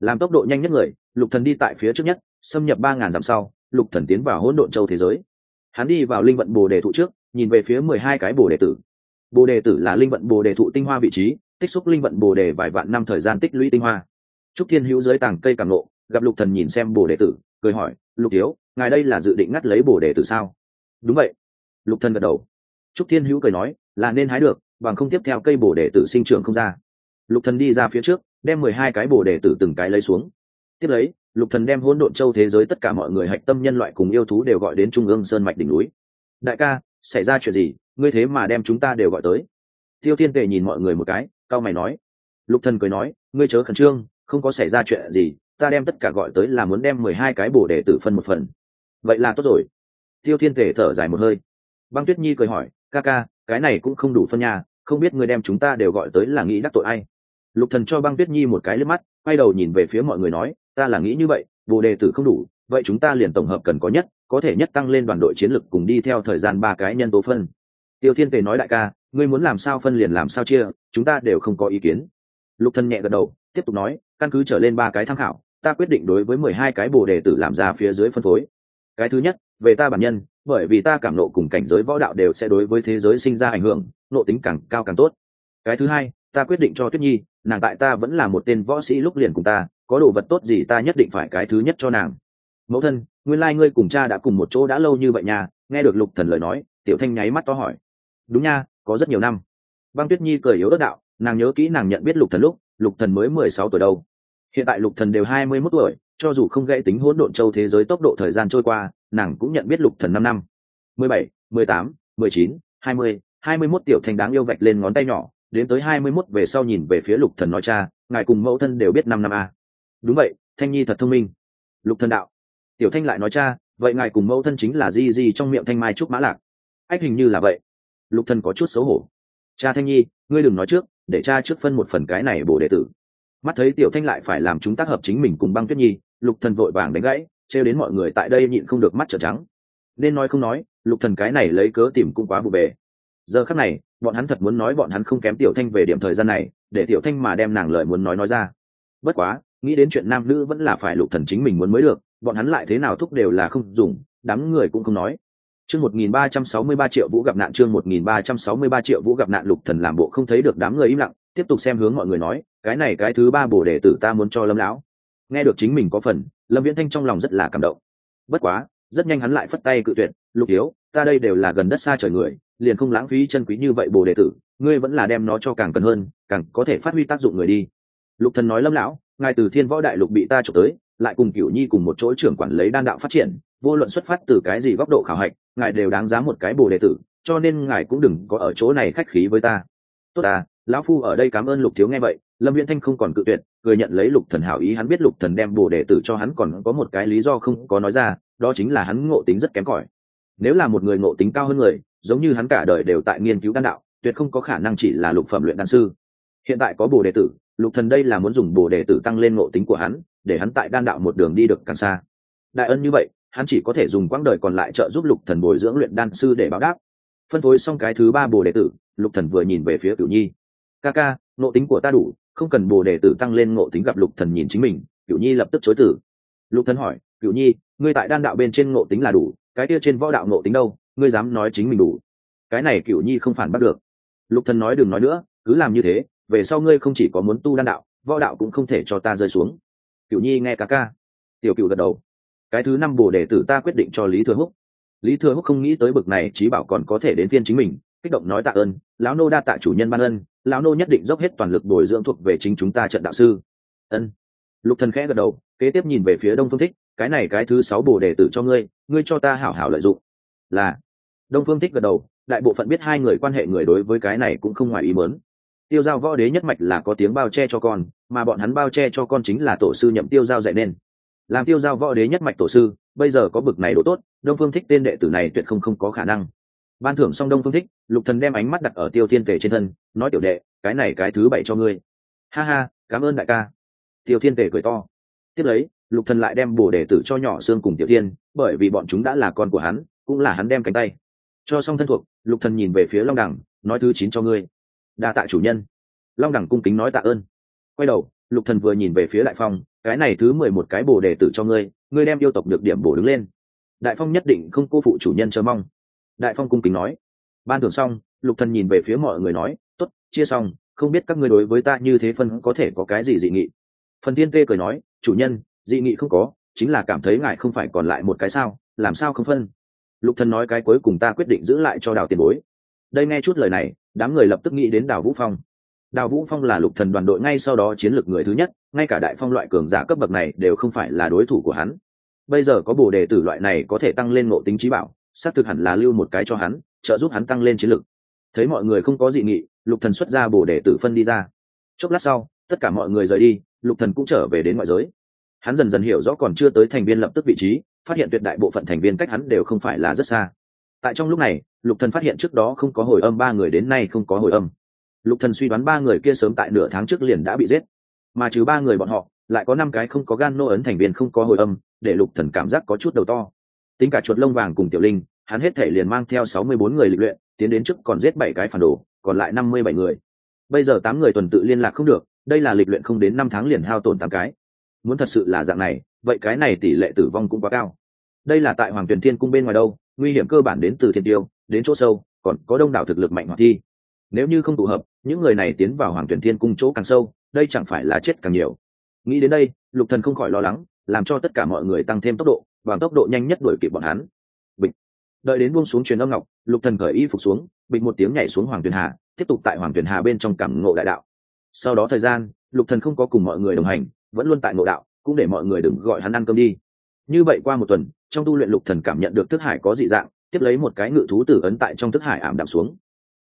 Làm tốc độ nhanh nhất người, lục thần đi tại phía trước nhất, xâm nhập ba ngàn dặm sau, lục thần tiến vào hỗn độn châu thế giới. Hắn đi vào linh vận bồ đề thụ trước nhìn về phía mười hai cái bồ đề tử. Bồ đề tử là linh vận bồ đề thụ tinh hoa vị trí, tích xúc linh vận bồ đề vài vạn năm thời gian tích lũy tinh hoa. Trúc thiên hữu dưới tàng cây càng nộ gặp lục thần nhìn xem bồ đề tử, cười hỏi, lục thiếu, ngài đây là dự định ngắt lấy bồ đề tử sao? Đúng vậy. Lục thần gật đầu. Trúc thiên hữu cười nói, là nên hái được, bằng không tiếp theo cây bồ đề tử sinh trưởng không ra. Lục thần đi ra phía trước, đem mười hai cái bồ đề tử từng cái lấy xuống. Tiếp lấy, lục thần đem hỗn độn châu thế giới tất cả mọi người hạch tâm nhân loại cùng yêu thú đều gọi đến trung ương sơn mạch đỉnh núi. Đại ca xảy ra chuyện gì, ngươi thế mà đem chúng ta đều gọi tới. Tiêu thiên tề nhìn mọi người một cái, cao mày nói. Lục thần cười nói, ngươi chớ khẩn trương, không có xảy ra chuyện gì, ta đem tất cả gọi tới là muốn đem mười hai cái bổ đề tử phân một phần. Vậy là tốt rồi. Tiêu thiên tề thở dài một hơi. Băng tuyết nhi cười hỏi, ca ca, cái này cũng không đủ phân nhà không biết ngươi đem chúng ta đều gọi tới là nghĩ đắc tội ai? Lục thần cho băng tuyết nhi một cái lướt mắt, quay đầu nhìn về phía mọi người nói, ta là nghĩ như vậy bồ đề tử không đủ vậy chúng ta liền tổng hợp cần có nhất, có thể nhất tăng lên đoàn đội chiến lực cùng đi theo thời gian ba cái nhân tố phân. Tiêu thiên tề nói đại ca, ngươi muốn làm sao phân liền làm sao chia, chúng ta đều không có ý kiến. Lục thần nhẹ gật đầu, tiếp tục nói, căn cứ trở lên ba cái tham khảo, ta quyết định đối với mười hai cái bồ đề tử làm ra phía dưới phân phối. Cái thứ nhất, về ta bản nhân, bởi vì ta cảm nộ cùng cảnh giới võ đạo đều sẽ đối với thế giới sinh ra ảnh hưởng, nộ tính càng cao càng tốt. Cái thứ hai, ta quyết định cho tuyết nhi, nàng tại ta vẫn là một tên võ sĩ lúc liền cùng ta, có đồ vật tốt gì ta nhất định phải cái thứ nhất cho nàng mẫu thân, nguyên lai、like、ngươi cùng cha đã cùng một chỗ đã lâu như vậy nha, nghe được lục thần lời nói, tiểu thanh nháy mắt to hỏi. Đúng nha, có rất nhiều năm. Băng tuyết nhi cười yếu ớt đạo, nàng nhớ kỹ nàng nhận biết lục thần lúc, lục thần mới mười sáu tuổi đâu. Hiện tại lục thần đều hai mươi mốt tuổi, cho dù không gãy tính hỗn độn châu thế giới tốc độ thời gian trôi qua, nàng cũng nhận biết lục thần năm năm. mười bảy, mười tám, mười chín, hai mươi hai mươi mốt tiểu thanh đáng yêu vạch lên ngón tay nhỏ, đến tới hai mươi mốt về sau nhìn về phía lục thần nói cha, ngài cùng mẫu thân đều biết năm năm a. À. đúng vậy, thanh nhi thật thông minh. Lục thần đạo tiểu thanh lại nói, cha, vậy ngài cùng mẫu thân chính là di di trong miệng thanh mai trúc mã lạc. Ách hình như là vậy. Lục thần có chút xấu hổ. Cha thanh nhi, ngươi đừng nói trước, để cha trước phân một phần cái này bổ đệ tử. Mắt thấy tiểu thanh lại phải làm chúng tác hợp chính mình cùng băng tuyết nhi, lục thần vội vàng đánh gãy, trêu đến mọi người tại đây nhịn không được mắt trợn trắng. Nên nói không nói, lục thần cái này lấy cớ tìm cũng quá vụ bề. Giờ khắc này, bọn hắn thật muốn nói bọn hắn không kém tiểu thanh về điểm thời gian này, để tiểu thanh mà đem nàng lời muốn nói nói ra. Bất quá, nghĩ đến chuyện nam nữ vẫn là phải lục thần chính mình muốn mới được bọn hắn lại thế nào thúc đều là không dùng, đám người cũng không nói. Chương một nghìn ba trăm sáu mươi ba triệu vũ gặp nạn, chương một nghìn ba trăm sáu mươi ba triệu vũ gặp nạn, lục thần làm bộ không thấy được đám người im lặng, tiếp tục xem hướng mọi người nói, cái này cái thứ ba bổ đệ tử ta muốn cho lâm lão. Nghe được chính mình có phần, lâm viễn thanh trong lòng rất là cảm động. Bất quá, rất nhanh hắn lại phất tay cự tuyệt, lục yếu ta đây đều là gần đất xa trời người, liền không lãng phí chân quý như vậy bồ đệ tử, ngươi vẫn là đem nó cho càng cần hơn, càng có thể phát huy tác dụng người đi. Lục thần nói, lâm lão, ngài từ thiên võ đại lục bị ta trộm tới lại cùng cửu nhi cùng một chỗ trưởng quản lấy đan đạo phát triển, vô luận xuất phát từ cái gì góc độ khảo hạch, ngài đều đáng giá một cái bồ đệ tử, cho nên ngài cũng đừng có ở chỗ này khách khí với ta. Tốt à lão phu ở đây cảm ơn lục thiếu nghe vậy, lâm viễn thanh không còn cự tuyệt, cười nhận lấy lục thần hảo ý, hắn biết lục thần đem bồ đệ tử cho hắn còn có một cái lý do không có nói ra, đó chính là hắn ngộ tính rất kém cỏi. Nếu là một người ngộ tính cao hơn người, giống như hắn cả đời đều tại nghiên cứu đan đạo, tuyệt không có khả năng chỉ là lục phẩm luyện đan sư. Hiện tại có bồ đệ tử lục thần đây là muốn dùng bồ đề tử tăng lên ngộ tính của hắn, để hắn tại đan đạo một đường đi được càng xa. Đại ân như vậy, hắn chỉ có thể dùng quãng đời còn lại trợ giúp lục thần bồi dưỡng luyện đan sư để báo đáp. Phân phối xong cái thứ ba bồ đề tử, lục thần vừa nhìn về phía cửu nhi. Ca ca, ngộ tính của ta đủ, không cần bồ đề tử tăng lên ngộ tính gặp lục thần nhìn chính mình. Cửu nhi lập tức chối từ. Lục thần hỏi, cửu nhi, ngươi tại đan đạo bên trên ngộ tính là đủ, cái kia trên võ đạo ngộ tính đâu, ngươi dám nói chính mình đủ? Cái này cửu nhi không phản bắt được. Lục thần nói đừng nói nữa, cứ làm như thế về sau ngươi không chỉ có muốn tu đan đạo, võ đạo cũng không thể cho ta rơi xuống. Cựu nhi nghe ca ca. Tiểu cửu gật đầu. Cái thứ năm bồ đề tử ta quyết định cho lý thừa húc. Lý thừa húc không nghĩ tới bực này trí bảo còn có thể đến phiên chính mình, kích động nói tạ ơn, lão nô đa tạ chủ nhân ban ân, lão nô nhất định dốc hết toàn lực bồi dưỡng thuộc về chính chúng ta trận đạo sư. Ân. Lục thần khẽ gật đầu, kế tiếp nhìn về phía đông phương thích, cái này cái thứ sáu bồ đề tử cho ngươi ngươi cho ta hảo hảo lợi dụng. Là. Đông phương thích gật đầu, đại bộ phận biết hai người quan hệ người đối với cái này cũng không ngoài ý muốn tiêu giao võ đế nhất mạch là có tiếng bao che cho con, mà bọn hắn bao che cho con chính là tổ sư nhậm tiêu giao dạy nên. Làm tiêu giao võ đế nhất mạch tổ sư, bây giờ có bực này độ tốt, đông phương thích tên đệ tử này tuyệt không không có khả năng. Ban thưởng xong đông phương thích, lục thần đem ánh mắt đặt ở tiêu thiên Tề trên thân, nói tiểu đệ, cái này cái thứ bảy cho ngươi. Ha ha, cảm ơn đại ca. Tiêu thiên Tề cười to. Tiếp lấy, lục thần lại đem bổ đệ tử cho nhỏ xương cùng tiểu thiên, bởi vì bọn chúng đã là con của hắn, cũng là hắn đem cánh tay. Cho xong thân thuộc, lục thần nhìn về phía long đẳng nói thứ chín cho ngươi đa tạ chủ nhân. Long đẳng cung kính nói tạ ơn. Quay đầu, lục thần vừa nhìn về phía đại phong, cái này thứ mười một cái bồ đề tử cho ngươi ngươi đem yêu tộc được điểm bổ đứng lên. Đại phong nhất định không cô phụ chủ nhân chờ mong. Đại phong cung kính nói. Ban thưởng xong, lục thần nhìn về phía mọi người nói, tốt, chia xong, không biết các ngươi đối với ta như thế phân có thể có cái gì dị nghị? Phần tiên tê cười nói, chủ nhân, dị nghị không có, chính là cảm thấy ngài không phải còn lại một cái sao, làm sao không phân? Lục thần nói cái cuối cùng ta quyết định giữ lại cho đào tiền bối. Đây nghe chút lời này đám người lập tức nghĩ đến đào vũ phong. Đào vũ phong là lục thần đoàn đội ngay sau đó chiến lược người thứ nhất, ngay cả đại phong loại cường giả cấp bậc này đều không phải là đối thủ của hắn. Bây giờ có bồ đề tử loại này có thể tăng lên ngộ tính trí bảo, xác thực hẳn là lưu một cái cho hắn, trợ giúp hắn tăng lên chiến lược. Thấy mọi người không có dị nghị, lục thần xuất ra bồ đề tử phân đi ra. Chốc lát sau, tất cả mọi người rời đi, lục thần cũng trở về đến ngoại giới. Hắn dần dần hiểu rõ còn chưa tới thành viên lập tức vị trí, phát hiện tuyệt đại bộ phận thành viên cách hắn đều không phải là rất xa tại trong lúc này, lục thần phát hiện trước đó không có hồi âm, ba người đến nay không có hồi âm. Lục thần suy đoán ba người kia sớm tại nửa tháng trước liền đã bị giết. Mà trừ ba người bọn họ, lại có năm cái không có gan nô ấn thành viên không có hồi âm, để lục thần cảm giác có chút đầu to. Tính cả chuột lông vàng cùng tiểu linh, hắn hết thể liền mang theo sáu mươi bốn người lịch luyện, tiến đến trước còn giết bảy cái phản đồ, còn lại năm mươi bảy người. Bây giờ tám người tuần tự liên lạc không được, đây là lịch luyện không đến năm tháng liền hao tổn tám cái. Muốn thật sự là dạng này, vậy cái này tỷ lệ tử vong cũng quá cao. Đây là tại hoàng tuyển thiên cung bên ngoài đâu? Nguy hiểm cơ bản đến từ thiên tiêu, đến chỗ sâu, còn có đông đảo thực lực mạnh hoạt thi. Nếu như không tụ hợp, những người này tiến vào hoàng tuyển thiên cung chỗ càng sâu, đây chẳng phải là chết càng nhiều. Nghĩ đến đây, lục thần không khỏi lo lắng, làm cho tất cả mọi người tăng thêm tốc độ, bằng tốc độ nhanh nhất đuổi kịp bọn hắn. Bịch. Đợi đến buông xuống truyền âm ngọc, lục thần cởi y phục xuống, bịch một tiếng nhảy xuống hoàng tuyển hà, tiếp tục tại hoàng tuyển hà bên trong cảm ngộ đại đạo. Sau đó thời gian, lục thần không có cùng mọi người đồng hành, vẫn luôn tại ngộ đạo, cũng để mọi người đừng gọi hắn ăn cơm đi. Như vậy qua một tuần trong tu luyện lục thần cảm nhận được thức hải có dị dạng, tiếp lấy một cái ngự thú tử ấn tại trong thức hải ảm đạm xuống.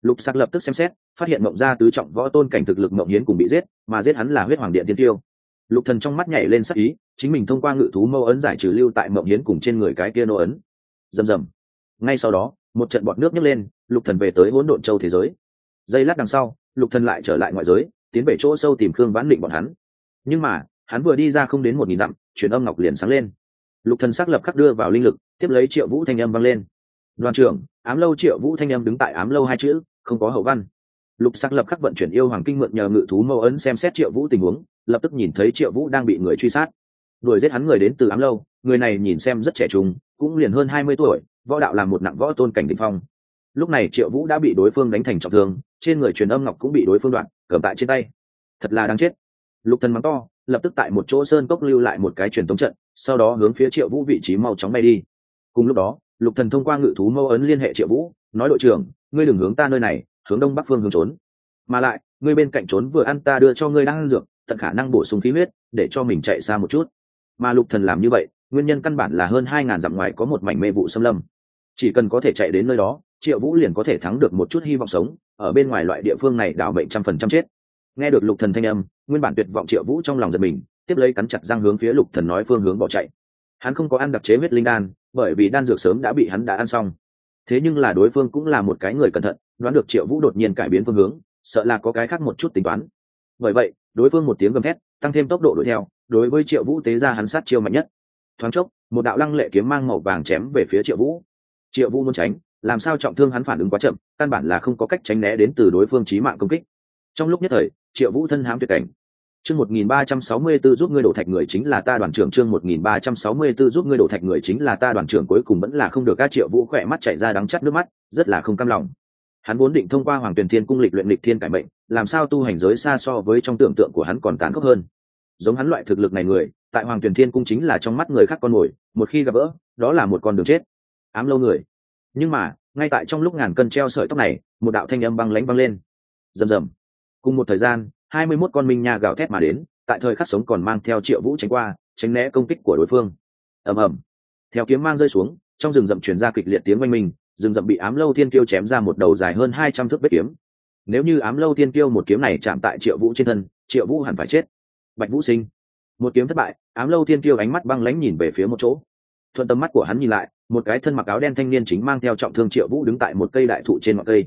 Lục sắc lập tức xem xét, phát hiện mộng gia tứ trọng võ tôn cảnh thực lực mộng hiến cùng bị giết, mà giết hắn là huyết hoàng điện tiên tiêu. Lục thần trong mắt nhảy lên sắc ý, chính mình thông qua ngự thú mâu ấn giải trừ lưu tại mộng hiến cùng trên người cái kia nô ấn. Rầm rầm. Ngay sau đó, một trận bọt nước nhấc lên, lục thần về tới hỗn độn châu thế giới. Giây lát đằng sau, lục thần lại trở lại ngoại giới, tiến về chỗ sâu tìm khương vãn định bọn hắn. Nhưng mà, hắn vừa đi ra không đến một nghìn dặm, truyền âm ngọc liền sáng lên lục thần xác lập khắc đưa vào linh lực, tiếp lấy triệu vũ thanh âm vang lên. Đoàn trưởng, ám lâu triệu vũ thanh âm đứng tại ám lâu hai chữ, không có hậu văn. Lục sắc lập khắc vận chuyển yêu hoàng kinh mượn nhờ ngự thú mâu ấn xem xét triệu vũ tình huống, lập tức nhìn thấy triệu vũ đang bị người truy sát. Đuổi giết hắn người đến từ ám lâu, người này nhìn xem rất trẻ trung, cũng liền hơn hai mươi tuổi, võ đạo làm một nặng võ tôn cảnh định phong. Lúc này triệu vũ đã bị đối phương đánh thành trọng thương, trên người truyền âm ngọc cũng bị đối phương đoạn, cầm tại trên tay. Thật là đáng chết. Lục thần mắng to lập tức tại một chỗ sơn cốc lưu lại một cái truyền tống trận, sau đó hướng phía triệu vũ vị trí mau chóng bay đi. Cùng lúc đó, lục thần thông qua ngự thú mâu ấn liên hệ triệu vũ, nói đội trưởng, ngươi đừng hướng ta nơi này, hướng đông bắc phương hướng trốn. Mà lại, ngươi bên cạnh trốn vừa ăn ta đưa cho ngươi đang ăn dược, tận khả năng bổ sung khí huyết, để cho mình chạy xa một chút. Mà lục thần làm như vậy, nguyên nhân căn bản là hơn hai ngàn dặm ngoài có một mảnh mê vụ xâm lâm. Chỉ cần có thể chạy đến nơi đó, triệu vũ liền có thể thắng được một chút hy vọng sống, ở bên ngoài loại địa phương này đảo bệnh trăm phần trăm chết nghe được lục thần thanh âm, nguyên bản tuyệt vọng triệu vũ trong lòng giật mình, tiếp lấy cắn chặt răng hướng phía lục thần nói phương hướng bỏ chạy. Hắn không có ăn đặc chế huyết linh đan, bởi vì đan dược sớm đã bị hắn đã ăn xong. Thế nhưng là đối phương cũng là một cái người cẩn thận, đoán được triệu vũ đột nhiên cải biến phương hướng, sợ là có cái khác một chút tính toán. Bởi vậy, đối phương một tiếng gầm thét, tăng thêm tốc độ đuổi theo, đối với triệu vũ tế ra hắn sát chiêu mạnh nhất. Thoáng chốc, một đạo lăng lệ kiếm mang màu vàng chém về phía triệu vũ. Triệu vũ muốn tránh, làm sao trọng thương hắn phản ứng quá chậm, căn bản là không có cách tránh né đến từ đối phương trí mạng công kích trong lúc nhất thời, triệu vũ thân hám tuyệt cảnh. Chương một nghìn ba trăm sáu mươi 1364 giúp ngươi đổ thạch người chính là ta đoàn trưởng, chương một nghìn ba trăm sáu mươi 1364 giúp ngươi đổ thạch người chính là ta đoàn trưởng, cuối cùng vẫn là không được các triệu vũ khỏe mắt chảy ra đắng chắt nước mắt, rất là không cam lòng. Hắn vốn định thông qua hoàng tuyền thiên cung lịch luyện lịch thiên cải mệnh, làm sao tu hành giới xa so với trong tưởng tượng của hắn còn tán khốc hơn. Giống hắn loại thực lực này người, tại hoàng tuyền thiên cung chính là trong mắt người khác con mồi, một khi gặp vỡ đó là một con đường chết. Ám lâu người. Nhưng mà, ngay tại trong lúc ngàn cân treo sợi tóc này, một đạo thanh âm băng lánh băng lên. Rầm rầm cùng một thời gian, hai mươi mốt con minh nha gào thét mà đến, tại thời khắc sống còn mang theo triệu vũ tránh qua, tránh né công kích của đối phương. Ầm ầm. Theo kiếm mang rơi xuống, trong rừng rậm chuyển ra kịch liệt tiếng oanh minh, rừng rậm bị ám lâu thiên kiêu chém ra một đầu dài hơn hai trăm thước vết kiếm. Nếu như ám lâu thiên kiêu một kiếm này chạm tại triệu vũ trên thân, triệu vũ hẳn phải chết. Bạch vũ sinh. Một kiếm thất bại, ám lâu thiên kiêu ánh mắt băng lãnh nhìn về phía một chỗ. Thuận tầm mắt của hắn nhìn lại, một cái thân mặc áo đen thanh niên chính mang theo trọng thương triệu vũ đứng tại một cây đại thụ trên ngọn cây.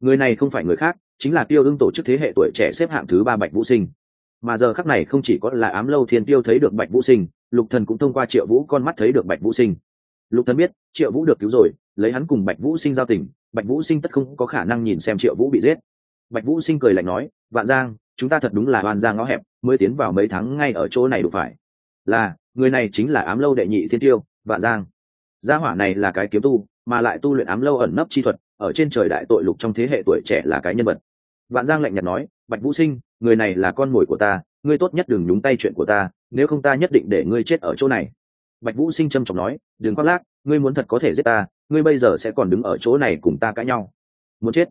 Người này không phải người khác chính là tiêu ưng tổ chức thế hệ tuổi trẻ xếp hạng thứ ba bạch vũ sinh. Mà giờ khắc này không chỉ có là ám lâu thiên tiêu thấy được bạch vũ sinh, lục thần cũng thông qua triệu vũ con mắt thấy được bạch vũ sinh. Lục thần biết, triệu vũ được cứu rồi, lấy hắn cùng bạch vũ sinh giao tình, bạch vũ sinh tất không có khả năng nhìn xem triệu vũ bị giết. Bạch vũ sinh cười lạnh nói, vạn giang, chúng ta thật đúng là hoàn giang ngõ hẹp, mới tiến vào mấy tháng ngay ở chỗ này đủ phải. Là, người này chính là ám lâu đệ nhị thiên tiêu, vạn giang. Gia hỏa này là cái kiếm tu, mà lại tu luyện ám lâu ẩn nấp chi thuật, ở trên trời đại tội lục trong thế hệ tuổi trẻ là cái nhân vật vạn giang lạnh nhạt nói, bạch vũ sinh, người này là con mồi của ta, ngươi tốt nhất đừng nhúng tay chuyện của ta, nếu không ta nhất định để ngươi chết ở chỗ này. Bạch vũ sinh trầm trọng nói, đừng khoác lác, ngươi muốn thật có thể giết ta, ngươi bây giờ sẽ còn đứng ở chỗ này cùng ta cãi nhau. Muốn chết?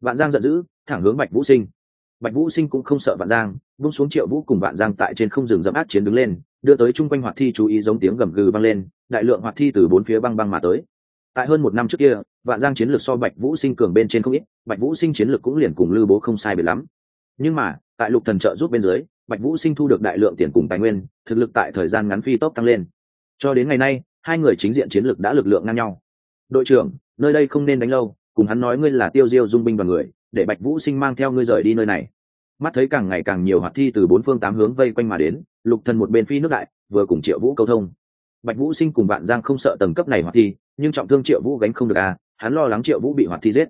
Vạn giang giận dữ, thẳng hướng bạch vũ sinh. Bạch vũ sinh cũng không sợ vạn giang buông xuống triệu vũ cùng vạn giang tại trên không rừng dẫm ác chiến đứng lên, đưa tới chung quanh hoạt thi chú ý giống tiếng gầm gừ vang lên, đại lượng hoạt thi từ bốn phía băng băng mà tới. Tại hơn một năm trước kia vạn giang chiến lược so bạch vũ sinh cường bên trên không ít, bạch vũ sinh chiến lược cũng liền cùng lư bố không sai biệt lắm. Nhưng mà, tại lục thần trợ giúp bên dưới, bạch vũ sinh thu được đại lượng tiền cùng tài nguyên, thực lực tại thời gian ngắn phi tốc tăng lên. Cho đến ngày nay, hai người chính diện chiến lược đã lực lượng ngang nhau. Đội trưởng, nơi đây không nên đánh lâu, cùng hắn nói ngươi là tiêu diêu dung binh và người, để bạch vũ sinh mang theo ngươi rời đi nơi này. Mắt thấy càng ngày càng nhiều hoạt thi từ bốn phương tám hướng vây quanh mà đến, lục thần một bên phi nước đại, vừa cùng triệu vũ câu thông. Bạch vũ sinh cùng Vạn giang không sợ tầng cấp này hoạt thi, nhưng trọng thương triệu vũ gánh không được à hắn lo lắng triệu vũ bị hoạt thi giết.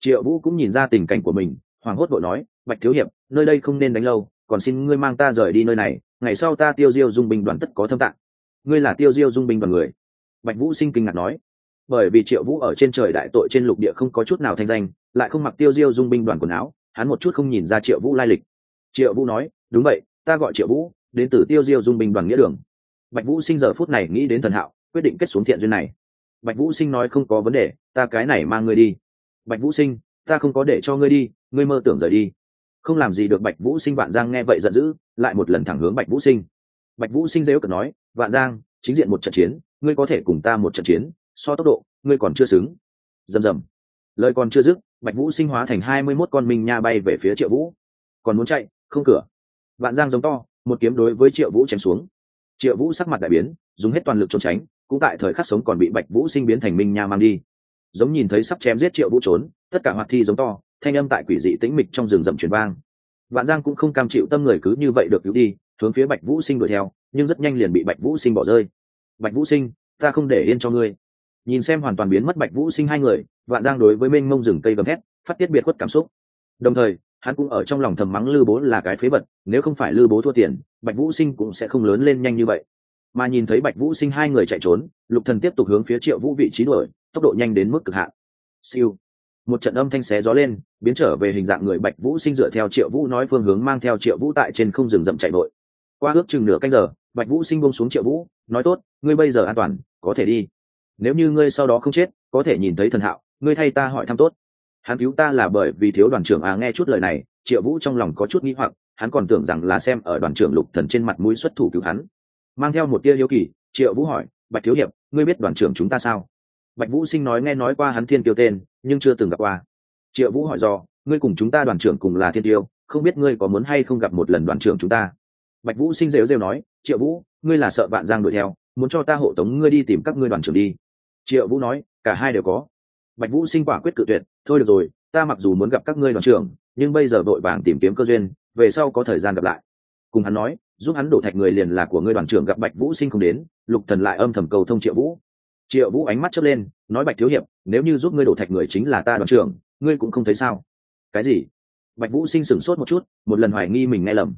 Triệu vũ cũng nhìn ra tình cảnh của mình hoàng hốt vội nói, bạch thiếu hiệp, nơi đây không nên đánh lâu, còn xin ngươi mang ta rời đi nơi này, ngày sau ta tiêu diêu dung binh đoàn tất có thâm tạng. Ngươi là tiêu diêu dung binh đoàn người? Bạch vũ sinh kinh ngạc nói. Bởi vì triệu vũ ở trên trời đại tội trên lục địa không có chút nào thanh danh, lại không mặc tiêu diêu dung binh đoàn quần áo, hắn một chút không nhìn ra triệu vũ lai lịch. Triệu vũ nói, đúng vậy, ta gọi triệu vũ, đến từ tiêu diêu dung binh đoàn nghĩa đường. Bạch vũ sinh giờ phút này nghĩ đến thần hạo, quyết định kết xuống thiện duyên này bạch vũ sinh nói không có vấn đề, ta cái này mang ngươi đi. Bạch vũ sinh, ta không có để cho ngươi đi, ngươi mơ tưởng rời đi. Không làm gì được bạch vũ sinh vạn giang nghe vậy giận dữ, lại một lần thẳng hướng bạch vũ sinh. Bạch vũ sinh dễ ước nói, vạn giang, chính diện một trận chiến, ngươi có thể cùng ta một trận chiến, so tốc độ, ngươi còn chưa xứng. Rầm rầm. Lời còn chưa dứt, bạch vũ sinh hóa thành hai mươi mốt con minh nha bay về phía triệu vũ. Còn muốn chạy? Không cửa. Vạn giang giống to, một kiếm đối với triệu vũ chém xuống. Triệu vũ sắc mặt đại biến, dùng hết toàn lực trốn tránh cũng tại thời khắc sống còn bị bạch vũ sinh biến thành minh nha mang đi. Giống nhìn thấy sắp chém giết triệu vũ trốn, tất cả hoạt thi giống to, thanh âm tại quỷ dị tĩnh mịch trong rừng rậm truyền vang. Vạn giang cũng không cam chịu tâm người cứ như vậy được cứu đi, hướng phía bạch vũ sinh đuổi theo, nhưng rất nhanh liền bị bạch vũ sinh bỏ rơi. Bạch vũ sinh, ta không để yên cho ngươi. Nhìn xem hoàn toàn biến mất bạch vũ sinh hai người, vạn giang đối với mênh mông rừng cây gầm thét, phát tiết biệt khuất cảm xúc. Đồng thời, hắn cũng ở trong lòng thầm mắng lư bố là cái phế vật, nếu không phải lư bố thua tiền, bạch vũ sinh cũng sẽ không lớn lên nhanh như vậy mà nhìn thấy bạch vũ sinh hai người chạy trốn, lục thần tiếp tục hướng phía triệu vũ vị trí đuổi, tốc độ nhanh đến mức cực hạn. Siêu. Một trận âm thanh xé gió lên, biến trở về hình dạng người bạch vũ sinh dựa theo triệu vũ nói phương hướng mang theo triệu vũ tại trên không rừng rậm chạy vội. Qua ước chừng nửa canh giờ, bạch vũ sinh bông xuống triệu vũ, nói tốt, ngươi bây giờ an toàn, có thể đi. Nếu như ngươi sau đó không chết, có thể nhìn thấy thần hạo, ngươi thay ta hỏi thăm tốt. Hắn cứu ta là bởi vì thiếu đoàn trưởng à nghe chút lời này, triệu vũ trong lòng có chút nghĩ hoặc, hắn còn tưởng rằng là xem ở đoàn trưởng lục thần trên mặt mũi xuất thủ cứu hắn mang theo một tia hiếu kỳ, triệu vũ hỏi, bạch thiếu hiệp, ngươi biết đoàn trưởng chúng ta sao? Bạch vũ sinh nói nghe nói qua hắn thiên tiêu tên, nhưng chưa từng gặp qua. Triệu vũ hỏi do ngươi cùng chúng ta đoàn trưởng cùng là thiên tiêu không biết ngươi có muốn hay không gặp một lần đoàn trưởng chúng ta? Bạch vũ sinh rêu rêu nói, triệu vũ, ngươi là sợ vạn giang đuổi theo, muốn cho ta hộ tống ngươi đi tìm các ngươi đoàn trưởng đi. Triệu vũ nói, cả hai đều có. Bạch vũ sinh quả quyết cự tuyệt, thôi được rồi, ta mặc dù muốn gặp các ngươi đoàn trưởng, nhưng bây giờ vội vàng tìm kiếm cơ duyên, về sau có thời gian gặp lại. Cùng hắn nói giúp hắn đổ thạch người liền là của ngươi đoàn trưởng gặp bạch vũ sinh không đến, lục thần lại âm thầm cầu thông triệu vũ. Triệu vũ ánh mắt chớp lên, nói bạch thiếu hiệp, nếu như giúp ngươi đổ thạch người chính là ta đoàn trưởng, ngươi cũng không thấy sao? Cái gì? Bạch vũ sinh sửng sốt một chút, một lần hoài nghi mình nghe lầm.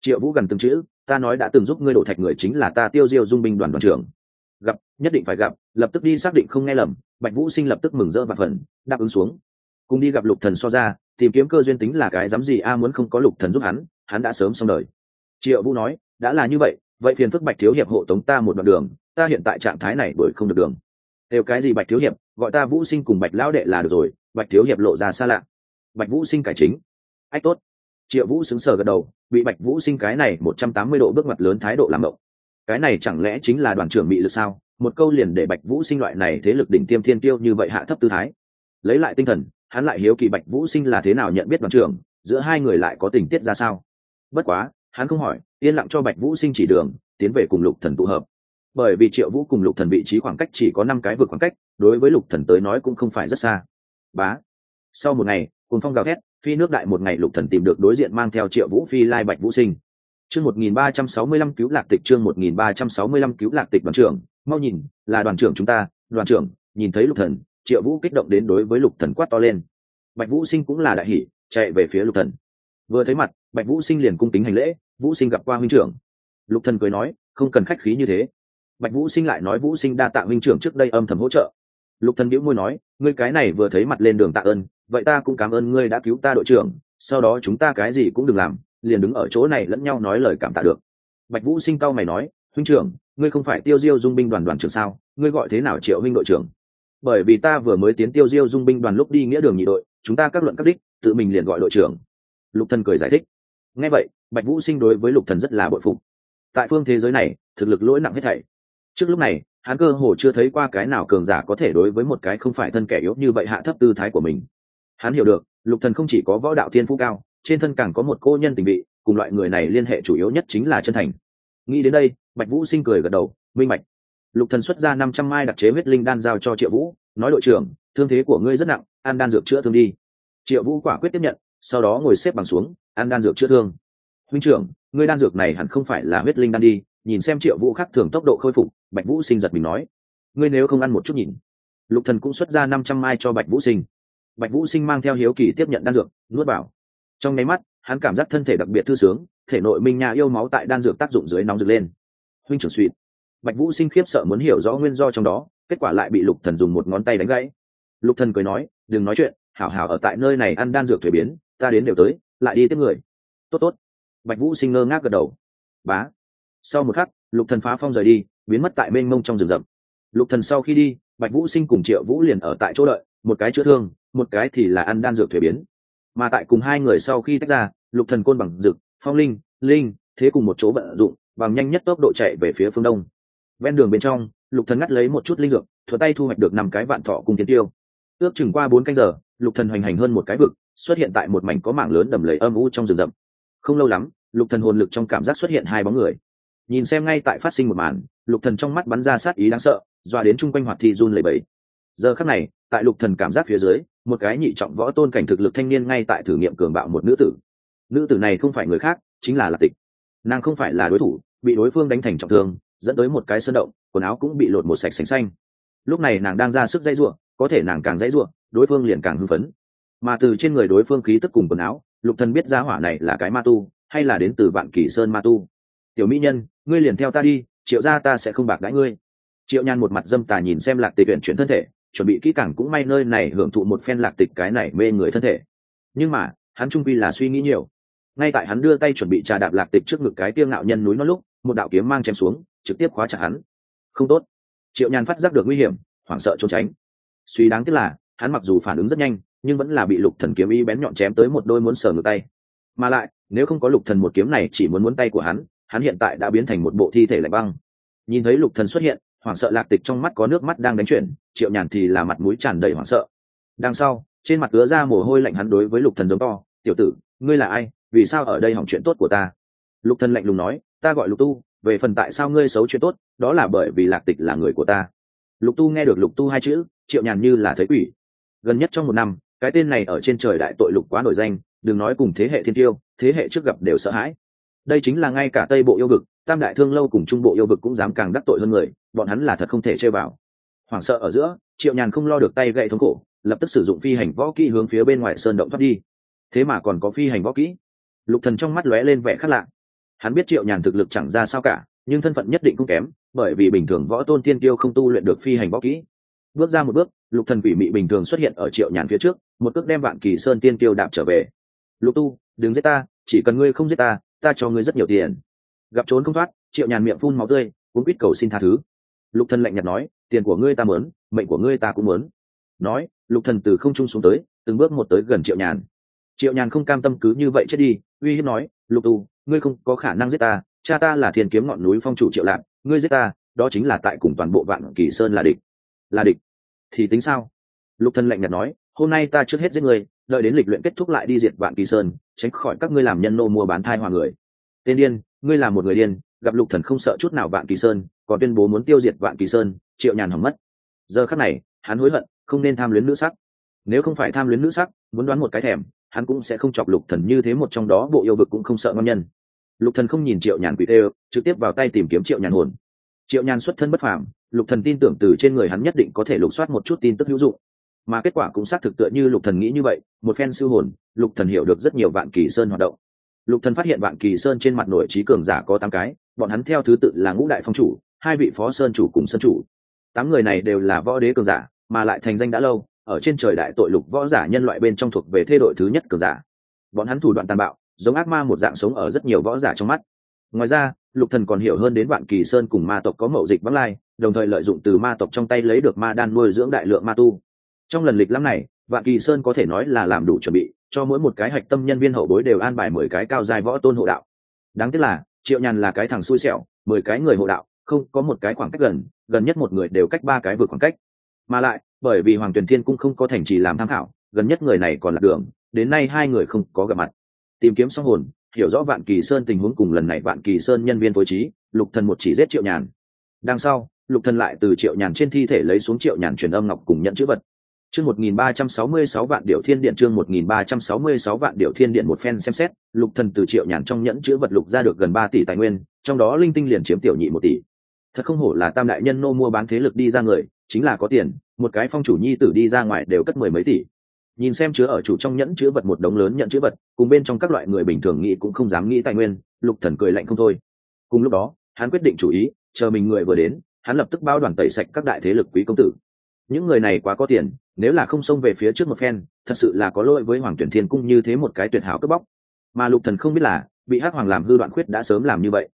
Triệu vũ gần từng chữ, ta nói đã từng giúp ngươi đổ thạch người chính là ta tiêu diêu dung binh đoàn đoàn trưởng. Gặp, nhất định phải gặp, lập tức đi xác định không nghe lầm, bạch vũ sinh lập tức mừng rỡ và phần đáp ứng xuống. Cùng đi gặp lục thần so ra, tìm kiếm cơ duyên tính là cái dám gì a muốn không có lục thần giúp hắn hắn đã sớm xong đời triệu vũ nói, đã là như vậy vậy phiền phức bạch thiếu hiệp hộ tống ta một đoạn đường, ta hiện tại trạng thái này bởi không được đường. Đều cái gì bạch thiếu hiệp, gọi ta vũ sinh cùng bạch lão đệ là được rồi, bạch thiếu hiệp lộ ra xa lạ. Bạch vũ sinh cải chính. Ách, tốt. Triệu vũ xứng sờ gật đầu, bị bạch vũ sinh cái này một trăm tám mươi độ bước mặt lớn thái độ làm động cái này chẳng lẽ chính là đoàn trưởng bị lực sao? Một câu liền để bạch vũ sinh loại này thế lực đỉnh tiêm thiên tiêu như vậy hạ thấp tư thái. Lấy lại tinh thần, hắn lại hiếu kỳ bạch vũ sinh là thế nào nhận biết đoàn trưởng, giữa hai người lại có tình tiết ra sao? Bất quá hắn không hỏi, yên lặng cho bạch vũ sinh chỉ đường, tiến về cùng lục thần tụ hợp. Bởi vì triệu vũ cùng lục thần vị trí khoảng cách chỉ có năm cái vượt khoảng cách, đối với lục thần tới nói cũng không phải rất xa. Bá. Sau một ngày cùng phong gào thét, phi nước đại một ngày lục thần tìm được đối diện mang theo triệu vũ phi lai bạch vũ sinh. Chương một nghìn ba trăm sáu mươi lăm cứu lạc tịch, chương một nghìn ba trăm sáu mươi lăm cứu lạc tịch đoàn trưởng, mau nhìn, là đoàn trưởng chúng ta, đoàn trưởng, nhìn thấy lục thần, triệu vũ kích động đến đối với lục thần quát to lên. Bạch vũ sinh cũng là đại hỉ, chạy về phía lục thần. Vừa thấy mặt, bạch vũ sinh liền cung kính hành lễ vũ sinh gặp qua huynh trưởng. Lục thần cười nói, không cần khách khí như thế. Bạch vũ sinh lại nói, vũ sinh đa tạ huynh trưởng trước đây âm thầm hỗ trợ. Lục thần bĩu môi nói, ngươi cái này vừa thấy mặt lên đường tạ ơn, vậy ta cũng cảm ơn ngươi đã cứu ta đội trưởng, sau đó chúng ta cái gì cũng đừng làm, liền đứng ở chỗ này lẫn nhau nói lời cảm tạ được. Bạch vũ sinh cao mày nói, huynh trưởng, ngươi không phải tiêu diêu dung binh đoàn đoàn trưởng sao? Ngươi gọi thế nào triệu huynh đội trưởng? Bởi vì ta vừa mới tiến tiêu diêu dung binh đoàn lúc đi nghĩa đường nhị đội, chúng ta các luận các đích, tự mình liền gọi đội trưởng. Lục thần cười giải thích nghe vậy, bạch vũ sinh đối với lục thần rất là bội phục. Tại phương thế giới này, thực lực lỗi nặng hết thảy. Trước lúc này, hắn cơ hồ chưa thấy qua cái nào cường giả có thể đối với một cái không phải thân kẻ yếu như vậy hạ thấp tư thái của mình. Hắn hiểu được, lục thần không chỉ có võ đạo thiên phú cao, trên thân càng có một cô nhân tình vị, cùng loại người này liên hệ chủ yếu nhất chính là chân thành. Nghĩ đến đây, bạch vũ sinh cười gật đầu, minh bạch. Lục thần xuất ra năm trăm mai đặc chế huyết linh đan giao cho triệu vũ, nói, đội trưởng, thương thế của ngươi rất nặng, ăn đan dược chữa thương đi. Triệu vũ quả quyết tiếp nhận sau đó ngồi xếp bằng xuống, ăn đan dược chữa thương. Huynh trưởng, ngươi đan dược này hẳn không phải là huyết linh đan đi, nhìn xem triệu vũ khắc thường tốc độ khôi phục, bạch vũ sinh giật mình nói. Ngươi nếu không ăn một chút nhìn. Lục thần cũng xuất ra năm trăm mai cho bạch vũ sinh. Bạch vũ sinh mang theo hiếu kỳ tiếp nhận đan dược, nuốt vào. Trong nháy mắt, hắn cảm giác thân thể đặc biệt thư sướng, thể nội minh nhà yêu máu tại đan dược tác dụng dưới nóng rực lên. Huynh trưởng suỵt bạch vũ sinh khiếp sợ muốn hiểu rõ nguyên do trong đó, kết quả lại bị lục thần dùng một ngón tay đánh gãy. Lục thần cười nói, đừng nói chuyện, hảo hảo ở tại nơi này ăn đan dược thuế biến ta đến đều tới, lại đi tiếp người. Tốt tốt. Bạch vũ sinh ngơ ngác gật đầu. Bá. Sau một khắc, lục thần phá phong rời đi, biến mất tại mênh mông trong rừng rậm. Lục thần sau khi đi, bạch vũ sinh cùng triệu vũ liền ở tại chỗ đợi, một cái chữa thương, một cái thì là ăn đan dược thuế biến. Mà tại cùng hai người sau khi tách ra, lục thần côn bằng dực phong linh linh, thế cùng một chỗ vận dụng, bằng nhanh nhất tốc độ chạy về phía phương đông. Ven đường bên trong, lục thần ngắt lấy một chút linh dược thuật tay thu hoạch được năm cái vạn thọ cùng tiến tiêu. Ước chừng qua bốn canh giờ, lục thần hoành hành hơn một cái vực xuất hiện tại một mảnh có mảng lớn đầm lầy âm u trong rừng rậm. Không lâu lắm, lục thần hồn lực trong cảm giác xuất hiện hai bóng người. Nhìn xem ngay tại phát sinh một màn, lục thần trong mắt bắn ra sát ý đáng sợ doa đến chung quanh hoạt thi run lẩy bẩy. Giờ khắc này, tại lục thần cảm giác phía dưới, một cái nhị trọng võ tôn cảnh thực lực thanh niên ngay tại thử nghiệm cường bạo một nữ tử. Nữ tử này không phải người khác, chính là lạc tịch. Nàng không phải là đối thủ, bị đối phương đánh thành trọng thương, dẫn tới một cái sơn động, quần áo cũng bị lột một sạch sành xanh. Lúc này nàng đang ra sức dây ruộng có thể nàng càng dãy ruộng đối phương liền càng hưng phấn mà từ trên người đối phương khí tức cùng quần áo, lục thần biết ra hỏa này là cái ma tu, hay là đến từ vạn kỳ sơn ma tu. Tiểu mỹ nhân, ngươi liền theo ta đi, triệu gia ta sẽ không bạc đãi ngươi. Triệu nhan một mặt dâm tà nhìn xem lạc tịch tuyển chuyển thân thể, chuẩn bị kỹ càng cũng may nơi này hưởng thụ một phen lạc tịch cái này mê người thân thể. Nhưng mà, hắn trung quy là suy nghĩ nhiều. Ngay tại hắn đưa tay chuẩn bị trà đạp lạc tịch trước ngực cái tiêu ngạo nhân núi nó lúc, một đạo kiếm mang chém xuống, trực tiếp khóa chặt hắn. Không tốt. Triệu nhàn phát giác được nguy hiểm, hoảng sợ trốn tránh. Suy đáng tiếc là, hắn mặc dù phản ứng rất nhanh nhưng vẫn là bị lục thần kiếm y bén nhọn chém tới một đôi muốn sờ ngược tay. Mà lại, nếu không có lục thần một kiếm này chỉ muốn muốn tay của hắn hắn hiện tại đã biến thành một bộ thi thể lạnh băng. Nhìn thấy lục thần xuất hiện, hoảng sợ lạc tịch trong mắt có nước mắt đang đánh chuyển, triệu nhàn thì là mặt mũi tràn đầy hoảng sợ. Đằng sau, trên mặt ứa ra mồ hôi lạnh hắn đối với lục thần giống to, tiểu tử, ngươi là ai? Vì sao ở đây hỏng chuyện tốt của ta? Lục thần lạnh lùng nói, ta gọi lục tu, về phần tại sao ngươi xấu chuyện tốt, đó là bởi vì lạc tịch là người của ta. Lục tu nghe được lục tu hai chữ, triệu nhàn như là thấy quỷ. Gần nhất trong một năm cái tên này ở trên trời đại tội lục quá nổi danh, đừng nói cùng thế hệ thiên tiêu, thế hệ trước gặp đều sợ hãi. Đây chính là ngay cả tây bộ yêu vực, tam đại thương lâu cùng trung bộ yêu vực cũng dám càng đắc tội hơn người, bọn hắn là thật không thể chơi vào. Hoảng sợ ở giữa, triệu nhàn không lo được tay gậy thống cổ lập tức sử dụng phi hành võ kỹ hướng phía bên ngoài sơn động thoát đi. Thế mà còn có phi hành võ kỹ. Lục thần trong mắt lóe lên vẻ khác lạ. Hắn biết triệu nhàn thực lực chẳng ra sao cả, nhưng thân phận nhất định cũng kém, bởi vì bình thường võ tôn tiên tiêu không tu luyện được phi hành võ kỹ. Bước ra một bước, lục thần quỷ mị bình thường xuất hiện ở triệu nhàn phía trước một cước đem vạn kỳ sơn tiên tiêu đạp trở về. Lục tu, đừng giết ta, chỉ cần ngươi không giết ta ta cho ngươi rất nhiều tiền. Gặp trốn không thoát, triệu nhàn miệng phun máu tươi, cũng biết cầu xin tha thứ. Lục thần lạnh nhạt nói, tiền của ngươi ta muốn mệnh của ngươi ta cũng muốn nói, lục thần từ không trung xuống tới, từng bước một tới gần triệu nhàn. Triệu nhàn không cam tâm cứ như vậy chết đi, uy hiếp nói, lục tu, ngươi không có khả năng giết ta, cha ta là thiên kiếm ngọn núi phong chủ triệu lạc, ngươi giết ta, đó chính là tại cùng toàn bộ vạn kỳ sơn là địch. Là địch, thì tính sao? Lục thần lạnh nhạt nói hôm nay ta trước hết giết ngươi, đợi đến lịch luyện kết thúc lại đi diệt vạn kỳ sơn, tránh khỏi các ngươi làm nhân nô mua bán thai hòa người. Tên điên, ngươi là một người điên, gặp lục thần không sợ chút nào vạn kỳ sơn, còn tuyên bố muốn tiêu diệt vạn kỳ sơn, triệu nhàn hỏng mất. Giờ khắc này, hắn hối hận, không nên tham luyến nữ sắc. Nếu không phải tham luyến nữ sắc, muốn đoán một cái thèm, hắn cũng sẽ không chọc lục thần như thế một trong đó, bộ yêu vực cũng không sợ ngon nhân. Lục thần không nhìn triệu nhàn quỷ tê, trực tiếp vào tay tìm kiếm triệu nhàn hồn. Triệu nhàn xuất thân bất phàm, lục thần tin tưởng từ trên người hắn nhất định có thể lục soát một chút tin tức hữu dụng mà kết quả cũng xác thực tựa như lục thần nghĩ như vậy, một phen siêu hồn, lục thần hiểu được rất nhiều vạn kỳ sơn hoạt động. Lục thần phát hiện vạn kỳ sơn trên mặt nổi trí cường giả có tám cái, bọn hắn theo thứ tự là ngũ đại phong chủ, hai vị phó sơn chủ cùng sơn chủ. Tám người này đều là võ đế cường giả, mà lại thành danh đã lâu, ở trên trời đại tội lục võ giả nhân loại bên trong thuộc về thê đội thứ nhất cường giả. Bọn hắn thủ đoạn tàn bạo, giống ác ma một dạng sống ở rất nhiều võ giả trong mắt. Ngoài ra, lục thần còn hiểu hơn đến vạn kỳ sơn cùng ma tộc có mậu dịch vắng lai, đồng thời lợi dụng từ ma tộc trong tay lấy được ma đan nuôi dưỡng đại lượng ma tu trong lần lịch lắm này, vạn kỳ sơn có thể nói là làm đủ chuẩn bị, cho mỗi một cái hạch tâm nhân viên hậu bối đều an bài mười cái cao dài võ tôn hộ đạo. Đáng tiếc là, triệu nhàn là cái thằng xui xẻo, mười cái người hộ đạo, không, có một cái khoảng cách gần gần nhất một người đều cách ba cái vượt khoảng cách. Mà lại, bởi vì hoàng tuyền thiên cũng không có thành trì làm tham khảo, gần nhất người này còn lạc đường, đến nay hai người không có gặp mặt. Tìm kiếm xong hồn, hiểu rõ vạn kỳ sơn tình huống cùng lần này vạn kỳ sơn nhân viên phối trí, lục thần một chỉ giết triệu nhàn. Đằng sau, lục thần lại từ triệu nhàn trên thi thể lấy xuống triệu nhàn truyền âm ngọc cùng nhận chữ vật chương một nghìn ba trăm sáu mươi sáu vạn điều thiên điện, chương một nghìn ba trăm sáu mươi sáu vạn điều thiên điện một phen xem xét, lục thần từ triệu nhàn trong nhẫn chứa vật lục ra được gần ba tỷ tài nguyên, trong đó linh tinh liền chiếm tiểu nhị một tỷ. Thật không hổ là tam đại nhân nô mua bán thế lực đi ra người, chính là có tiền, một cái phong chủ nhi tử đi ra ngoài đều cất mười mấy tỷ. Nhìn xem chứa ở chủ trong nhẫn chứa vật một đống lớn nhận chứa vật, cùng bên trong các loại người bình thường nghĩ cũng không dám nghĩ tài nguyên, lục thần cười lạnh không thôi. Cùng lúc đó, hắn quyết định chủ ý, chờ mình người vừa đến, hắn lập tức bao đoàn tẩy sạch các đại thế lực quý công tử những người này quá có tiền, nếu là không xông về phía trước một phen, thật sự là có lỗi với hoàng tuyển thiên cung như thế một cái tuyệt hảo cướp bóc. Mà lục thần không biết là, bị hắc hoàng làm hư đoạn khuyết đã sớm làm như vậy.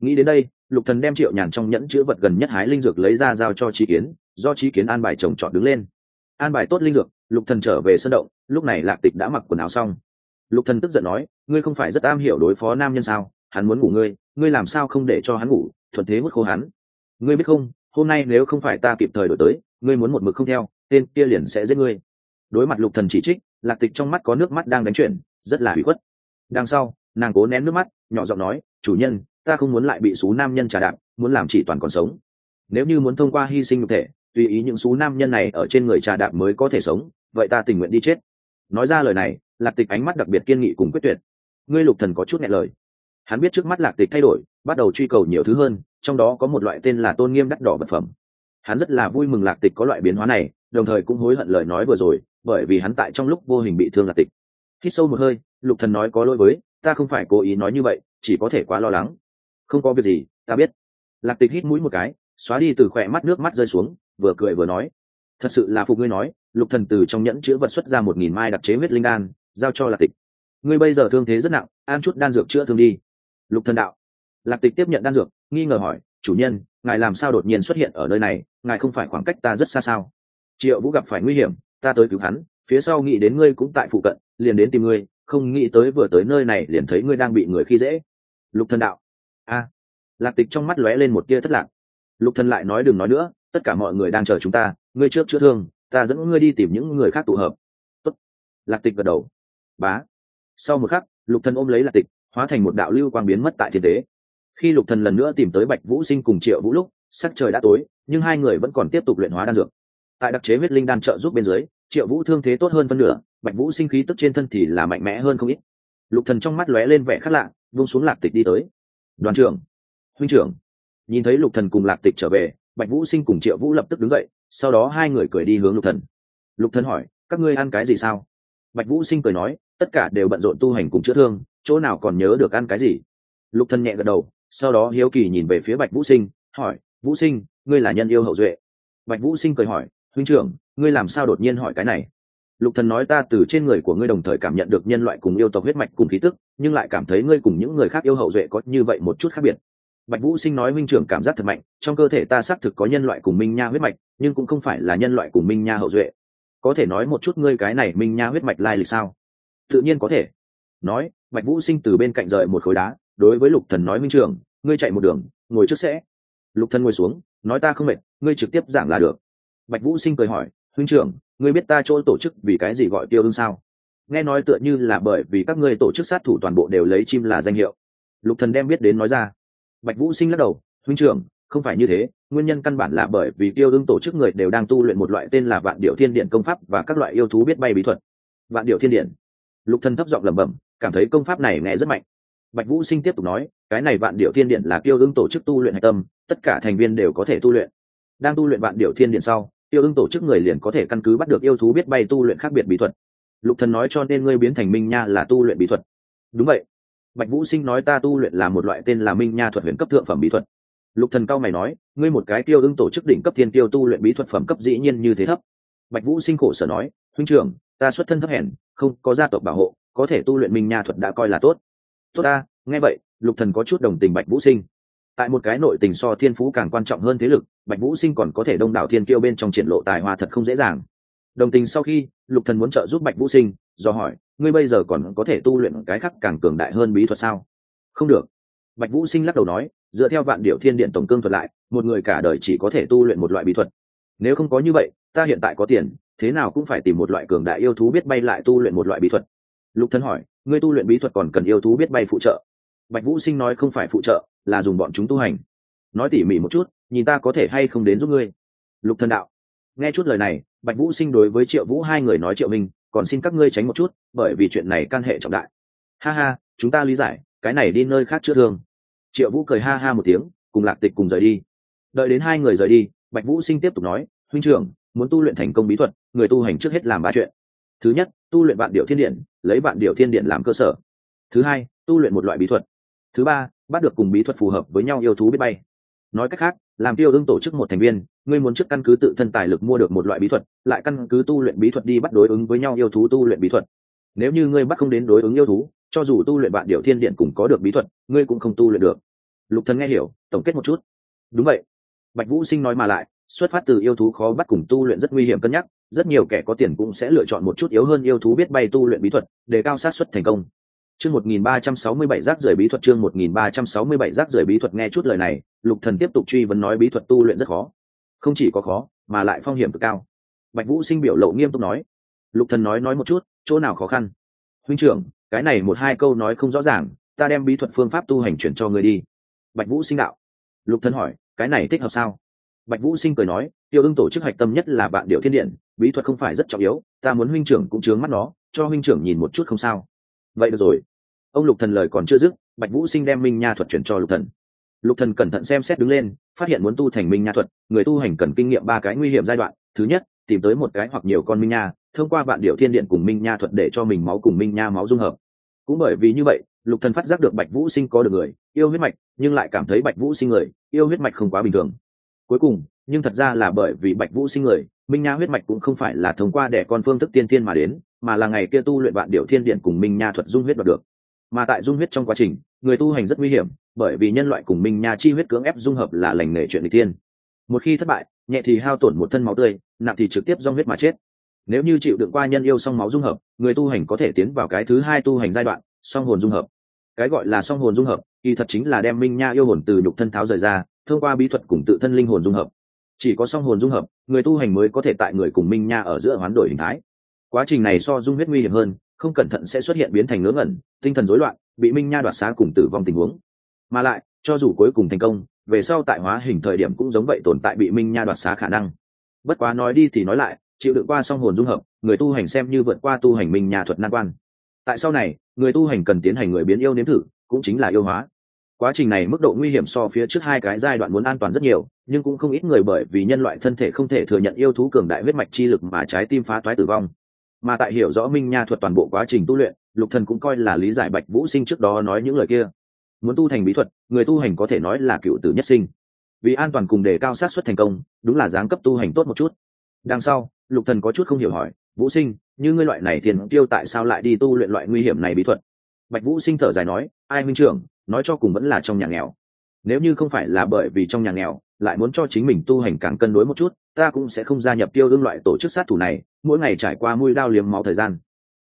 Nghĩ đến đây, lục thần đem triệu nhàn trong nhẫn chứa vật gần nhất hái linh dược lấy ra giao cho trí kiến, do trí kiến an bài chồng chọn đứng lên. An bài tốt linh dược, lục thần trở về sân động, lúc này lạc tịch đã mặc quần áo xong. Lục thần tức giận nói, ngươi không phải rất am hiểu đối phó nam nhân sao? Hắn muốn ngủ ngươi ngươi làm sao không để cho hắn ngủ, thuận thế hút khô hắn? Ngươi biết không, hôm nay nếu không phải ta kịp thời đổi tới ngươi muốn một mực không theo, tên kia liền sẽ giết ngươi. Đối mặt lục thần chỉ trích, lạc tịch trong mắt có nước mắt đang đánh chuyển, rất là hủy khuất. Đằng sau, nàng cố nén nước mắt, nhỏ giọng nói, chủ nhân, ta không muốn lại bị số nam nhân trà đạp, muốn làm chỉ toàn còn sống. Nếu như muốn thông qua hy sinh nhục thể, tùy ý những số nam nhân này ở trên người trà đạp mới có thể sống, vậy ta tình nguyện đi chết. Nói ra lời này, lạc tịch ánh mắt đặc biệt kiên nghị cùng quyết tuyệt. Ngươi lục thần có chút nhẹ lời. Hắn biết trước mắt lạc tịch thay đổi, bắt đầu truy cầu nhiều thứ hơn, trong đó có một loại tên là tôn nghiêm đắt đỏ vật phẩm hắn rất là vui mừng lạc tịch có loại biến hóa này, đồng thời cũng hối hận lời nói vừa rồi, bởi vì hắn tại trong lúc vô hình bị thương lạc tịch. Hít sâu một hơi, lục thần nói có lỗi với, ta không phải cố ý nói như vậy, chỉ có thể quá lo lắng. Không có việc gì, ta biết. Lạc tịch hít mũi một cái, xóa đi từ khỏe mắt nước mắt rơi xuống, vừa cười vừa nói. Thật sự là phục ngươi nói, lục thần từ trong nhẫn chứa vật xuất ra một nghìn mai đặc chế huyết linh đan, giao cho lạc tịch. Ngươi bây giờ thương thế rất nặng, ăn chút đan dược chữa thương đi. Lục thần đạo. Lạc tịch tiếp nhận đan dược, nghi ngờ hỏi, chủ nhân, ngài làm sao đột nhiên xuất hiện ở nơi này? Ngài không phải khoảng cách ta rất xa sao? Triệu vũ gặp phải nguy hiểm, ta tới cứu hắn, phía sau nghĩ đến ngươi cũng tại phụ cận, liền đến tìm ngươi, không nghĩ tới vừa tới nơi này liền thấy ngươi đang bị người khi dễ. Lục thần đạo. A. Lạc tịch trong mắt lóe lên một tia thất lạc. Lục thần lại nói đừng nói nữa, tất cả mọi người đang chờ chúng ta, ngươi trước chữa thương, ta dẫn ngươi đi tìm những người khác tụ hợp. Tốt. lạc tịch gật đầu. Bá. Sau một khắc, lục thần ôm lấy lạc tịch, hóa thành một đạo lưu quang biến mất tại thiên tế. Khi lục thần lần nữa tìm tới bạch vũ sinh cùng triệu vũ lúc sắc trời đã tối, nhưng hai người vẫn còn tiếp tục luyện hóa đan dược. Tại đặc chế huyết linh đan trợ giúp bên dưới, triệu vũ thương thế tốt hơn phân nửa, bạch vũ sinh khí tức trên thân thì là mạnh mẽ hơn không ít. Lục thần trong mắt lóe lên vẻ khác lạ vung xuống lạc tịch đi tới. Đoàn trưởng, huynh trưởng. Nhìn thấy lục thần cùng lạc tịch trở về, bạch vũ sinh cùng triệu vũ lập tức đứng dậy, sau đó hai người cười đi hướng lục thần. Lục thần hỏi, các ngươi ăn cái gì sao? Bạch vũ sinh cười nói, tất cả đều bận rộn tu hành cùng chữa thương, chỗ nào còn nhớ được ăn cái gì? Lục thần nhẹ gật đầu, sau đó hiếu kỳ nhìn về phía bạch vũ sinh, hỏi vũ sinh, ngươi là nhân yêu hậu duệ. Bạch vũ sinh cười hỏi, huynh trưởng, ngươi làm sao đột nhiên hỏi cái này? Lục thần nói, ta từ trên người của ngươi đồng thời cảm nhận được nhân loại cùng yêu tộc huyết mạch cùng khí tức, nhưng lại cảm thấy ngươi cùng những người khác yêu hậu duệ có như vậy một chút khác biệt. Bạch vũ sinh nói, huynh trưởng, cảm giác thật mạnh. Trong cơ thể ta xác thực có nhân loại cùng minh nha huyết mạch, nhưng cũng không phải là nhân loại cùng minh nha hậu duệ. Có thể nói một chút ngươi cái này minh nha huyết mạch lai lịch sao? Tự nhiên có thể. Nói, bạch vũ sinh từ bên cạnh rời một khối đá, đối với lục thần nói, huynh trưởng, ngươi chạy một đường, ngồi trước sẽ lục thần ngồi xuống, nói ta không mệt, ngươi trực tiếp giảng là được. Bạch vũ sinh cười hỏi, huynh trưởng, ngươi biết ta chỗ tổ chức vì cái gì gọi tiêu đương sao? Nghe nói tựa như là bởi vì các ngươi tổ chức sát thủ toàn bộ đều lấy chim là danh hiệu. Lục thần đem biết đến nói ra. Bạch vũ sinh lắc đầu, huynh trưởng, không phải như thế, nguyên nhân căn bản là bởi vì tiêu đương tổ chức người đều đang tu luyện một loại tên là vạn điệu thiên điện công pháp và các loại yêu thú biết bay bí thuật. Vạn điệu thiên điện. Lục thần thấp giọng lẩm bẩm, cảm thấy công pháp này nghe rất mạnh. Bạch vũ sinh tiếp tục nói, cái này vạn điệu thiên điện là tiêu đương tổ chức tu luyện hạch tâm tất cả thành viên đều có thể tu luyện. Đang tu luyện vạn điệu thiên điện sau tiêu ưng tổ chức người liền có thể căn cứ bắt được yêu thú biết bay tu luyện khác biệt bí thuật. Lục thần nói cho nên ngươi biến thành minh nha là tu luyện bí thuật. Đúng vậy. Bạch vũ sinh nói ta tu luyện là một loại tên là minh nha thuật huyền cấp thượng phẩm bí thuật. Lục thần cao mày nói, ngươi một cái tiêu ưng tổ chức đỉnh cấp thiên tiêu tu luyện bí thuật phẩm cấp dĩ nhiên như thế thấp. Bạch vũ sinh khổ sở nói, huynh trưởng, ta xuất thân thấp hèn, không có gia tộc bảo hộ, có thể tu luyện minh nha thuật đã coi là tốt. Tốt ta, nghe vậy, lục thần có chút đồng tình bạch vũ sinh tại một cái nội tình so thiên phú càng quan trọng hơn thế lực, bạch vũ sinh còn có thể đông đảo thiên kiêu bên trong triển lộ tài hoa thật không dễ dàng. Đồng tình sau khi, lục thần muốn trợ giúp bạch vũ sinh, do hỏi, ngươi bây giờ còn có thể tu luyện cái khác càng cường đại hơn bí thuật sao? Không được. Bạch vũ sinh lắc đầu nói, dựa theo vạn điệu thiên điện tổng cương thuật lại, một người cả đời chỉ có thể tu luyện một loại bí thuật. Nếu không có như vậy, ta hiện tại có tiền, thế nào cũng phải tìm một loại cường đại yêu thú biết bay lại tu luyện một loại bí thuật. Lục thần hỏi, ngươi tu luyện bí thuật còn cần yêu thú biết bay phụ trợ? Bạch vũ sinh nói, không phải phụ trợ là dùng bọn chúng tu hành. Nói tỉ mỉ một chút, nhìn ta có thể hay không đến giúp ngươi. Lục thần đạo. Nghe chút lời này, bạch vũ sinh đối với triệu vũ hai người nói triệu minh, còn xin các ngươi tránh một chút, bởi vì chuyện này can hệ trọng đại. Ha ha, chúng ta lý giải, cái này đi nơi khác chữa thương. Triệu vũ cười ha ha một tiếng, cùng lạc tịch cùng rời đi. Đợi đến hai người rời đi, bạch vũ sinh tiếp tục nói, huynh trưởng, muốn tu luyện thành công bí thuật, người tu hành trước hết làm ba chuyện. Thứ nhất, tu luyện vạn điệu thiên điện, lấy vạn điệu thiên điện làm cơ sở. Thứ hai, tu luyện một loại bí thuật. Thứ ba bắt được cùng bí thuật phù hợp với nhau yêu thú biết bay. Nói cách khác, làm tiêu ưng tổ chức một thành viên, ngươi muốn trước căn cứ tự thân tài lực mua được một loại bí thuật, lại căn cứ tu luyện bí thuật đi bắt đối ứng với nhau yêu thú tu luyện bí thuật. Nếu như ngươi bắt không đến đối ứng yêu thú, cho dù tu luyện bạn điệu thiên điện cùng có được bí thuật, ngươi cũng không tu luyện được. Lục thần nghe hiểu, tổng kết một chút. Đúng vậy. Bạch vũ sinh nói mà lại, xuất phát từ yêu thú khó bắt cùng tu luyện rất nguy hiểm cân nhắc, rất nhiều kẻ có tiền cũng sẽ lựa chọn một chút yếu hơn yêu thú biết bay tu luyện bí thuật, để cao sát suất thành công chương 1367 rác rưởi bí thuật, chương 1367 rác rưởi bí thuật, nghe chút lời này, lục thần tiếp tục truy vấn nói bí thuật tu luyện rất khó. Không chỉ có khó, mà lại phong hiểm cực cao. Bạch vũ sinh biểu lộ nghiêm túc nói. Lục thần nói nói một chút, chỗ nào khó khăn? Huynh trưởng, cái này một hai câu nói không rõ ràng, ta đem bí thuật phương pháp tu hành chuyển cho người đi. Bạch vũ sinh đạo. Lục thần hỏi, cái này thích hợp sao? Bạch vũ sinh cười nói, tiêu ưng tổ chức hạch tâm nhất là bạn điệu thiên điện, bí thuật không phải rất trọng yếu, ta muốn huynh trưởng cũng chướng mắt nó, cho huynh trưởng nhìn một chút không sao vậy được rồi. Ông lục thần lời còn chưa dứt, bạch vũ sinh đem minh nha thuật chuyển cho lục thần. Lục thần cẩn thận xem xét đứng lên, phát hiện muốn tu thành minh nha thuật, người tu hành cần kinh nghiệm ba cái nguy hiểm giai đoạn. Thứ nhất, tìm tới một cái hoặc nhiều con minh nha, thông qua bạn điệu thiên điện cùng minh nha thuật để cho mình máu cùng minh nha máu dung hợp. Cũng bởi vì như vậy, lục thần phát giác được bạch vũ sinh có được người, yêu huyết mạch, nhưng lại cảm thấy bạch vũ sinh người, yêu huyết mạch không quá bình thường. Cuối cùng, nhưng thật ra là bởi vì bạch vũ sinh người, minh nha huyết mạch cũng không phải là thông qua đẻ con phương thức tiên tiên mà đến mà là ngày kia tu luyện vạn điệu thiên điện cùng minh nha thuật dung huyết đoạt được. Mà tại dung huyết trong quá trình, người tu hành rất nguy hiểm, bởi vì nhân loại cùng minh nha chi huyết cưỡng ép dung hợp là lành nghề chuyện n tiên một khi thất bại, nhẹ thì hao tổn một thân máu tươi, nặng thì trực tiếp do huyết mà chết. Nếu như chịu đựng qua nhân yêu song máu dung hợp, người tu hành có thể tiến vào cái thứ hai tu hành giai đoạn, song hồn dung hợp. Cái gọi là song hồn dung hợp, kỳ thật chính là đem minh nha yêu hồn từ nhục thân tháo rời ra, thông qua bí thuật cùng tự thân linh hồn dung hợp. Chỉ có song hồn dung hợp, người tu hành mới có thể tại người cùng minh nha ở giữa hoán đổi hình thái quá trình này so dung huyết nguy hiểm hơn, không cẩn thận sẽ xuất hiện biến thành ngớ ngẩn, tinh thần rối loạn, bị minh nha đoạt xá cùng tử vong tình huống. Mà lại, cho dù cuối cùng thành công, về sau tại hóa hình thời điểm cũng giống vậy tồn tại bị minh nha đoạt xá khả năng. Bất quá nói đi thì nói lại, chịu đựng qua song hồn dung hợp, người tu hành xem như vượt qua tu hành minh nhà thuật nan quan. Tại sau này, người tu hành cần tiến hành người biến yêu nếm thử, cũng chính là yêu hóa. Quá trình này mức độ nguy hiểm so phía trước hai cái giai đoạn muốn an toàn rất nhiều, nhưng cũng không ít người bởi vì nhân loại thân thể không thể thừa nhận yêu thú cường đại huyết mạch chi lực mà trái tim phá toái tử vong mà tại hiểu rõ minh nha thuật toàn bộ quá trình tu luyện, lục thần cũng coi là lý giải bạch vũ sinh trước đó nói những lời kia. Muốn tu thành bí thuật, người tu hành có thể nói là cựu tử nhất sinh. Vì an toàn cùng đề cao sát xuất thành công, đúng là giáng cấp tu hành tốt một chút. Đằng sau, lục thần có chút không hiểu hỏi, vũ sinh, như ngươi loại này tiền tiêu tại sao lại đi tu luyện loại nguy hiểm này bí thuật? Bạch vũ sinh thở dài nói, ai minh trưởng, nói cho cùng vẫn là trong nhà nghèo. Nếu như không phải là bởi vì trong nhà nghèo lại muốn cho chính mình tu hành càng cân đối một chút, ta cũng sẽ không gia nhập tiêu đương loại tổ chức sát thủ này, mỗi ngày trải qua mũi đao liếm máu thời gian.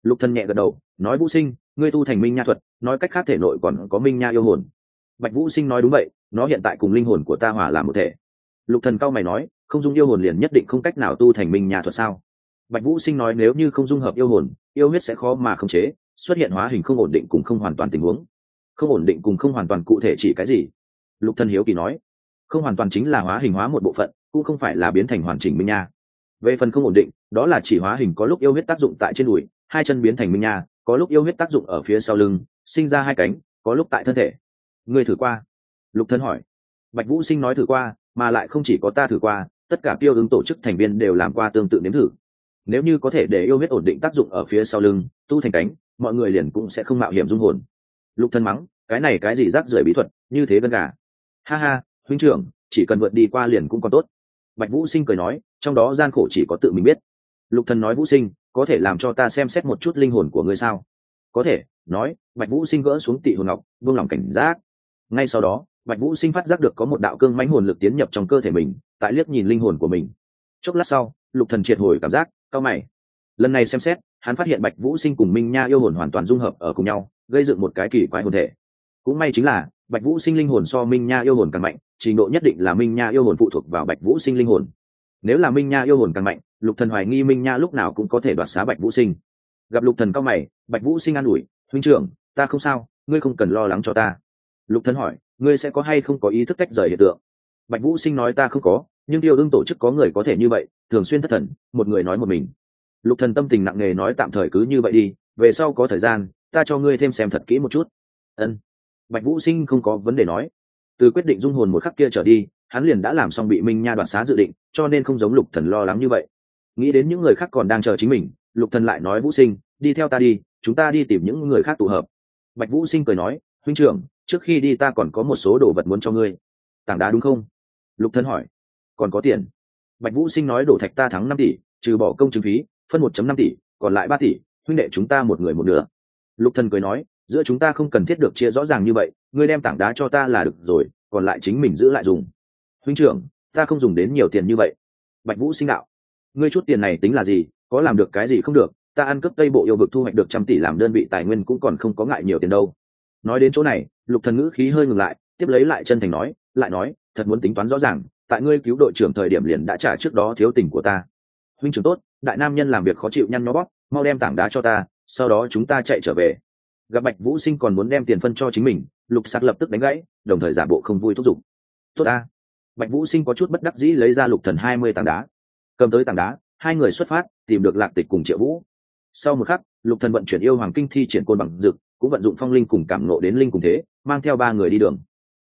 Lục thần nhẹ gật đầu, nói, vũ sinh, ngươi tu thành minh nha thuật, nói cách khác thể nội còn có minh nha yêu hồn. Bạch vũ sinh nói, đúng vậy, nó hiện tại cùng linh hồn của ta hòa làm một thể. Lục thần cao mày nói, không dung yêu hồn liền nhất định không cách nào tu thành minh nha thuật sao? Bạch vũ sinh nói, nếu như không dung hợp yêu hồn, yêu huyết sẽ khó mà khống chế, xuất hiện hóa hình không ổn định cùng không hoàn toàn tình huống. Không ổn định cùng không hoàn toàn cụ thể chỉ cái gì? Lục thần hiếu kỳ nói không hoàn toàn chính là hóa hình hóa một bộ phận, cũng không phải là biến thành hoàn chỉnh minh nha. Về phần không ổn định, đó là chỉ hóa hình có lúc yêu huyết tác dụng tại trên đùi, hai chân biến thành minh nha, có lúc yêu huyết tác dụng ở phía sau lưng, sinh ra hai cánh, có lúc tại thân thể. Người thử qua. Lục thân hỏi. Bạch vũ sinh nói thử qua, mà lại không chỉ có ta thử qua, tất cả tiêu ứng tổ chức thành viên đều làm qua tương tự nếm thử. Nếu như có thể để yêu huyết ổn định tác dụng ở phía sau lưng, tu thành cánh, mọi người liền cũng sẽ không mạo hiểm dung hồn. Lục thân mắng, cái này cái gì rác rưởi bí thuật, như thế gân gà. Ha ha huynh trưởng, chỉ cần vượt đi qua liền cũng còn tốt. Bạch vũ sinh cười nói, trong đó gian khổ chỉ có tự mình biết. Lục thần nói, vũ sinh, có thể làm cho ta xem xét một chút linh hồn của ngươi sao? Có thể, nói, bạch vũ sinh gỡ xuống tị hồn ngọc, buông lòng cảnh giác. Ngay sau đó, bạch vũ sinh phát giác được có một đạo cương mãnh hồn lực tiến nhập trong cơ thể mình, tại liếc nhìn linh hồn của mình. Chốc lát sau, lục thần triệt hồi cảm giác cao mày. Lần này xem xét, hắn phát hiện bạch vũ sinh cùng minh nha yêu hồn hoàn toàn dung hợp ở cùng nhau, gây dựng một cái kỳ quái hồn thể cũng may chính là, bạch vũ sinh linh hồn so minh nha yêu hồn càng mạnh, trình độ nhất định là minh nha yêu hồn phụ thuộc vào bạch vũ sinh linh hồn. Nếu là minh nha yêu hồn càng mạnh, lục thần hoài nghi minh nha lúc nào cũng có thể đoạt xá bạch vũ sinh. Gặp lục thần cao mày, bạch vũ sinh an ủi, huynh trưởng, ta không sao, ngươi không cần lo lắng cho ta. Lục thần hỏi, ngươi sẽ có hay không có ý thức cách rời hiện tượng? Bạch vũ sinh nói, ta không có, nhưng tiêu ương tổ chức có người có thể như vậy, thường xuyên thất thần, một người nói một mình. Lục thần tâm tình nặng nề nói, tạm thời cứ như vậy đi, về sau có thời gian, ta cho ngươi thêm xem thật kỹ một chút. Ân bạch vũ sinh không có vấn đề nói. Từ quyết định dung hồn một khắc kia trở đi, hắn liền đã làm xong bị minh nha đoạt xá dự định, cho nên không giống lục thần lo lắng như vậy. Nghĩ đến những người khác còn đang chờ chính mình, lục thần lại nói vũ sinh, đi theo ta đi, chúng ta đi tìm những người khác tụ hợp. Bạch vũ sinh cười nói, huynh trưởng, trước khi đi ta còn có một số đồ vật muốn cho ngươi. Tảng đá đúng không? Lục thần hỏi. Còn có tiền. Bạch vũ sinh nói, đổ thạch ta thắng năm tỷ, trừ bỏ công chứng phí, phân một năm tỷ, còn lại ba tỷ, huynh đệ chúng ta một người một nửa. Lục thần cười nói giữa chúng ta không cần thiết được chia rõ ràng như vậy, ngươi đem tảng đá cho ta là được rồi, còn lại chính mình giữ lại dùng. Huynh trưởng, ta không dùng đến nhiều tiền như vậy. Bạch vũ sinh đạo. Ngươi chút tiền này tính là gì, có làm được cái gì không được, ta ăn cướp tây bộ yêu vực thu hoạch được trăm tỷ làm đơn vị tài nguyên cũng còn không có ngại nhiều tiền đâu. Nói đến chỗ này, lục thần ngữ khí hơi ngừng lại, tiếp lấy lại chân thành nói, lại nói, thật muốn tính toán rõ ràng, tại ngươi cứu đội trưởng thời điểm liền đã trả trước đó thiếu tình của ta. Huynh trưởng tốt, đại nam nhân làm việc khó chịu nhăn nhó bóp, mau đem tảng đá cho ta, sau đó chúng ta chạy trở về gặp bạch vũ sinh còn muốn đem tiền phân cho chính mình, lục sạc lập tức đánh gãy, đồng thời giả bộ không vui thúc giục. Tốt ta. Bạch vũ sinh có chút bất đắc dĩ lấy ra lục thần hai mươi tảng đá. Cầm tới tảng đá, hai người xuất phát, tìm được lạc tịch cùng triệu vũ. Sau một khắc, lục thần vận chuyển yêu hoàng kinh thi triển côn bằng dực cũng vận dụng phong linh cùng cảm nộ đến linh cùng thế, mang theo ba người đi đường.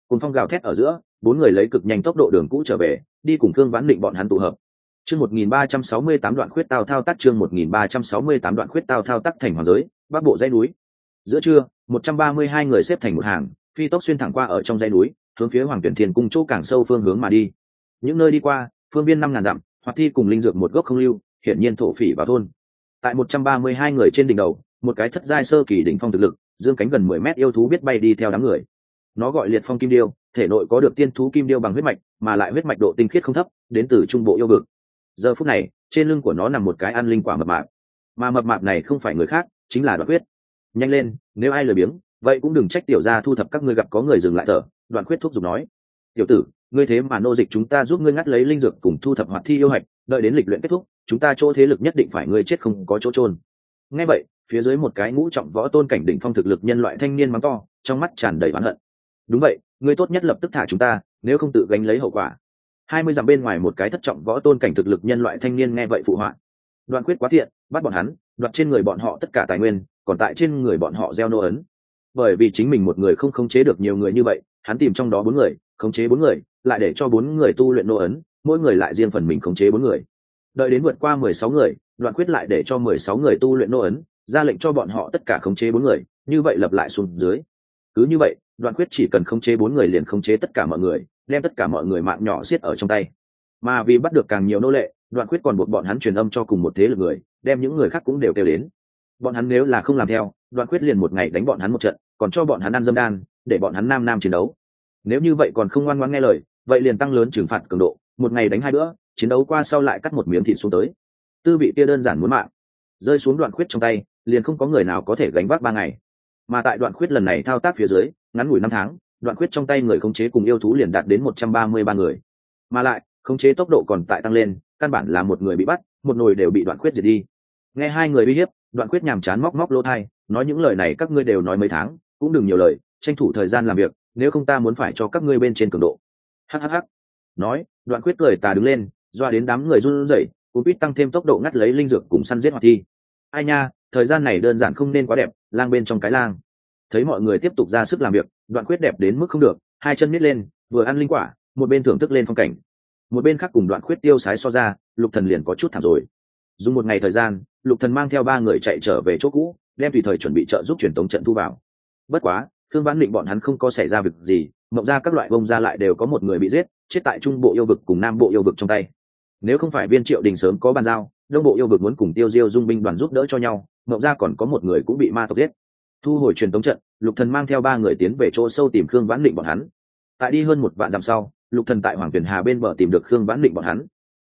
Cùng phong gào thét ở giữa, bốn người lấy cực nhanh tốc độ đường cũ trở về, đi cùng thương vãn định bọn hắn tụ hợp. Chương một nghìn ba trăm sáu mươi tám đoạn khuyết tao thao tác, chương một nghìn ba trăm sáu mươi tám đoạn khuyết tao thao tác thành hoàng giới, bắc bộ dãy núi giữa trưa, một trăm ba mươi hai người xếp thành một hàng, phi tốc xuyên thẳng qua ở trong dãy núi, hướng phía hoàng tuyển thiên cung chỗ càng sâu phương hướng mà đi. Những nơi đi qua, phương viên năm ngàn dặm, hoặc thi cùng linh dược một gốc không lưu, hiển nhiên thổ phỉ vào thôn. Tại một trăm ba mươi hai người trên đỉnh đầu, một cái thất giai sơ kỳ đỉnh phong thực lực, dương cánh gần mười mét yêu thú biết bay đi theo đám người. Nó gọi liệt phong kim điêu, thể nội có được tiên thú kim điêu bằng huyết mạch, mà lại huyết mạch độ tinh khiết không thấp, đến từ trung bộ yêu vực. Giờ phút này, trên lưng của nó nằm một cái ăn linh quả mập mạp. Mà mập mạp này không phải người khác, chính là đoạt huyết nhanh lên, nếu ai lười biếng, vậy cũng đừng trách tiểu ra thu thập các ngươi gặp có người dừng lại thở, đoạn Khuyết thúc giục nói. Tiểu tử, ngươi thế mà nô dịch chúng ta giúp ngươi ngắt lấy linh dược cùng thu thập hoạt thi yêu hạch, đợi đến lịch luyện kết thúc, chúng ta chỗ thế lực nhất định phải ngươi chết không có chỗ trôn ngay vậy, phía dưới một cái ngũ trọng võ tôn cảnh đỉnh phong thực lực nhân loại thanh niên mắng to, trong mắt tràn đầy oán hận. Đúng vậy, ngươi tốt nhất lập tức thả chúng ta, nếu không tự gánh lấy hậu quả. Hai mươi dặm bên ngoài một cái thất trọng võ tôn cảnh thực lực nhân loại thanh niên nghe vậy phụ họa. Đoạn quyết quá thiện, bắt bọn hắn, đoạt trên người bọn họ tất cả tài nguyên còn tại trên người bọn họ gieo nô ấn. Bởi vì chính mình một người không khống chế được nhiều người như vậy, hắn tìm trong đó bốn người, khống chế bốn người, lại để cho bốn người tu luyện nô ấn, mỗi người lại riêng phần mình khống chế bốn người. Đợi đến vượt qua mười sáu người, đoạn quyết lại để cho mười sáu người tu luyện nô ấn, ra lệnh cho bọn họ tất cả khống chế bốn người, như vậy lập lại xuống dưới. Cứ như vậy, đoạn quyết chỉ cần khống chế bốn người liền khống chế tất cả mọi người, đem tất cả mọi người mạng nhỏ giết ở trong tay. Mà vì bắt được càng nhiều nô lệ, đoạn quyết còn buộc bọn hắn truyền âm cho cùng một thế lực người, đem những người khác cũng đều kêu đến bọn hắn nếu là không làm theo, đoạn quyết liền một ngày đánh bọn hắn một trận, còn cho bọn hắn ăn dâm đan, để bọn hắn nam nam chiến đấu. Nếu như vậy còn không ngoan ngoãn nghe lời, vậy liền tăng lớn trừng phạt cường độ, một ngày đánh hai bữa, chiến đấu qua sau lại cắt một miếng thịt xuống tới. Tư vị kia đơn giản muốn mạng. Rơi xuống đoạn khuyết trong tay, liền không có người nào có thể gánh vác ba ngày. Mà tại đoạn khuyết lần này thao tác phía dưới, ngắn ngủi năm tháng, đoạn khuyết trong tay người khống chế cùng yêu thú liền đạt đến một trăm ba mươi ba người. Mà lại, khống chế tốc độ còn tại tăng lên, căn bản là một người bị bắt, một nồi đều bị đoạn khuyết diệt đi. Nghe hai người uy hiếp đoạn Quyết nhàm chán móc móc lỗ thai, nói những lời này các ngươi đều nói mấy tháng, cũng đừng nhiều lời, tranh thủ thời gian làm việc, nếu không ta muốn phải cho các ngươi bên trên cường độ. Hhh nói, đoạn Quyết cười tà đứng lên, doa đến đám người run rẩy cũng biết tăng thêm tốc độ ngắt lấy linh dược cùng săn giết hoạt thi. Ai nha, thời gian này đơn giản không nên quá đẹp, lang bên trong cái lang. Thấy mọi người tiếp tục ra sức làm việc, đoạn Quyết đẹp đến mức không được, hai chân miết lên, vừa ăn linh quả, một bên thưởng thức lên phong cảnh. Một bên khác cùng đoạn khuyết tiêu sái so ra, lục thần liền có chút thảm rồi dùng một ngày thời gian, lục thần mang theo ba người chạy trở về chỗ cũ, đem tùy thời chuẩn bị trợ giúp truyền tống trận thu vào. Bất quá thương vãn định bọn hắn không có xảy ra việc gì, mộng ra các loại bông ra lại đều có một người bị giết, chết tại trung bộ yêu vực cùng nam bộ yêu vực trong tay. Nếu không phải viên triệu đình sớm có bàn giao, đông bộ yêu vực muốn cùng tiêu diêu dung binh đoàn giúp đỡ cho nhau, mộng ra còn có một người cũng bị ma tộc giết. Thu hồi truyền tống trận, lục thần mang theo ba người tiến về chỗ sâu tìm khương vãn định bọn hắn. Tại đi hơn một vạn dặm sau, lục thần tại hoàng tuyền hà bên bờ tìm được khương vãn định bọn hắn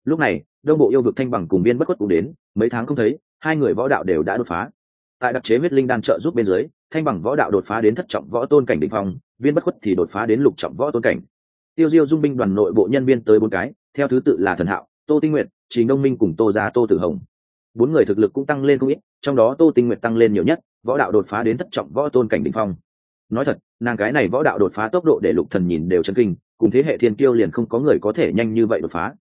lúc này, đông bộ yêu vực thanh bằng cùng viên bất khuất cũng đến, mấy tháng không thấy, hai người võ đạo đều đã đột phá. Tại đặc chế huyết linh đan trợ giúp bên dưới, thanh bằng võ đạo đột phá đến thất trọng võ tôn cảnh định phong viên bất khuất thì đột phá đến lục trọng võ tôn cảnh. Tiêu diêu dung binh đoàn nội bộ nhân viên tới bốn cái, theo thứ tự là thần hạo, tô tinh nguyện trình đông minh cùng tô gia tô tử hồng. Bốn người thực lực cũng tăng lên không ít, trong đó tô tinh nguyện tăng lên nhiều nhất, võ đạo đột phá đến thất trọng võ tôn cảnh định phong. Nói thật, nàng cái này võ đạo đột phá tốc độ để lục thần nhìn đều chân kinh, cùng thế hệ thiên kiêu liền không có người có thể nhanh như vậy đột phá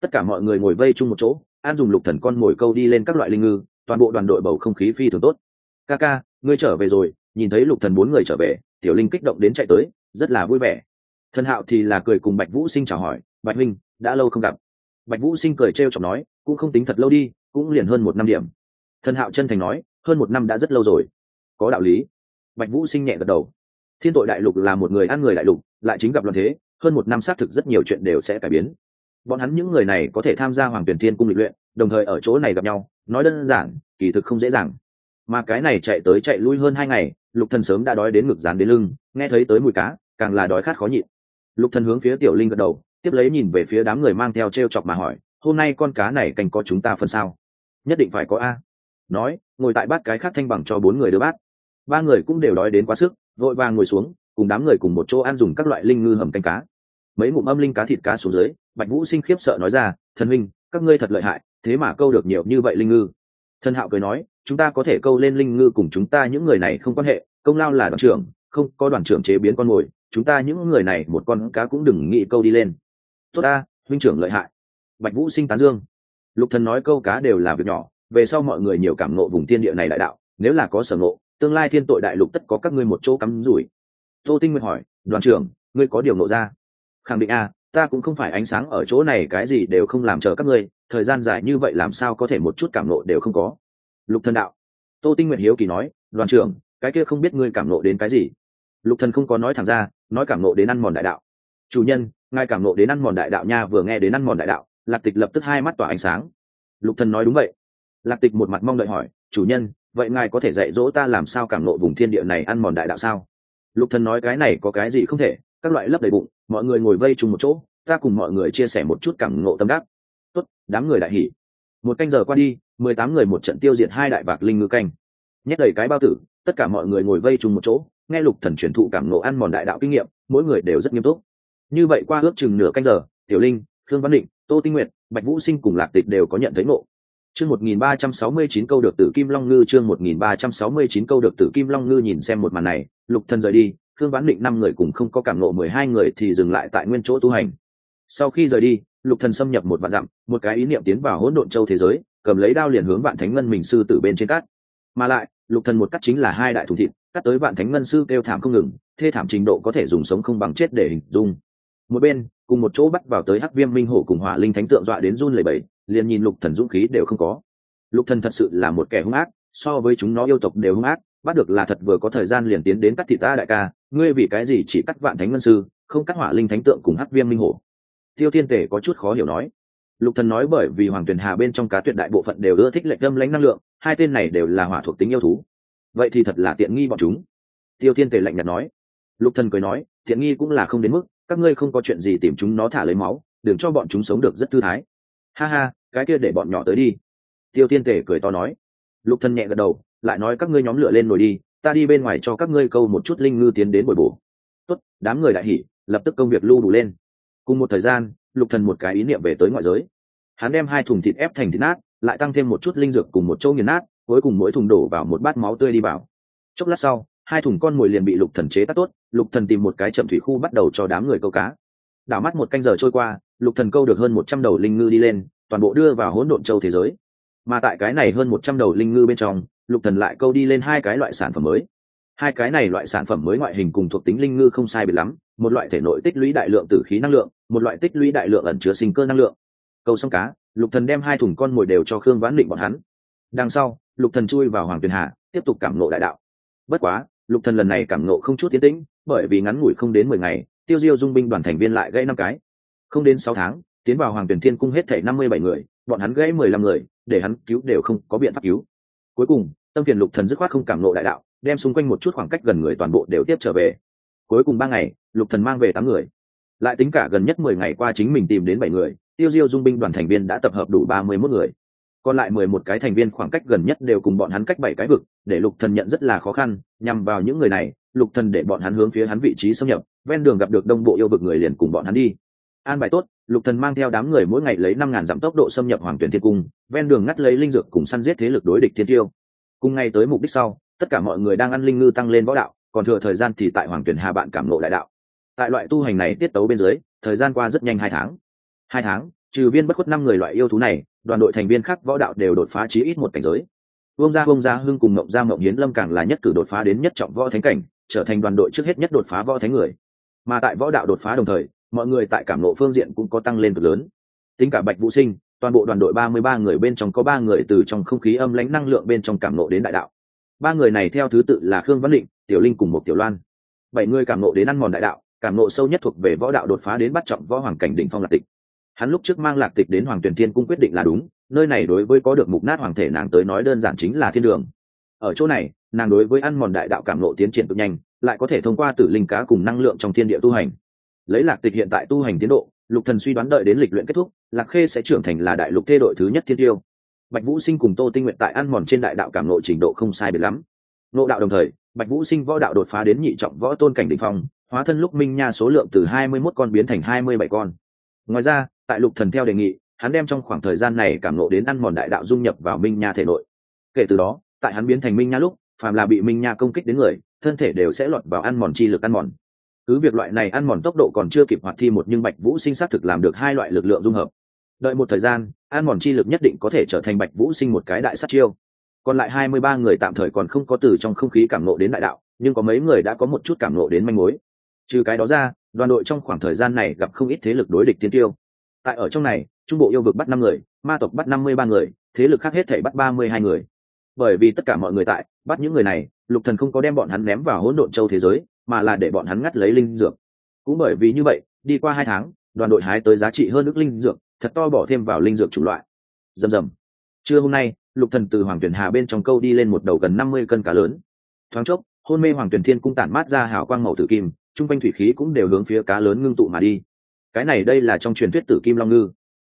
tất cả mọi người ngồi vây chung một chỗ, an dùng lục thần con ngồi câu đi lên các loại linh ngư, toàn bộ đoàn đội bầu không khí phi thường tốt. Ca ca, ngươi trở về rồi. Nhìn thấy lục thần bốn người trở về, tiểu linh kích động đến chạy tới, rất là vui vẻ. Thần hạo thì là cười cùng bạch vũ sinh chào hỏi, bạch huynh, đã lâu không gặp. Bạch vũ sinh cười trêu chọc nói, cũng không tính thật lâu đi, cũng liền hơn một năm điểm. Thần hạo chân thành nói, hơn một năm đã rất lâu rồi. Có đạo lý. Bạch vũ sinh nhẹ gật đầu. Thiên tội đại lục là một người ăn người đại lục, lại chính gặp loạn thế, hơn một năm xác thực rất nhiều chuyện đều sẽ cải biến bọn hắn những người này có thể tham gia hoàng tuyển thiên cung lịch luyện, đồng thời ở chỗ này gặp nhau, nói đơn giản, kỳ thực không dễ dàng. Mà cái này chạy tới chạy lui hơn hai ngày, lục thần sớm đã đói đến ngực dán đến lưng, nghe thấy tới mùi cá, càng là đói khát khó nhịn. Lục thần hướng phía tiểu linh gật đầu, tiếp lấy nhìn về phía đám người mang theo t chọc mà hỏi, hôm nay con cá này cành có chúng ta phân sao? Nhất định phải có a. Nói, ngồi tại bát cái khác thanh bằng cho bốn người đưa bát. Ba người cũng đều đói đến quá sức, vội vàng ngồi xuống, cùng đám người cùng một chỗ ăn dùng các loại linh ngư hầm canh cá. Mấy ngụm âm linh cá thịt cá xuống dưới bạch vũ sinh khiếp sợ nói ra thần minh, các ngươi thật lợi hại thế mà câu được nhiều như vậy linh ngư. Thần hạo cười nói chúng ta có thể câu lên linh ngư cùng chúng ta những người này không quan hệ công lao là đoàn trưởng không có đoàn trưởng chế biến con mồi chúng ta những người này một con cá cũng đừng nghĩ câu đi lên. Tốt ta huynh trưởng lợi hại. Bạch vũ sinh tán dương. Lục thần nói câu cá đều là việc nhỏ về sau mọi người nhiều cảm nộ vùng thiên địa này đại đạo nếu là có sở ngộ tương lai thiên tội đại lục tất có các ngươi một chỗ cắm rủi. Tô tinh nguyệt hỏi đoàn trưởng ngươi có điều ngộ ra? Khẳng định a ta cũng không phải ánh sáng ở chỗ này, cái gì đều không làm chờ các ngươi, thời gian dài như vậy làm sao có thể một chút cảm nộ đều không có. Lục thần đạo, tô tinh Nguyệt hiếu kỳ nói, đoàn trưởng, cái kia không biết ngươi cảm nộ đến cái gì? Lục thần không có nói thẳng ra, nói cảm nộ đến ăn mòn đại đạo. Chủ nhân, ngài cảm nộ đến ăn mòn đại đạo nha, vừa nghe đến ăn mòn đại đạo, lạc tịch lập tức hai mắt tỏa ánh sáng. Lục thần nói đúng vậy. Lạc tịch một mặt mong đợi hỏi, chủ nhân, vậy ngài có thể dạy dỗ ta làm sao cảm nộ vùng thiên địa này ăn mòn đại đạo sao? Lục thần nói cái này có cái gì không thể, các loại lấp đầy bụng mọi người ngồi vây chung một chỗ ta cùng mọi người chia sẻ một chút cảm ngộ tâm đắc. Tốt đám người đại hỉ. Một canh giờ qua đi mười tám người một trận tiêu diệt hai đại bạc linh ngư canh. Nhét đầy cái bao tử tất cả mọi người ngồi vây chung một chỗ nghe lục thần truyền thụ cảm ngộ ăn mòn đại đạo kinh nghiệm mỗi người đều rất nghiêm túc. Như vậy qua ước chừng nửa canh giờ tiểu linh khương văn định tô tinh nguyệt, bạch vũ sinh cùng lạc tịch đều có nhận thấy ngộ. Chương một nghìn ba trăm sáu mươi chín câu được tử kim long ngư chương một nghìn ba trăm sáu mươi chín câu được tử kim long ngư nhìn xem một màn này lục thần rời đi khương vãn định năm người cùng không có cảm ngộ mười hai người thì dừng lại tại nguyên chỗ tu hành. Sau khi rời đi, lục thần xâm nhập một vạn dặm, một cái ý niệm tiến vào hỗn độn châu thế giới, cầm lấy đao liền hướng vạn thánh ngân mình sư tử bên trên cát. Mà lại, lục thần một cắt chính là hai đại thủ thịt cắt tới vạn thánh ngân sư kêu thảm không ngừng, thê thảm trình độ có thể dùng sống không bằng chết để hình dung. Một bên, cùng một chỗ bắt vào tới hắc viêm minh hổ cùng hỏa linh thánh tượng dọa đến run lẩy bẩy, liền nhìn lục thần dũng khí đều không có. Lục thần thật sự là một kẻ hung ác, so với chúng nó yêu tộc đều hung ác bắt được là thật vừa có thời gian liền tiến đến cắt thịt ta đại ca, ngươi vì cái gì chỉ cắt vạn thánh ngân sư, không cắt hỏa linh thánh tượng cùng hắc viêm minh hổ? Tiêu thiên tể có chút khó hiểu nói. Lục thần nói bởi vì hoàng tuyền hà bên trong cá tuyệt đại bộ phận đều ưa thích lệch âm lãnh năng lượng, hai tên này đều là hỏa thuộc tính yêu thú. Vậy thì thật là tiện nghi bọn chúng. Tiêu thiên tể lạnh nhạt nói. Lục thần cười nói, tiện nghi cũng là không đến mức, các ngươi không có chuyện gì tìm chúng nó thả lấy máu, đừng cho bọn chúng sống được rất thư thái. Ha ha, cái kia để bọn nhỏ tới đi. Tiêu thiên tể cười to nói. Lục thần nhẹ gật đầu lại nói các ngươi nhóm lửa lên nổi đi, ta đi bên ngoài cho các ngươi câu một chút linh ngư tiến đến bồi bổ. Tốt, đám người đại hỉ, lập tức công việc lưu đủ lên. Cùng một thời gian, lục thần một cái ý niệm về tới ngoại giới. Hắn đem hai thùng thịt ép thành thịt nát, lại tăng thêm một chút linh dược cùng một chỗ nghiền nát, cuối cùng mỗi thùng đổ vào một bát máu tươi đi vào. Chốc lát sau, hai thùng con mồi liền bị lục thần chế tác tốt, lục thần tìm một cái chậm thủy khu bắt đầu cho đám người câu cá. Đảo mắt một canh giờ trôi qua, lục thần câu được hơn một trăm đầu linh ngư đi lên, toàn bộ đưa vào hỗn độn châu thế giới. Mà tại cái này hơn một trăm đầu linh ngư bên trong lục thần lại câu đi lên hai cái loại sản phẩm mới. Hai cái này loại sản phẩm mới ngoại hình cùng thuộc tính linh ngư không sai biệt lắm, một loại thể nội tích lũy đại lượng tử khí năng lượng, một loại tích lũy đại lượng ẩn chứa sinh cơ năng lượng. Câu xong cá, lục thần đem hai thùng con mồi đều cho khương vãn định bọn hắn. Đằng sau, lục thần chui vào hoàng tuyền hà, tiếp tục cảm nộ đại đạo. Bất quá, lục thần lần này cảm nộ không chút tiến tĩnh, bởi vì ngắn ngủi không đến mười ngày, tiêu diêu dung binh đoàn thành viên lại gãy năm cái. Không đến sáu tháng, tiến vào hoàng tuyền thiên cung hết thảy năm mươi bảy người, bọn hắn gãy mười lăm người, để hắn cứu đều không có biện pháp cứu cuối cùng, tâm phiền lục thần dứt khoát không cảm nộ đại đạo, đem xung quanh một chút khoảng cách gần người toàn bộ đều tiếp trở về. Cuối cùng ba ngày, lục thần mang về tám người. Lại tính cả gần nhất mười ngày qua chính mình tìm đến bảy người, tiêu diêu dung binh đoàn thành viên đã tập hợp đủ ba mươi 31 người. Còn lại mười một cái thành viên khoảng cách gần nhất đều cùng bọn hắn cách bảy cái vực, để lục thần nhận rất là khó khăn, nhằm vào những người này, lục thần để bọn hắn hướng phía hắn vị trí xâm nhập, ven đường gặp được đông bộ yêu vực người liền cùng bọn hắn đi an bài tốt, lục thần mang theo đám người mỗi ngày lấy năm ngàn dặm tốc độ xâm nhập hoàng tuyển thiên cung, ven đường ngắt lấy linh dược cùng săn giết thế lực đối địch thiên tiêu. Cùng ngày tới mục đích sau, tất cả mọi người đang ăn linh ngư tăng lên võ đạo, còn thừa thời gian thì tại hoàng tuyển hà bạn cảm ngộ đại đạo. Tại loại tu hành này tiết tấu bên dưới, thời gian qua rất nhanh hai tháng. Hai tháng, trừ viên bất khuất năm người loại yêu thú này, đoàn đội thành viên khác võ đạo đều đột phá chí ít một cảnh giới. Vương gia Vương gia hưng cùng ngộng gia ngộng hiến lâm càng là nhất cử đột phá đến nhất trọng võ thánh cảnh, trở thành đoàn đội trước hết nhất đột phá võ thánh người. Mà tại võ đạo đột phá đồng thời mọi người tại cảm nộ phương diện cũng có tăng lên cực lớn. Tính cả bạch vũ sinh, toàn bộ đoàn đội ba mươi ba người bên trong có ba người từ trong không khí âm lãnh năng lượng bên trong cảm nộ đến đại đạo. Ba người này theo thứ tự là khương văn định, tiểu linh cùng một tiểu loan. Bảy người cảm nộ đến ăn mòn đại đạo, cảm nộ sâu nhất thuộc về võ đạo đột phá đến bắt trọng võ hoàng cảnh đỉnh phong lạc tịch. Hắn lúc trước mang lạc tịch đến hoàng tuyển thiên cung quyết định là đúng, nơi này đối với có được mục nát hoàng thể nàng tới nói đơn giản chính là thiên đường. Ở chỗ này, nàng đối với ăn mòn đại đạo cảm nộ tiến triển cực nhanh, lại có thể thông qua tử linh cá cùng năng lượng trong thiên địa tu hành lấy lạc tịch hiện tại tu hành tiến độ, lục thần suy đoán đợi đến lịch luyện kết thúc, lạc khê sẽ trưởng thành là đại lục thê đội thứ nhất thiên tiêu. Bạch vũ sinh cùng tô tinh nguyện tại ăn mòn trên đại đạo cảm nội trình độ không sai biệt lắm. Nộ đạo đồng thời, bạch vũ sinh võ đạo đột phá đến nhị trọng võ tôn cảnh đỉnh phong, hóa thân lúc minh nha số lượng từ hai mươi 21 con biến thành hai mươi bảy con. Ngoài ra, tại lục thần theo đề nghị, hắn đem trong khoảng thời gian này cảm nộ đến ăn mòn đại đạo dung nhập vào minh nha thể nội. Kể từ đó, tại hắn biến thành minh nha lúc, phàm là bị minh nha công kích đến người, thân thể đều sẽ lọt vào ăn mòn chi lực ăn mòn cứ việc loại này ăn mòn tốc độ còn chưa kịp hoạt thi một nhưng bạch vũ sinh xác thực làm được hai loại lực lượng dung hợp. Đợi một thời gian, ăn mòn chi lực nhất định có thể trở thành bạch vũ sinh một cái đại sát chiêu. Còn lại hai mươi ba người tạm thời còn không có từ trong không khí cảm nộ đến đại đạo, nhưng có mấy người đã có một chút cảm nộ đến manh mối. Trừ cái đó ra, đoàn đội trong khoảng thời gian này gặp không ít thế lực đối địch tiên tiêu. Tại ở trong này, trung bộ yêu vực bắt năm người, ma tộc bắt năm mươi ba người, thế lực khác hết thể bắt ba mươi hai người. Bởi vì tất cả mọi người tại, bắt những người này, lục thần không có đem bọn hắn ném vào hỗn độn châu thế giới mà là để bọn hắn ngắt lấy linh dược. Cũng bởi vì như vậy, đi qua hai tháng, đoàn đội hái tới giá trị hơn ước linh dược, thật to bỏ thêm vào linh dược chủng loại. Rầm rầm. Trưa hôm nay, lục thần từ hoàng tuyển hà bên trong câu đi lên một đầu gần năm mươi cân cá lớn. Thoáng chốc, hôn mê hoàng tuyển thiên cung tản mát ra hào quang màu tử kim trung quanh thủy khí cũng đều hướng phía cá lớn ngưng tụ mà đi. Cái này đây là trong truyền thuyết tử kim long ngư.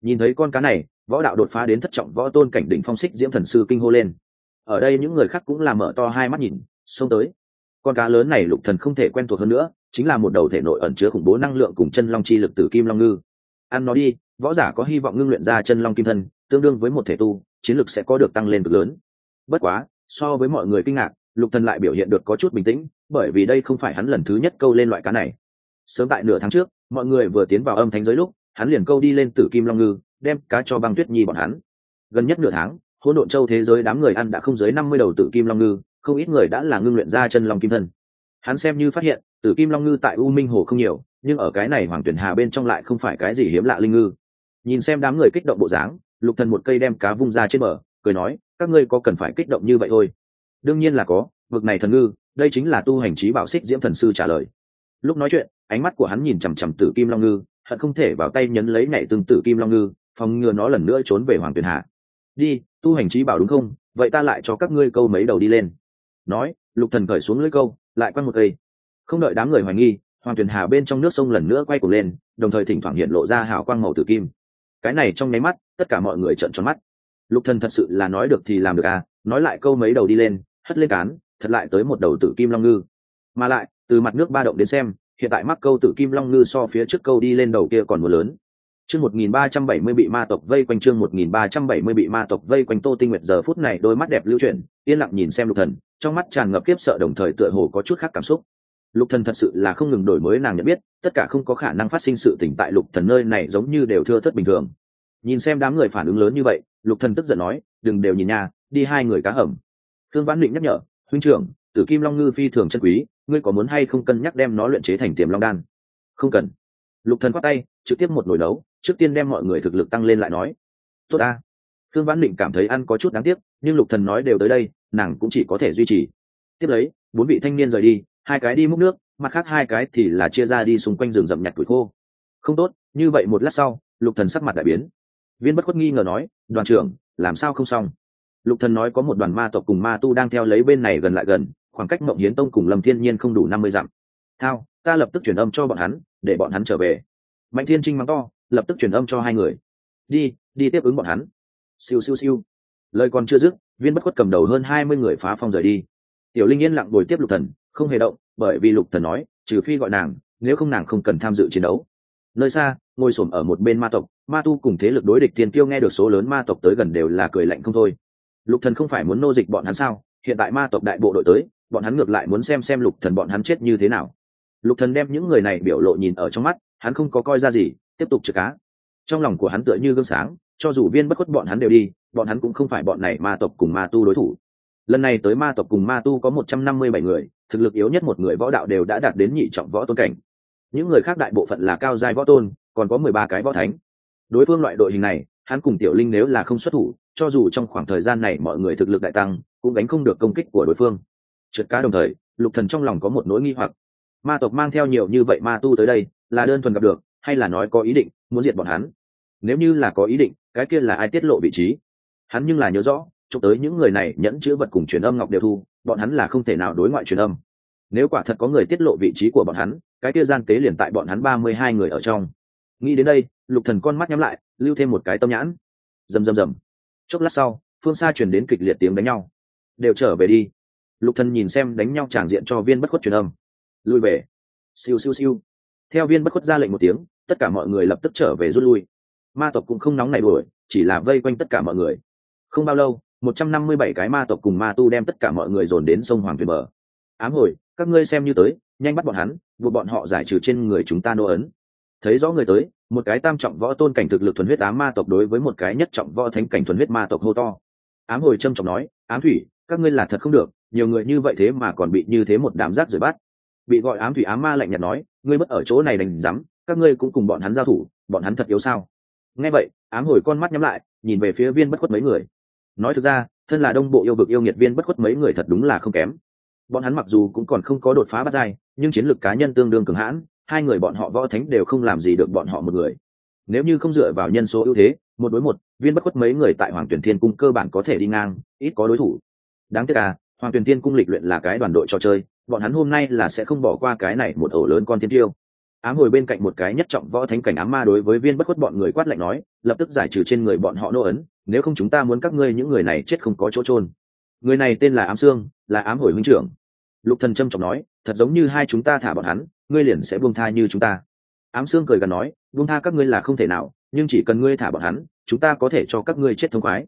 Nhìn thấy con cá này, võ đạo đột phá đến thất trọng võ tôn cảnh đỉnh phong xích diễm thần sư kinh hô lên. Ở đây những người khác cũng làm mở to hai mắt nhìn, xông tới con cá lớn này lục thần không thể quen thuộc hơn nữa, chính là một đầu thể nội ẩn chứa khủng bố năng lượng cùng chân long chi lực tử kim long ngư. Ăn nó đi, võ giả có hy vọng ngưng luyện ra chân long kim thân, tương đương với một thể tu, chiến lực sẽ có được tăng lên cực lớn. Bất quá, so với mọi người kinh ngạc, lục thần lại biểu hiện được có chút bình tĩnh, bởi vì đây không phải hắn lần thứ nhất câu lên loại cá này. Sớm tại nửa tháng trước, mọi người vừa tiến vào âm thánh giới lúc, hắn liền câu đi lên tử kim long ngư, đem cá cho băng tuyết nhi bọn hắn. Gần nhất nửa tháng, hỗn độn châu thế giới đám người ăn đã không dưới năm mươi đầu tử kim long ngư không ít người đã là ngưng luyện ra chân long kim thân. Hắn xem như phát hiện, tử kim long ngư tại u minh hồ không nhiều, nhưng ở cái này hoàng tuyển hà bên trong lại không phải cái gì hiếm lạ linh ngư. Nhìn xem đám người kích động bộ dáng, lục thần một cây đem cá vung ra trên bờ, cười nói, các ngươi có cần phải kích động như vậy thôi? Đương nhiên là có vực này thần ngư, đây chính là tu hành trí bảo xích diễm thần sư trả lời. Lúc nói chuyện, ánh mắt của hắn nhìn chằm chằm tử kim long ngư, hận không thể vào tay nhấn lấy nhảy từng tử kim long ngư, phòng ngừa nó lần nữa trốn về hoàng tuyền hạ đi, tu hành trí bảo đúng không? Vậy ta lại cho các ngươi câu mấy đầu đi lên nói, lục thần cởi xuống lưỡi câu, lại quăng một cây. Không đợi đám người hoài nghi, hoàng tuyền hà bên trong nước sông lần nữa quay cuồng lên, đồng thời thỉnh thoảng hiện lộ ra hào quang màu tử kim. Cái này trong nháy mắt, tất cả mọi người trợn tròn mắt. Lục thần thật sự là nói được thì làm được à nói lại câu mấy đầu đi lên, hất lên cán, thật lại tới một đầu tử kim long ngư. Mà lại, từ mặt nước ba động đến xem, hiện tại mắc câu tử kim long ngư so phía trước câu đi lên đầu kia còn một lớn. Chương một nghìn ba trăm bảy mươi bị ma tộc vây quanh chương một nghìn ba trăm bảy mươi bị ma tộc vây quanh tô tinh nguyệt giờ phút này đôi mắt đẹp lưu chuyển, yên lặng nhìn xem lục thần trong mắt tràn ngập kiếp sợ đồng thời tựa hồ có chút khác cảm xúc. Lục thần thật sự là không ngừng đổi mới nàng nhận biết, tất cả không có khả năng phát sinh sự tỉnh tại lục thần nơi này giống như đều thưa thất bình thường. Nhìn xem đám người phản ứng lớn như vậy, lục thần tức giận nói, đừng đều nhìn nha, đi hai người cá hầm. Thương vãn định nhắc nhở, huynh trưởng, tử kim long ngư phi thường chân quý, ngươi có muốn hay không cân nhắc đem nó luyện chế thành tiềm long đan? Không cần. Lục thần quát tay, trực tiếp một nồi nấu, trước tiên đem mọi người thực lực tăng lên lại nói, tốt a thương vãn định cảm thấy ăn có chút đáng tiếc, nhưng lục thần nói đều tới đây nàng cũng chỉ có thể duy trì. Tiếp lấy, bốn vị thanh niên rời đi, hai cái đi múc nước, mặt khác hai cái thì là chia ra đi xung quanh rừng rậm nhặt tuổi khô. Không tốt, như vậy một lát sau, lục thần sắc mặt đại biến. Viên bất khuất nghi ngờ nói, đoàn trưởng, làm sao không xong? Lục thần nói có một đoàn ma tộc cùng ma tu đang theo lấy bên này gần lại gần, khoảng cách mộng hiến tông cùng lâm thiên nhiên không đủ năm mươi dặm. Thao, ta lập tức truyền âm cho bọn hắn, để bọn hắn trở về. Mạnh thiên trinh mắng to, lập tức truyền âm cho hai người. Đi đi tiếp ứng bọn hắn. Siêu siêu siêu. Lời còn chưa dứt viên bất khuất cầm đầu hơn hai mươi người phá phong rời đi. Tiểu linh yên lặng ngồi tiếp lục thần, không hề động, bởi vì lục thần nói, trừ phi gọi nàng, nếu không nàng không cần tham dự chiến đấu. Nơi xa, ngồi xổm ở một bên ma tộc, ma tu cùng thế lực đối địch tiền tiêu nghe được số lớn ma tộc tới gần đều là cười lạnh không thôi. Lục thần không phải muốn nô dịch bọn hắn sao? Hiện tại ma tộc đại bộ đội tới, bọn hắn ngược lại muốn xem xem lục thần bọn hắn chết như thế nào. Lục thần đem những người này biểu lộ nhìn ở trong mắt, hắn không có coi ra gì, tiếp tục trực cá. Trong lòng của hắn tựa như gương sáng cho dù viên bất khuất bọn hắn đều đi, bọn hắn cũng không phải bọn này ma tộc cùng ma tu đối thủ. Lần này tới ma tộc cùng ma tu có một trăm năm mươi bảy người, thực lực yếu nhất một người võ đạo đều đã đạt đến nhị trọng võ tôn cảnh. Những người khác đại bộ phận là cao giai võ tôn, còn có mười ba cái võ thánh. Đối phương loại đội hình này, hắn cùng tiểu linh nếu là không xuất thủ, cho dù trong khoảng thời gian này mọi người thực lực đại tăng, cũng đánh không được công kích của đối phương. Trượt cá đồng thời, lục thần trong lòng có một nỗi nghi hoặc. Ma tộc mang theo nhiều như vậy ma tu tới đây, là đơn thuần gặp được, hay là nói có ý định, muốn diệt bọn hắn? Nếu như là có ý định cái kia là ai tiết lộ vị trí? Hắn nhưng là nhớ rõ, chụp tới những người này nhẫn chữ vật cùng truyền âm ngọc đều thu, bọn hắn là không thể nào đối ngoại truyền âm. Nếu quả thật có người tiết lộ vị trí của bọn hắn, cái kia gian tế liền tại bọn hắn ba mươi hai người ở trong. Nghĩ đến đây, lục thần con mắt nhắm lại, lưu thêm một cái tâm nhãn. Rầm rầm rầm. Chốc lát sau, phương xa truyền đến kịch liệt tiếng đánh nhau. Đều trở về đi. Lục thần nhìn xem đánh nhau tràng diện cho viên bất khuất truyền âm. Lui về. Siêu siêu siêu. Theo viên bất khuất ra lệnh một tiếng, tất cả mọi người lập tức trở về rút lui ma tộc cũng không nóng nảy đuổi, chỉ là vây quanh tất cả mọi người. Không bao lâu, một trăm năm mươi bảy cái ma tộc cùng ma tu đem tất cả mọi người dồn đến sông hoàng thuyền bờ. Ám hồi, các ngươi xem như tới, nhanh bắt bọn hắn, buộc bọn họ giải trừ trên người chúng ta nô ấn. Thấy rõ người tới, một cái tam trọng võ tôn cảnh thực lực thuần huyết ám ma tộc đối với một cái nhất trọng võ thánh cảnh thuần huyết ma tộc hô to. Ám hồi trâm trọng nói, ám thủy, các ngươi là thật không được, nhiều người như vậy thế mà còn bị như thế một đám rác rời bắt. Bị gọi ám thủy ám ma lạnh nhạt nói, ngươi mất ở chỗ này đành rắm các ngươi cũng cùng bọn hắn giao thủ, bọn hắn thật yếu sao? Nghe vậy, ám hồi con mắt nhắm lại, nhìn về phía viên bất khuất mấy người. Nói thực ra, thân là đông bộ yêu vực yêu nghiệt viên bất khuất mấy người thật đúng là không kém. Bọn hắn mặc dù cũng còn không có đột phá bắt dai nhưng chiến lược cá nhân tương đương cường hãn, hai người bọn họ võ thánh đều không làm gì được bọn họ một người. Nếu như không dựa vào nhân số ưu thế, một đối một, viên bất khuất mấy người tại hoàng tuyển thiên cung cơ bản có thể đi ngang, ít có đối thủ. Đáng tiếc à hoàng tuyển thiên cung lịch luyện là cái đoàn đội trò chơi, bọn hắn hôm nay là sẽ không bỏ qua cái này một ổ lớn con thiên tiêu ám hồi bên cạnh một cái nhất trọng võ thánh cảnh ám ma đối với viên bất khuất bọn người quát lạnh nói, lập tức giải trừ trên người bọn họ nô ấn, nếu không chúng ta muốn các ngươi những người này chết không có chỗ trôn người này tên là ám sương, là ám hồi huynh trưởng. Lục thần trâm trọng nói, thật giống như hai chúng ta thả bọn hắn, ngươi liền sẽ buông tha như chúng ta. Ám sương cười gần nói, buông tha các ngươi là không thể nào, nhưng chỉ cần ngươi thả bọn hắn, chúng ta có thể cho các ngươi chết thông khoái.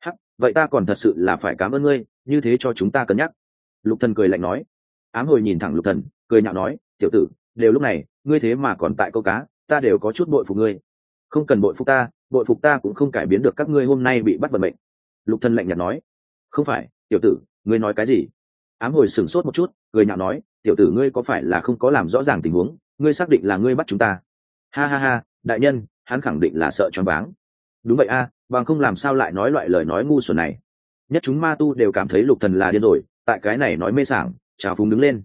Hắc, vậy ta còn thật sự là phải cảm ơn ngươi, như thế cho chúng ta cân nhắc. Lục thần cười lạnh nói. Ám hồi nhìn thẳng lục thần, cười nhạo nói, tiểu tử đều lúc này ngươi thế mà còn tại câu cá ta đều có chút bội phục ngươi. Không cần bội phục ta bội phục ta cũng không cải biến được các ngươi hôm nay bị bắt vận mệnh. Lục thần lạnh nhạt nói. Không phải tiểu tử ngươi nói cái gì? Ám hồi sửng sốt một chút người nhạo nói tiểu tử ngươi có phải là không có làm rõ ràng tình huống ngươi xác định là ngươi bắt chúng ta? Ha ha ha đại nhân hắn khẳng định là sợ choáng váng. Đúng vậy a à, bằng không làm sao lại nói loại lời nói ngu xuẩn này? Nhất chúng ma tu đều cảm thấy lục thần là điên rồi tại cái này nói mê sảng trào phúng đứng lên.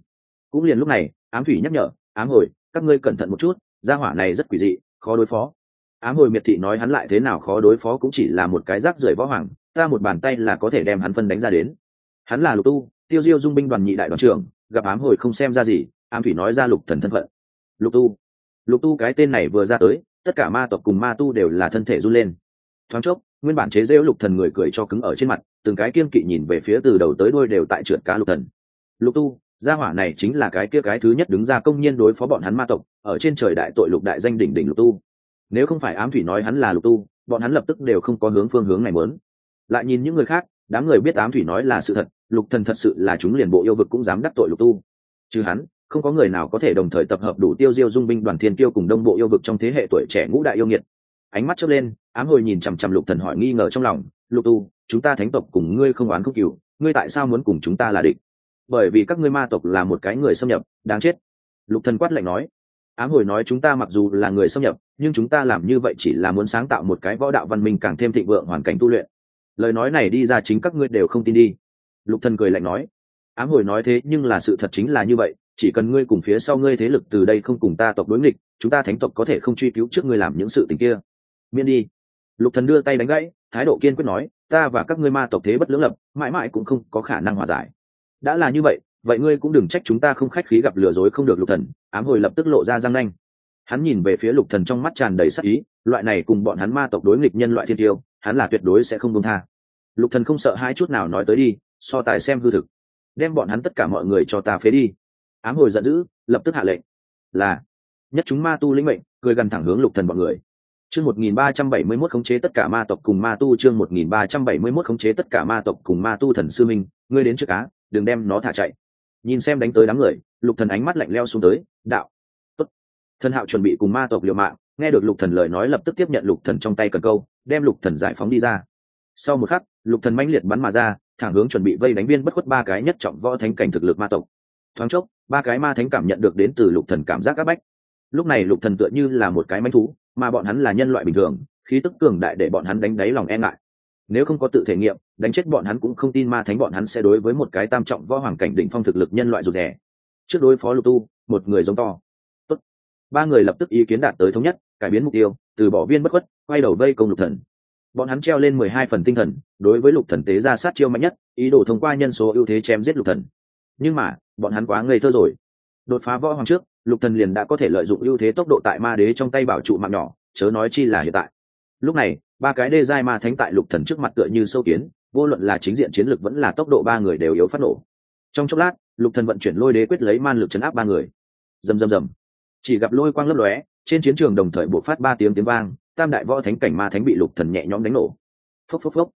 Cũng liền lúc này ám thủy nhắc nhở ám hồi các ngươi cẩn thận một chút, gia hỏa này rất quỷ dị, khó đối phó. Ám hồi miệt thị nói hắn lại thế nào khó đối phó cũng chỉ là một cái rác rưởi võ hoàng, ta một bàn tay là có thể đem hắn phân đánh ra đến. Hắn là lục tu, tiêu diêu dung binh đoàn nhị đại đoàn trưởng, gặp ám hồi không xem ra gì, ám thủy nói ra lục thần thân phận. Lục tu. Lục tu cái tên này vừa ra tới, tất cả ma tộc cùng ma tu đều là thân thể run lên. Thoáng chốc, nguyên bản chế rêu lục thần người cười cho cứng ở trên mặt, từng cái kiên kỵ nhìn về phía từ đầu tới đuôi đều tại trượt cá lục thần. Lục tu gia hỏa này chính là cái kia cái thứ nhất đứng ra công nhiên đối phó bọn hắn ma tộc, ở trên trời đại tội lục đại danh đỉnh đỉnh lục tu. Nếu không phải ám thủy nói hắn là lục tu, bọn hắn lập tức đều không có hướng phương hướng này muốn. Lại nhìn những người khác, đám người biết ám thủy nói là sự thật, lục thần thật sự là chúng liền bộ yêu vực cũng dám đắc tội lục tu. Chứ hắn, không có người nào có thể đồng thời tập hợp đủ tiêu diêu dung binh đoàn thiên tiêu cùng đông bộ yêu vực trong thế hệ tuổi trẻ ngũ đại yêu nghiệt. Ánh mắt chớp lên, ám hồi nhìn chằm chằm lục thần hỏi nghi ngờ trong lòng, lục tu, chúng ta thánh tộc cùng ngươi không oán không cừu, ngươi tại sao muốn cùng chúng ta là địch? Bởi vì các ngươi ma tộc là một cái người xâm nhập, đáng chết. Lục thần quát lạnh nói, ám hồi nói chúng ta mặc dù là người xâm nhập, nhưng chúng ta làm như vậy chỉ là muốn sáng tạo một cái võ đạo văn minh càng thêm thịnh vượng, hoàn cảnh tu luyện. Lời nói này đi ra chính các ngươi đều không tin đi. Lục thần cười lạnh nói, ám hồi nói thế nhưng là sự thật chính là như vậy, chỉ cần ngươi cùng phía sau ngươi thế lực từ đây không cùng ta tộc đối nghịch, chúng ta thánh tộc có thể không truy cứu trước ngươi làm những sự tình kia. Miễn đi. Lục thần đưa tay đánh gãy, thái độ kiên quyết nói, ta và các ngươi ma tộc thế bất lưỡng lập, mãi mãi cũng không có khả năng hòa giải đã là như vậy vậy ngươi cũng đừng trách chúng ta không khách khí gặp lừa dối không được lục thần, ám hồi lập tức lộ ra răng nanh. Hắn nhìn về phía lục thần trong mắt tràn đầy sắc ý, loại này cùng bọn hắn ma tộc đối nghịch nhân loại thiên tiêu, hắn là tuyệt đối sẽ không buông tha. Lục thần không sợ hai chút nào nói tới đi, so tài xem hư thực. Đem bọn hắn tất cả mọi người cho ta phế đi. Ám hồi giận dữ, lập tức hạ lệnh. Là, nhất chúng ma tu lĩnh mệnh, cười gần thẳng hướng lục thần bọn người. Chương 1371 khống chế tất cả ma tộc cùng ma tu, chương 1371 khống chế tất cả ma tộc cùng ma tu thần sư minh, ngươi đến trước cá đừng đem nó thả chạy. Nhìn xem đánh tới đám người, lục thần ánh mắt lạnh leo xuống tới, đạo, Tốt. thần hạo chuẩn bị cùng ma tộc liều mạng, nghe được lục thần lời nói lập tức tiếp nhận lục thần trong tay cần câu, đem lục thần giải phóng đi ra. Sau một khắc, lục thần mãnh liệt bắn mà ra, thẳng hướng chuẩn bị vây đánh viên bất khuất ba cái nhất trọng võ thánh cảnh thực lực ma tộc. Thoáng chốc, ba cái ma thánh cảm nhận được đến từ lục thần cảm giác áp bách. Lúc này lục thần tựa như là một cái manh thú, mà bọn hắn là nhân loại bình thường, khí tức cường đại để bọn hắn đánh đáy lòng e ngại. Nếu không có tự thể nghiệm đánh chết bọn hắn cũng không tin ma thánh bọn hắn sẽ đối với một cái tam trọng võ hoàng cảnh đỉnh phong thực lực nhân loại rụt rè. Trước đối phó lục tu, một người giống to. Tốt. ba người lập tức ý kiến đạt tới thống nhất, cải biến mục tiêu, từ bỏ viên bất khuất, quay đầu vây công lục thần. Bọn hắn treo lên mười hai phần tinh thần, đối với lục thần tế ra sát chiêu mạnh nhất, ý đồ thông qua nhân số ưu thế chém giết lục thần. Nhưng mà, bọn hắn quá ngây thơ rồi. Đột phá võ hoàng trước, lục thần liền đã có thể lợi dụng ưu thế tốc độ tại ma đế trong tay bảo trụ mạng nhỏ, chớ nói chi là hiện tại. Lúc này, ba cái đê giai ma thánh tại lục thần trước mặt tựa như sâu kiến vô luận là chính diện chiến lược vẫn là tốc độ ba người đều yếu phát nổ. Trong chốc lát, lục thần vận chuyển lôi đế quyết lấy man lực chấn áp ba người. Rầm rầm rầm. Chỉ gặp lôi quang lấp lóe, trên chiến trường đồng thời bộc phát ba tiếng tiếng vang, tam đại võ thánh cảnh ma thánh bị lục thần nhẹ nhõm đánh nổ. Phốc phốc phốc.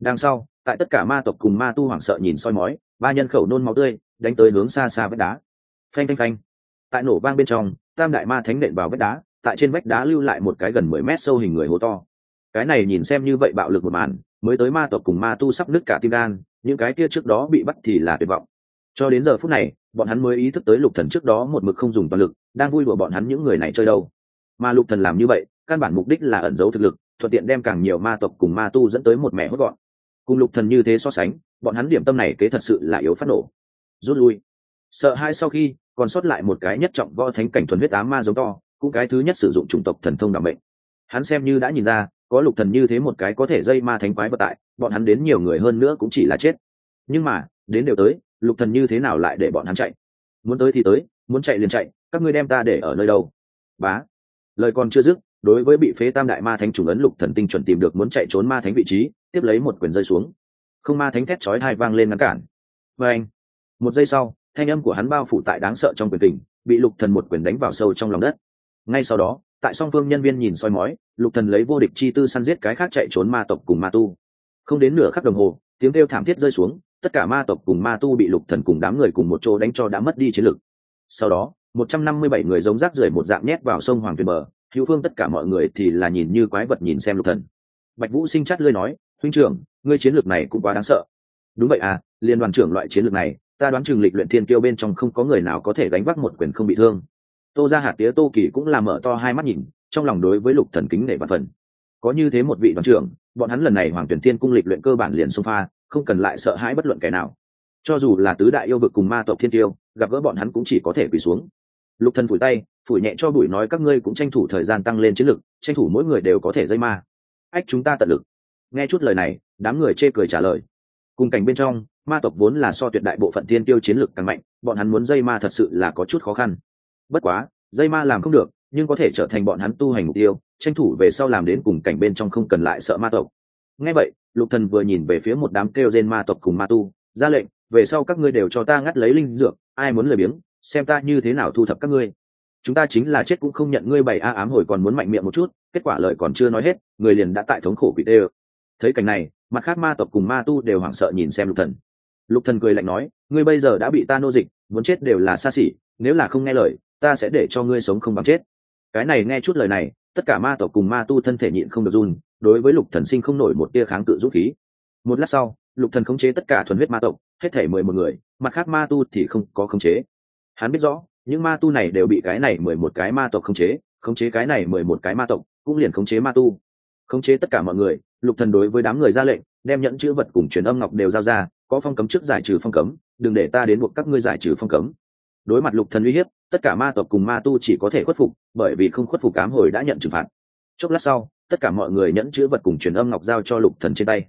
Đằng sau, tại tất cả ma tộc cùng ma tu hoảng sợ nhìn soi mói, ba nhân khẩu nôn máu tươi, đánh tới hướng xa xa vách đá. Phanh phanh phanh. Tại nổ vang bên trong, tam đại ma thánh nện vào vách đá, tại trên vách đá lưu lại một cái gần mười mét sâu hình người hố to. Cái này nhìn xem như vậy bạo lực một màn mới tới ma tộc cùng ma tu sắp nứt cả tim gan, những cái kia trước đó bị bắt thì là tuyệt vọng. Cho đến giờ phút này, bọn hắn mới ý thức tới lục thần trước đó một mực không dùng toàn lực, đang vui đùa bọn hắn những người này chơi đâu. Mà lục thần làm như vậy, căn bản mục đích là ẩn giấu thực lực, thuận tiện đem càng nhiều ma tộc cùng ma tu dẫn tới một mẻ hốt gọn. Cùng lục thần như thế so sánh, bọn hắn điểm tâm này kế thật sự là yếu phát nổ. Rút lui. Sợ hai sau khi, còn sót lại một cái nhất trọng võ thánh cảnh thuần huyết ám ma giống to, cũng cái thứ nhất sử dụng chủng tộc thần thông đảm mệnh. Hắn xem như đã nhìn ra có lục thần như thế một cái có thể dây ma thánh quái vật tại, bọn hắn đến nhiều người hơn nữa cũng chỉ là chết. Nhưng mà, đến đều tới, lục thần như thế nào lại để bọn hắn chạy? Muốn tới thì tới, muốn chạy liền chạy, các ngươi đem ta để ở nơi đâu? Bá. Lời còn chưa dứt, đối với bị phế tam đại ma thánh trùng ấn lục thần tinh chuẩn tìm được muốn chạy trốn ma thánh vị trí, tiếp lấy một quyền rơi xuống. Không ma thánh thét chói hai vang lên ngăn cản. Và anh một giây sau, thanh âm của hắn bao phủ tại đáng sợ trong quyền tình bị lục thần một quyền đánh vào sâu trong lòng đất. Ngay sau đó tại song phương nhân viên nhìn soi mói, lục thần lấy vô địch chi tư săn giết cái khác chạy trốn ma tộc cùng ma tu. Không đến nửa khắc đồng hồ, tiếng kêu thảm thiết rơi xuống, tất cả ma tộc cùng ma tu bị lục thần cùng đám người cùng một chỗ đánh cho đã mất đi chiến lực. Sau đó, một trăm năm mươi bảy người giống rác rưởi một dạng nhét vào sông hoàng tuyền bờ, hữu phương tất cả mọi người thì là nhìn như quái vật nhìn xem lục thần. Bạch vũ sinh chắt lưỡi nói, huynh trưởng, ngươi chiến lược này cũng quá đáng sợ. Đúng vậy à liên đoàn trưởng loại chiến lược này, ta đoán chừng lịch luyện thiên kiêu bên trong không có người nào có thể đánh vác một quyền không bị thương tô ra hạt tía tô kỳ cũng là mở to hai mắt nhìn, trong lòng đối với lục thần kính nể và phần. Có như thế một vị đoàn trưởng, bọn hắn lần này hoàng tuyển thiên cung lịch luyện cơ bản liền xông pha, không cần lại sợ hãi bất luận kẻ nào. Cho dù là tứ đại yêu vực cùng ma tộc thiên tiêu, gặp gỡ bọn hắn cũng chỉ có thể quỳ xuống. Lục thần phủi tay, phủi nhẹ cho bụi nói các ngươi cũng tranh thủ thời gian tăng lên chiến lực, tranh thủ mỗi người đều có thể dây ma. Ách, chúng ta tận lực. Nghe chút lời này, đám người chê cười trả lời. Cùng cảnh bên trong, ma tộc vốn là so tuyệt đại bộ phận thiên tiêu chiến lực càng mạnh, bọn hắn muốn dây ma thật sự là có chút khó khăn bất quá, dây ma làm không được, nhưng có thể trở thành bọn hắn tu hành mục tiêu, tranh thủ về sau làm đến cùng cảnh bên trong không cần lại sợ ma tộc. Nghe vậy, lục thần vừa nhìn về phía một đám kêu gen ma tộc cùng ma tu, ra lệnh, về sau các ngươi đều cho ta ngắt lấy linh dược, ai muốn lời biếng, xem ta như thế nào thu thập các ngươi. Chúng ta chính là chết cũng không nhận ngươi bày a ám hồi còn muốn mạnh miệng một chút, kết quả lời còn chưa nói hết, người liền đã tại thống khổ bị tê thấy cảnh này, mặt khác ma tộc cùng ma tu đều hoảng sợ nhìn xem lục thần. Lục thần cười lạnh nói, ngươi bây giờ đã bị ta nô dịch, muốn chết đều là xa xỉ, nếu là không nghe lời ta sẽ để cho ngươi sống không bằng chết. Cái này nghe chút lời này, tất cả ma tộc cùng ma tu thân thể nhịn không được run, đối với lục thần sinh không nổi một tia kháng cự rút khí. Một lát sau, lục thần khống chế tất cả thuần huyết ma tộc, hết thể mười một người, mặt khác ma tu thì không có khống chế. Hắn biết rõ, những ma tu này đều bị cái này mười một cái ma tộc khống chế khống chế cái này mười một cái ma tộc, cũng liền khống chế ma tu. Khống chế tất cả mọi người, lục thần đối với đám người ra lệnh, đem nhẫn chữ vật cùng truyền âm ngọc đều giao ra, có phong cấm trước giải trừ phong cấm, đừng để ta đến buộc các ngươi giải trừ phong cấm. Đối mặt lục thần uy hiếp tất cả ma tộc cùng ma tu chỉ có thể khuất phục, bởi vì không khuất phục cám hồi đã nhận trừng phạt. Chốc lát sau, tất cả mọi người nhẫn chữ vật cùng truyền âm ngọc giao cho lục thần trên tay.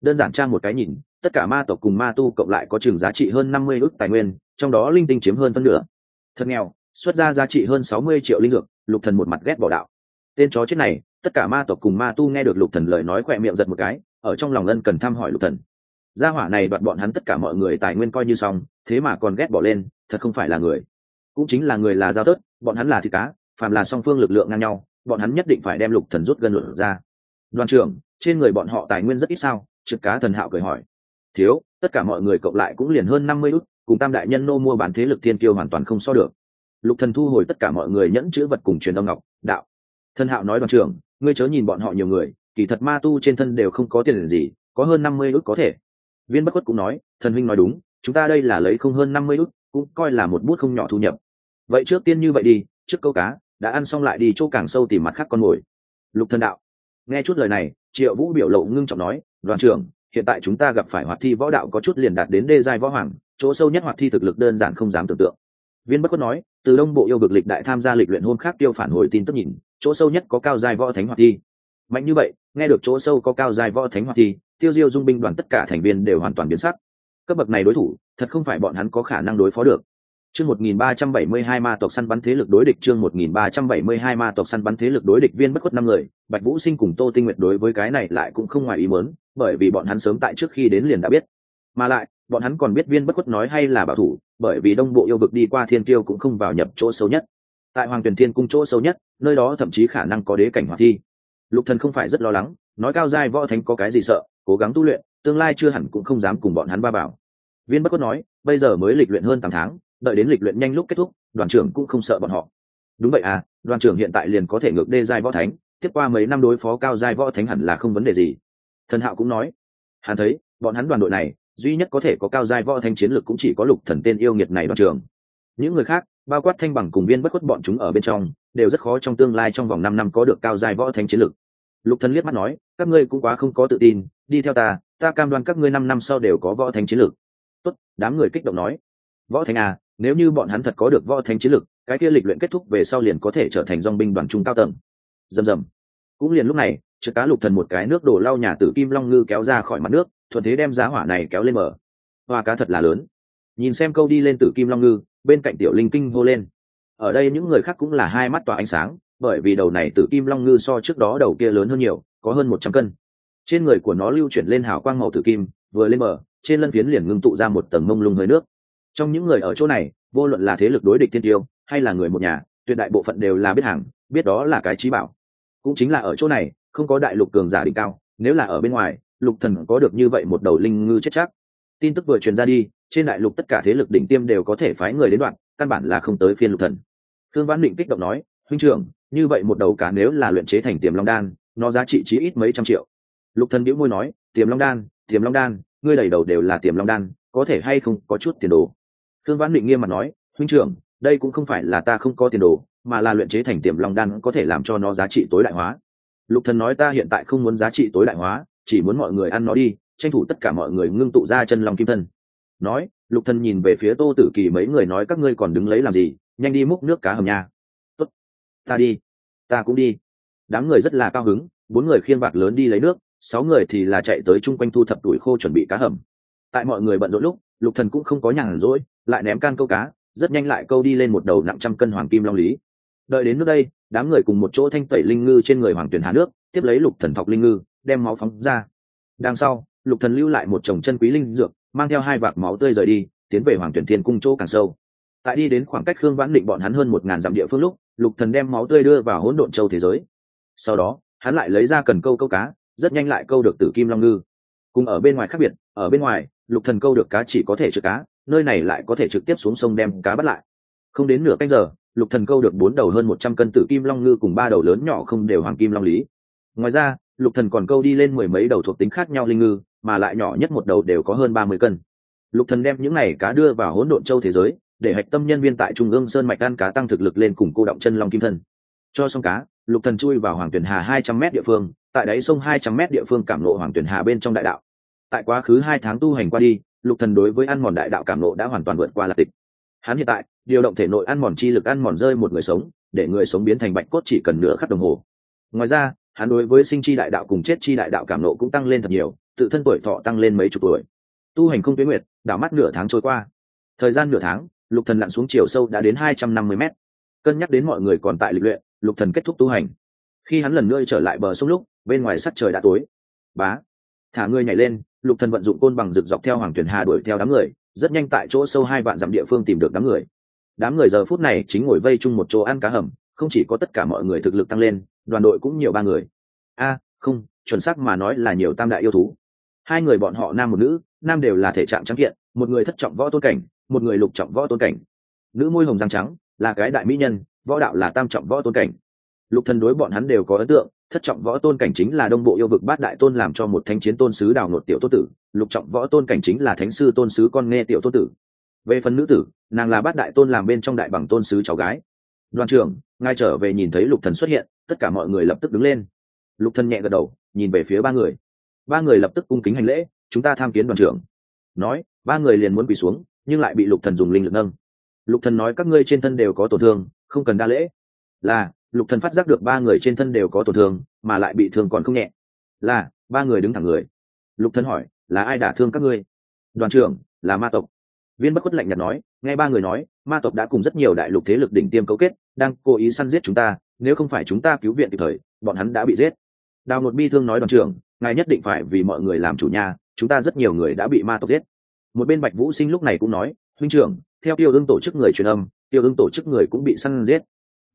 Đơn giản trang một cái nhìn, tất cả ma tộc cùng ma tu cộng lại có trường giá trị hơn năm mươi ước tài nguyên, trong đó linh tinh chiếm hơn phân nửa. Thật nghèo, xuất ra giá trị hơn sáu mươi triệu linh dược, lục thần một mặt ghét bỏ đạo. Tên chó chết này, tất cả ma tộc cùng ma tu nghe được lục thần lời nói khỏe miệng giật một cái, ở trong lòng ân cần thăm hỏi lục thần. Gia hỏa này đoạt bọn hắn tất cả mọi người tài nguyên coi như xong, thế mà còn ghét bỏ lên, thật không phải là người cũng chính là người là giao tớt, bọn hắn là thịt cá, phàm là song phương lực lượng ngang nhau, bọn hắn nhất định phải đem lục thần rút gần lửa ra. Đoàn trưởng, trên người bọn họ tài nguyên rất ít sao? Trực cá thần hạo cười hỏi. Thiếu, tất cả mọi người cộng lại cũng liền hơn năm mươi ức, cùng tam đại nhân nô mua bán thế lực thiên kiêu hoàn toàn không so được. Lục thần thu hồi tất cả mọi người nhẫn chữ vật cùng truyền âm ngọc, đạo. Thần hạo nói đoàn trưởng, ngươi chớ nhìn bọn họ nhiều người, kỳ thật ma tu trên thân đều không có tiền gì, có hơn năm mươi ức có thể. Viên bất khuất cũng nói, thần huynh nói đúng, chúng ta đây là lấy không hơn năm mươi ức, cũng coi là một bút không nhỏ thu nhập vậy trước tiên như vậy đi, trước câu cá, đã ăn xong lại đi chỗ càng sâu tìm mặt khác con mồi. Lục thần đạo. Nghe chút lời này, triệu vũ biểu lộ ngưng trọng nói, đoàn trưởng, hiện tại chúng ta gặp phải hoạt thi võ đạo có chút liền đạt đến đê giai võ hoàng, chỗ sâu nhất hoạt thi thực lực đơn giản không dám tưởng tượng. Viên bất quất nói, từ đông bộ yêu vực lịch đại tham gia lịch luyện hôn khác tiêu phản hồi tin tức nhìn, chỗ sâu nhất có cao giai võ thánh hoạt thi. Mạnh như vậy, nghe được chỗ sâu có cao giai võ thánh hoạt thi, tiêu diêu dung binh đoàn tất cả thành viên đều hoàn toàn biến sắc. Cấp bậc này đối thủ, thật không phải bọn hắn có khả năng đối phó được chương 1372 ma tộc săn bắn thế lực đối địch, chương 1372 ma tộc săn bắn thế lực đối địch, viên bất khuất năm người, bạch vũ sinh cùng tô tinh nguyệt đối với cái này lại cũng không ngoài ý muốn, bởi vì bọn hắn sớm tại trước khi đến liền đã biết. Mà lại, bọn hắn còn biết viên bất khuất nói hay là bảo thủ, bởi vì đông bộ yêu vực đi qua thiên tiêu cũng không vào nhập chỗ sâu nhất. Tại hoàng tuyền thiên cung chỗ sâu nhất, nơi đó thậm chí khả năng có đế cảnh hoạt thi. Lục thần không phải rất lo lắng, nói cao giai võ thánh có cái gì sợ, cố gắng tu luyện, tương lai chưa hẳn cũng không dám cùng bọn hắn ba bảo viên bất khuất nói, bây giờ mới lịch luyện hơn tám tháng đợi đến lịch luyện nhanh lúc kết thúc, đoàn trưởng cũng không sợ bọn họ. Đúng vậy à đoàn trưởng hiện tại liền có thể ngược đê giai võ thánh, tiếp qua mấy năm đối phó cao giai võ thánh hẳn là không vấn đề gì. Thần hạo cũng nói, hắn thấy, bọn hắn đoàn đội này, duy nhất có thể có cao giai võ thánh chiến lược cũng chỉ có lục thần tên yêu nghiệt này đoàn trưởng. Những người khác, bao quát thanh bằng cùng viên bất khuất bọn chúng ở bên trong, đều rất khó trong tương lai trong vòng năm năm có được cao giai võ thánh chiến lược. Lục thần liếc mắt nói, các ngươi cũng quá không có tự tin, đi theo ta ta cam đoan các ngươi năm năm sau đều có võ thánh chiến lược. Tốt, đám người kích động nói. Võ thánh à nếu như bọn hắn thật có được võ thánh chiến lực, cái kia lịch luyện kết thúc về sau liền có thể trở thành dong binh đoàn trung cao tầng. Dầm dầm. Cũng liền lúc này trực cá lục thần một cái nước đổ lau nhà tử kim long ngư kéo ra khỏi mặt nước, thuận thế đem giá hỏa này kéo lên mở hoa cá thật là lớn. Nhìn xem câu đi lên tử kim long ngư, bên cạnh tiểu linh kinh hô lên. Ở đây những người khác cũng là hai mắt tỏa ánh sáng, bởi vì đầu này tử kim long ngư so trước đó đầu kia lớn hơn nhiều, có hơn một trăm cân. Trên người của nó lưu chuyển lên hào quang màu tử kim, vừa lên mở trên lân phiến liền ngưng tụ ra một tầng mông lung hơi nước trong những người ở chỗ này, vô luận là thế lực đối địch thiên tiêu, hay là người một nhà, tuyệt đại bộ phận đều là biết hàng, biết đó là cái trí bảo. Cũng chính là ở chỗ này, không có đại lục cường giả đỉnh cao, nếu là ở bên ngoài, lục thần có được như vậy một đầu linh ngư chết chắc. Tin tức vừa truyền ra đi, trên đại lục tất cả thế lực đỉnh tiêm đều có thể phái người đến đoạn, căn bản là không tới phiên lục thần. Thương văn định kích động nói, huynh trưởng, như vậy một đầu cá nếu là luyện chế thành tiềm long đan, nó giá trị chí ít mấy trăm triệu. Lục thần bĩu môi nói, tiềm long đan, tiềm long đan, ngươi đầy đầu đều là tiềm long đan, có thể hay không có chút tiền đồ? Thương vãn định nghiêm mặt nói, huynh trưởng, đây cũng không phải là ta không có tiền đồ, mà là luyện chế thành tiềm long đan có thể làm cho nó giá trị tối đại hóa. Lục thần nói, ta hiện tại không muốn giá trị tối đại hóa, chỉ muốn mọi người ăn nó đi, tranh thủ tất cả mọi người ngưng tụ ra chân long kim thân. Nói, lục thần nhìn về phía tô tử kỳ, mấy người nói, các ngươi còn đứng lấy làm gì? Nhanh đi múc nước cá hầm nha. Tốt, ta đi, ta cũng đi. Đám người rất là cao hứng, bốn người khiêng bạc lớn đi lấy nước, sáu người thì là chạy tới chung quanh thu thập tuổi khô chuẩn bị cá hầm. Tại mọi người bận rộn lúc lục thần cũng không có nhàn rỗi, lại ném can câu cá, rất nhanh lại câu đi lên một đầu nặng trăm cân hoàng kim long lý. Đợi đến nước đây, đám người cùng một chỗ thanh tẩy linh ngư trên người hoàng tuyển hà nước, tiếp lấy lục thần thọc linh ngư, đem máu phóng ra. Đằng sau, lục thần lưu lại một chồng chân quý linh dược, mang theo hai vạc máu tươi rời đi, tiến về hoàng tuyển thiên cung chỗ càng sâu. Tại đi đến khoảng cách khương vãn định bọn hắn hơn một ngàn dặm địa phương lúc, lục thần đem máu tươi đưa vào hỗn độn châu thế giới. Sau đó, hắn lại lấy ra cần câu câu cá, rất nhanh lại câu được tử kim long ngư cùng ở bên ngoài khác biệt, ở bên ngoài, lục thần câu được cá chỉ có thể trừ cá, nơi này lại có thể trực tiếp xuống sông đem cá bắt lại. Không đến nửa canh giờ, lục thần câu được bốn đầu hơn một trăm cân tử kim long ngư cùng ba đầu lớn nhỏ không đều hoàng kim long lý. Ngoài ra, lục thần còn câu đi lên mười mấy đầu thuộc tính khác nhau linh ngư, mà lại nhỏ nhất một đầu đều có hơn ba mươi cân. Lục thần đem những này cá đưa vào hỗn độn châu thế giới, để hạch tâm nhân viên tại trung ương sơn mạch ăn cá tăng thực lực lên cùng cô động chân long kim thân. Cho xong cá, lục thần chui vào hoàng tuyển hà hai trăm m địa phương, tại đáy sông hai trăm m địa phương cảm lộ hoàng tuyển hà bên trong đại đạo tại quá khứ hai tháng tu hành qua đi, lục thần đối với ăn mòn đại đạo cảm nộ đã hoàn toàn vượt qua lạc tịch. Hắn hiện tại, điều động thể nội ăn mòn chi lực ăn mòn rơi một người sống, để người sống biến thành bạch cốt chỉ cần nửa khắc đồng hồ. Ngoài ra, hắn đối với sinh chi đại đạo cùng chết chi đại đạo cảm nộ cũng tăng lên thật nhiều, tự thân tuổi thọ tăng lên mấy chục tuổi. Tu hành không tuyến nguyệt, đảo mắt nửa tháng trôi qua. Thời gian nửa tháng, lục thần lặn xuống chiều sâu đã đến hai trăm năm mươi mét. Cân nhắc đến mọi người còn tại lịch luyện, lục thần kết thúc tu hành. Khi hắn lần nữa trở lại bờ sông lúc, bên ngoài sắt trời đã tối. Bá, thả người nhảy lên lục thần vận dụng côn bằng rực dọc theo hoàng thuyền hà đuổi theo đám người, rất nhanh tại chỗ sâu hai vạn dặm địa phương tìm được đám người. Đám người giờ phút này chính ngồi vây chung một chỗ ăn cá hầm, không chỉ có tất cả mọi người thực lực tăng lên, đoàn đội cũng nhiều ba người. A, không, chuẩn xác mà nói là nhiều tam đại yêu thú. Hai người bọn họ nam một nữ, nam đều là thể trạng trắng kiện, một người thất trọng võ tôn cảnh, một người lục trọng võ tôn cảnh. Nữ môi hồng răng trắng, là cái đại mỹ nhân, võ đạo là tam trọng võ tôn cảnh lục thần đối bọn hắn đều có ấn tượng, thất trọng võ tôn cảnh chính là đông bộ yêu vực bát đại tôn làm cho một thánh chiến tôn sứ đào nột tiểu tôn tử, lục trọng võ tôn cảnh chính là thánh sư tôn sứ con nghe tiểu tôn tử. Về phần nữ tử, nàng là bát đại tôn làm bên trong đại bằng tôn sứ cháu gái. Đoàn trưởng ngay trở về nhìn thấy lục thần xuất hiện, tất cả mọi người lập tức đứng lên. Lục thần nhẹ gật đầu, nhìn về phía ba người. Ba người lập tức cung kính hành lễ, chúng ta tham kiến đoàn trưởng. Nói, ba người liền muốn quỳ xuống, nhưng lại bị lục thần dùng linh lực nâng. Lục thần nói, các ngươi trên thân đều có tổn thương, không cần đa lễ. Là lục thần phát giác được ba người trên thân đều có tổn thương, mà lại bị thương còn không nhẹ. Là, ba người đứng thẳng người. Lục thần hỏi, là ai đả thương các ngươi? Đoàn trưởng, là ma tộc. Viên bất khuất lạnh nhạt nói, nghe ba người nói, ma tộc đã cùng rất nhiều đại lục thế lực đỉnh tiêm cấu kết, đang cố ý săn giết chúng ta, nếu không phải chúng ta cứu viện kịp thời, bọn hắn đã bị giết. Đào một bi thương nói, đoàn trưởng, ngài nhất định phải vì mọi người làm chủ nhà chúng ta rất nhiều người đã bị ma tộc giết. Một bên bạch vũ sinh lúc này cũng nói, huynh trưởng, theo tiêu ương tổ chức người truyền âm, tiêu ương tổ chức người cũng bị săn giết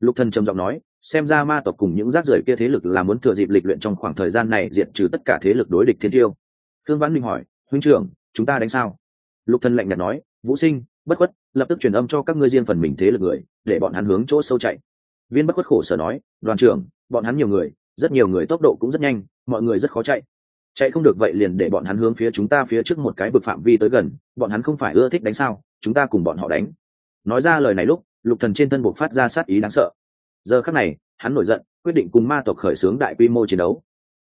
lục thần trầm giọng nói, xem ra ma tộc cùng những rác rưởi kia thế lực là muốn thừa dịp lịch luyện trong khoảng thời gian này diệt trừ tất cả thế lực đối địch thiên tiêu. Thương văn minh hỏi, huynh trưởng, chúng ta đánh sao? Lục thần lạnh nhạt nói, vũ sinh, bất khuất, lập tức truyền âm cho các ngươi riêng phần mình thế lực người, để bọn hắn hướng chỗ sâu chạy. Viên bất khuất khổ sở nói, đoàn trưởng, bọn hắn nhiều người, rất nhiều người tốc độ cũng rất nhanh, mọi người rất khó chạy. Chạy không được vậy liền để bọn hắn hướng phía chúng ta phía trước một cái vực phạm vi tới gần, bọn hắn không phải ưa thích đánh sao, chúng ta cùng bọn họ đánh. Nói ra lời này lúc lục thần trên thân buộc phát ra sát ý đáng sợ. Giờ khắc này, hắn nổi giận, quyết định cùng ma tộc khởi xướng đại quy mô chiến đấu.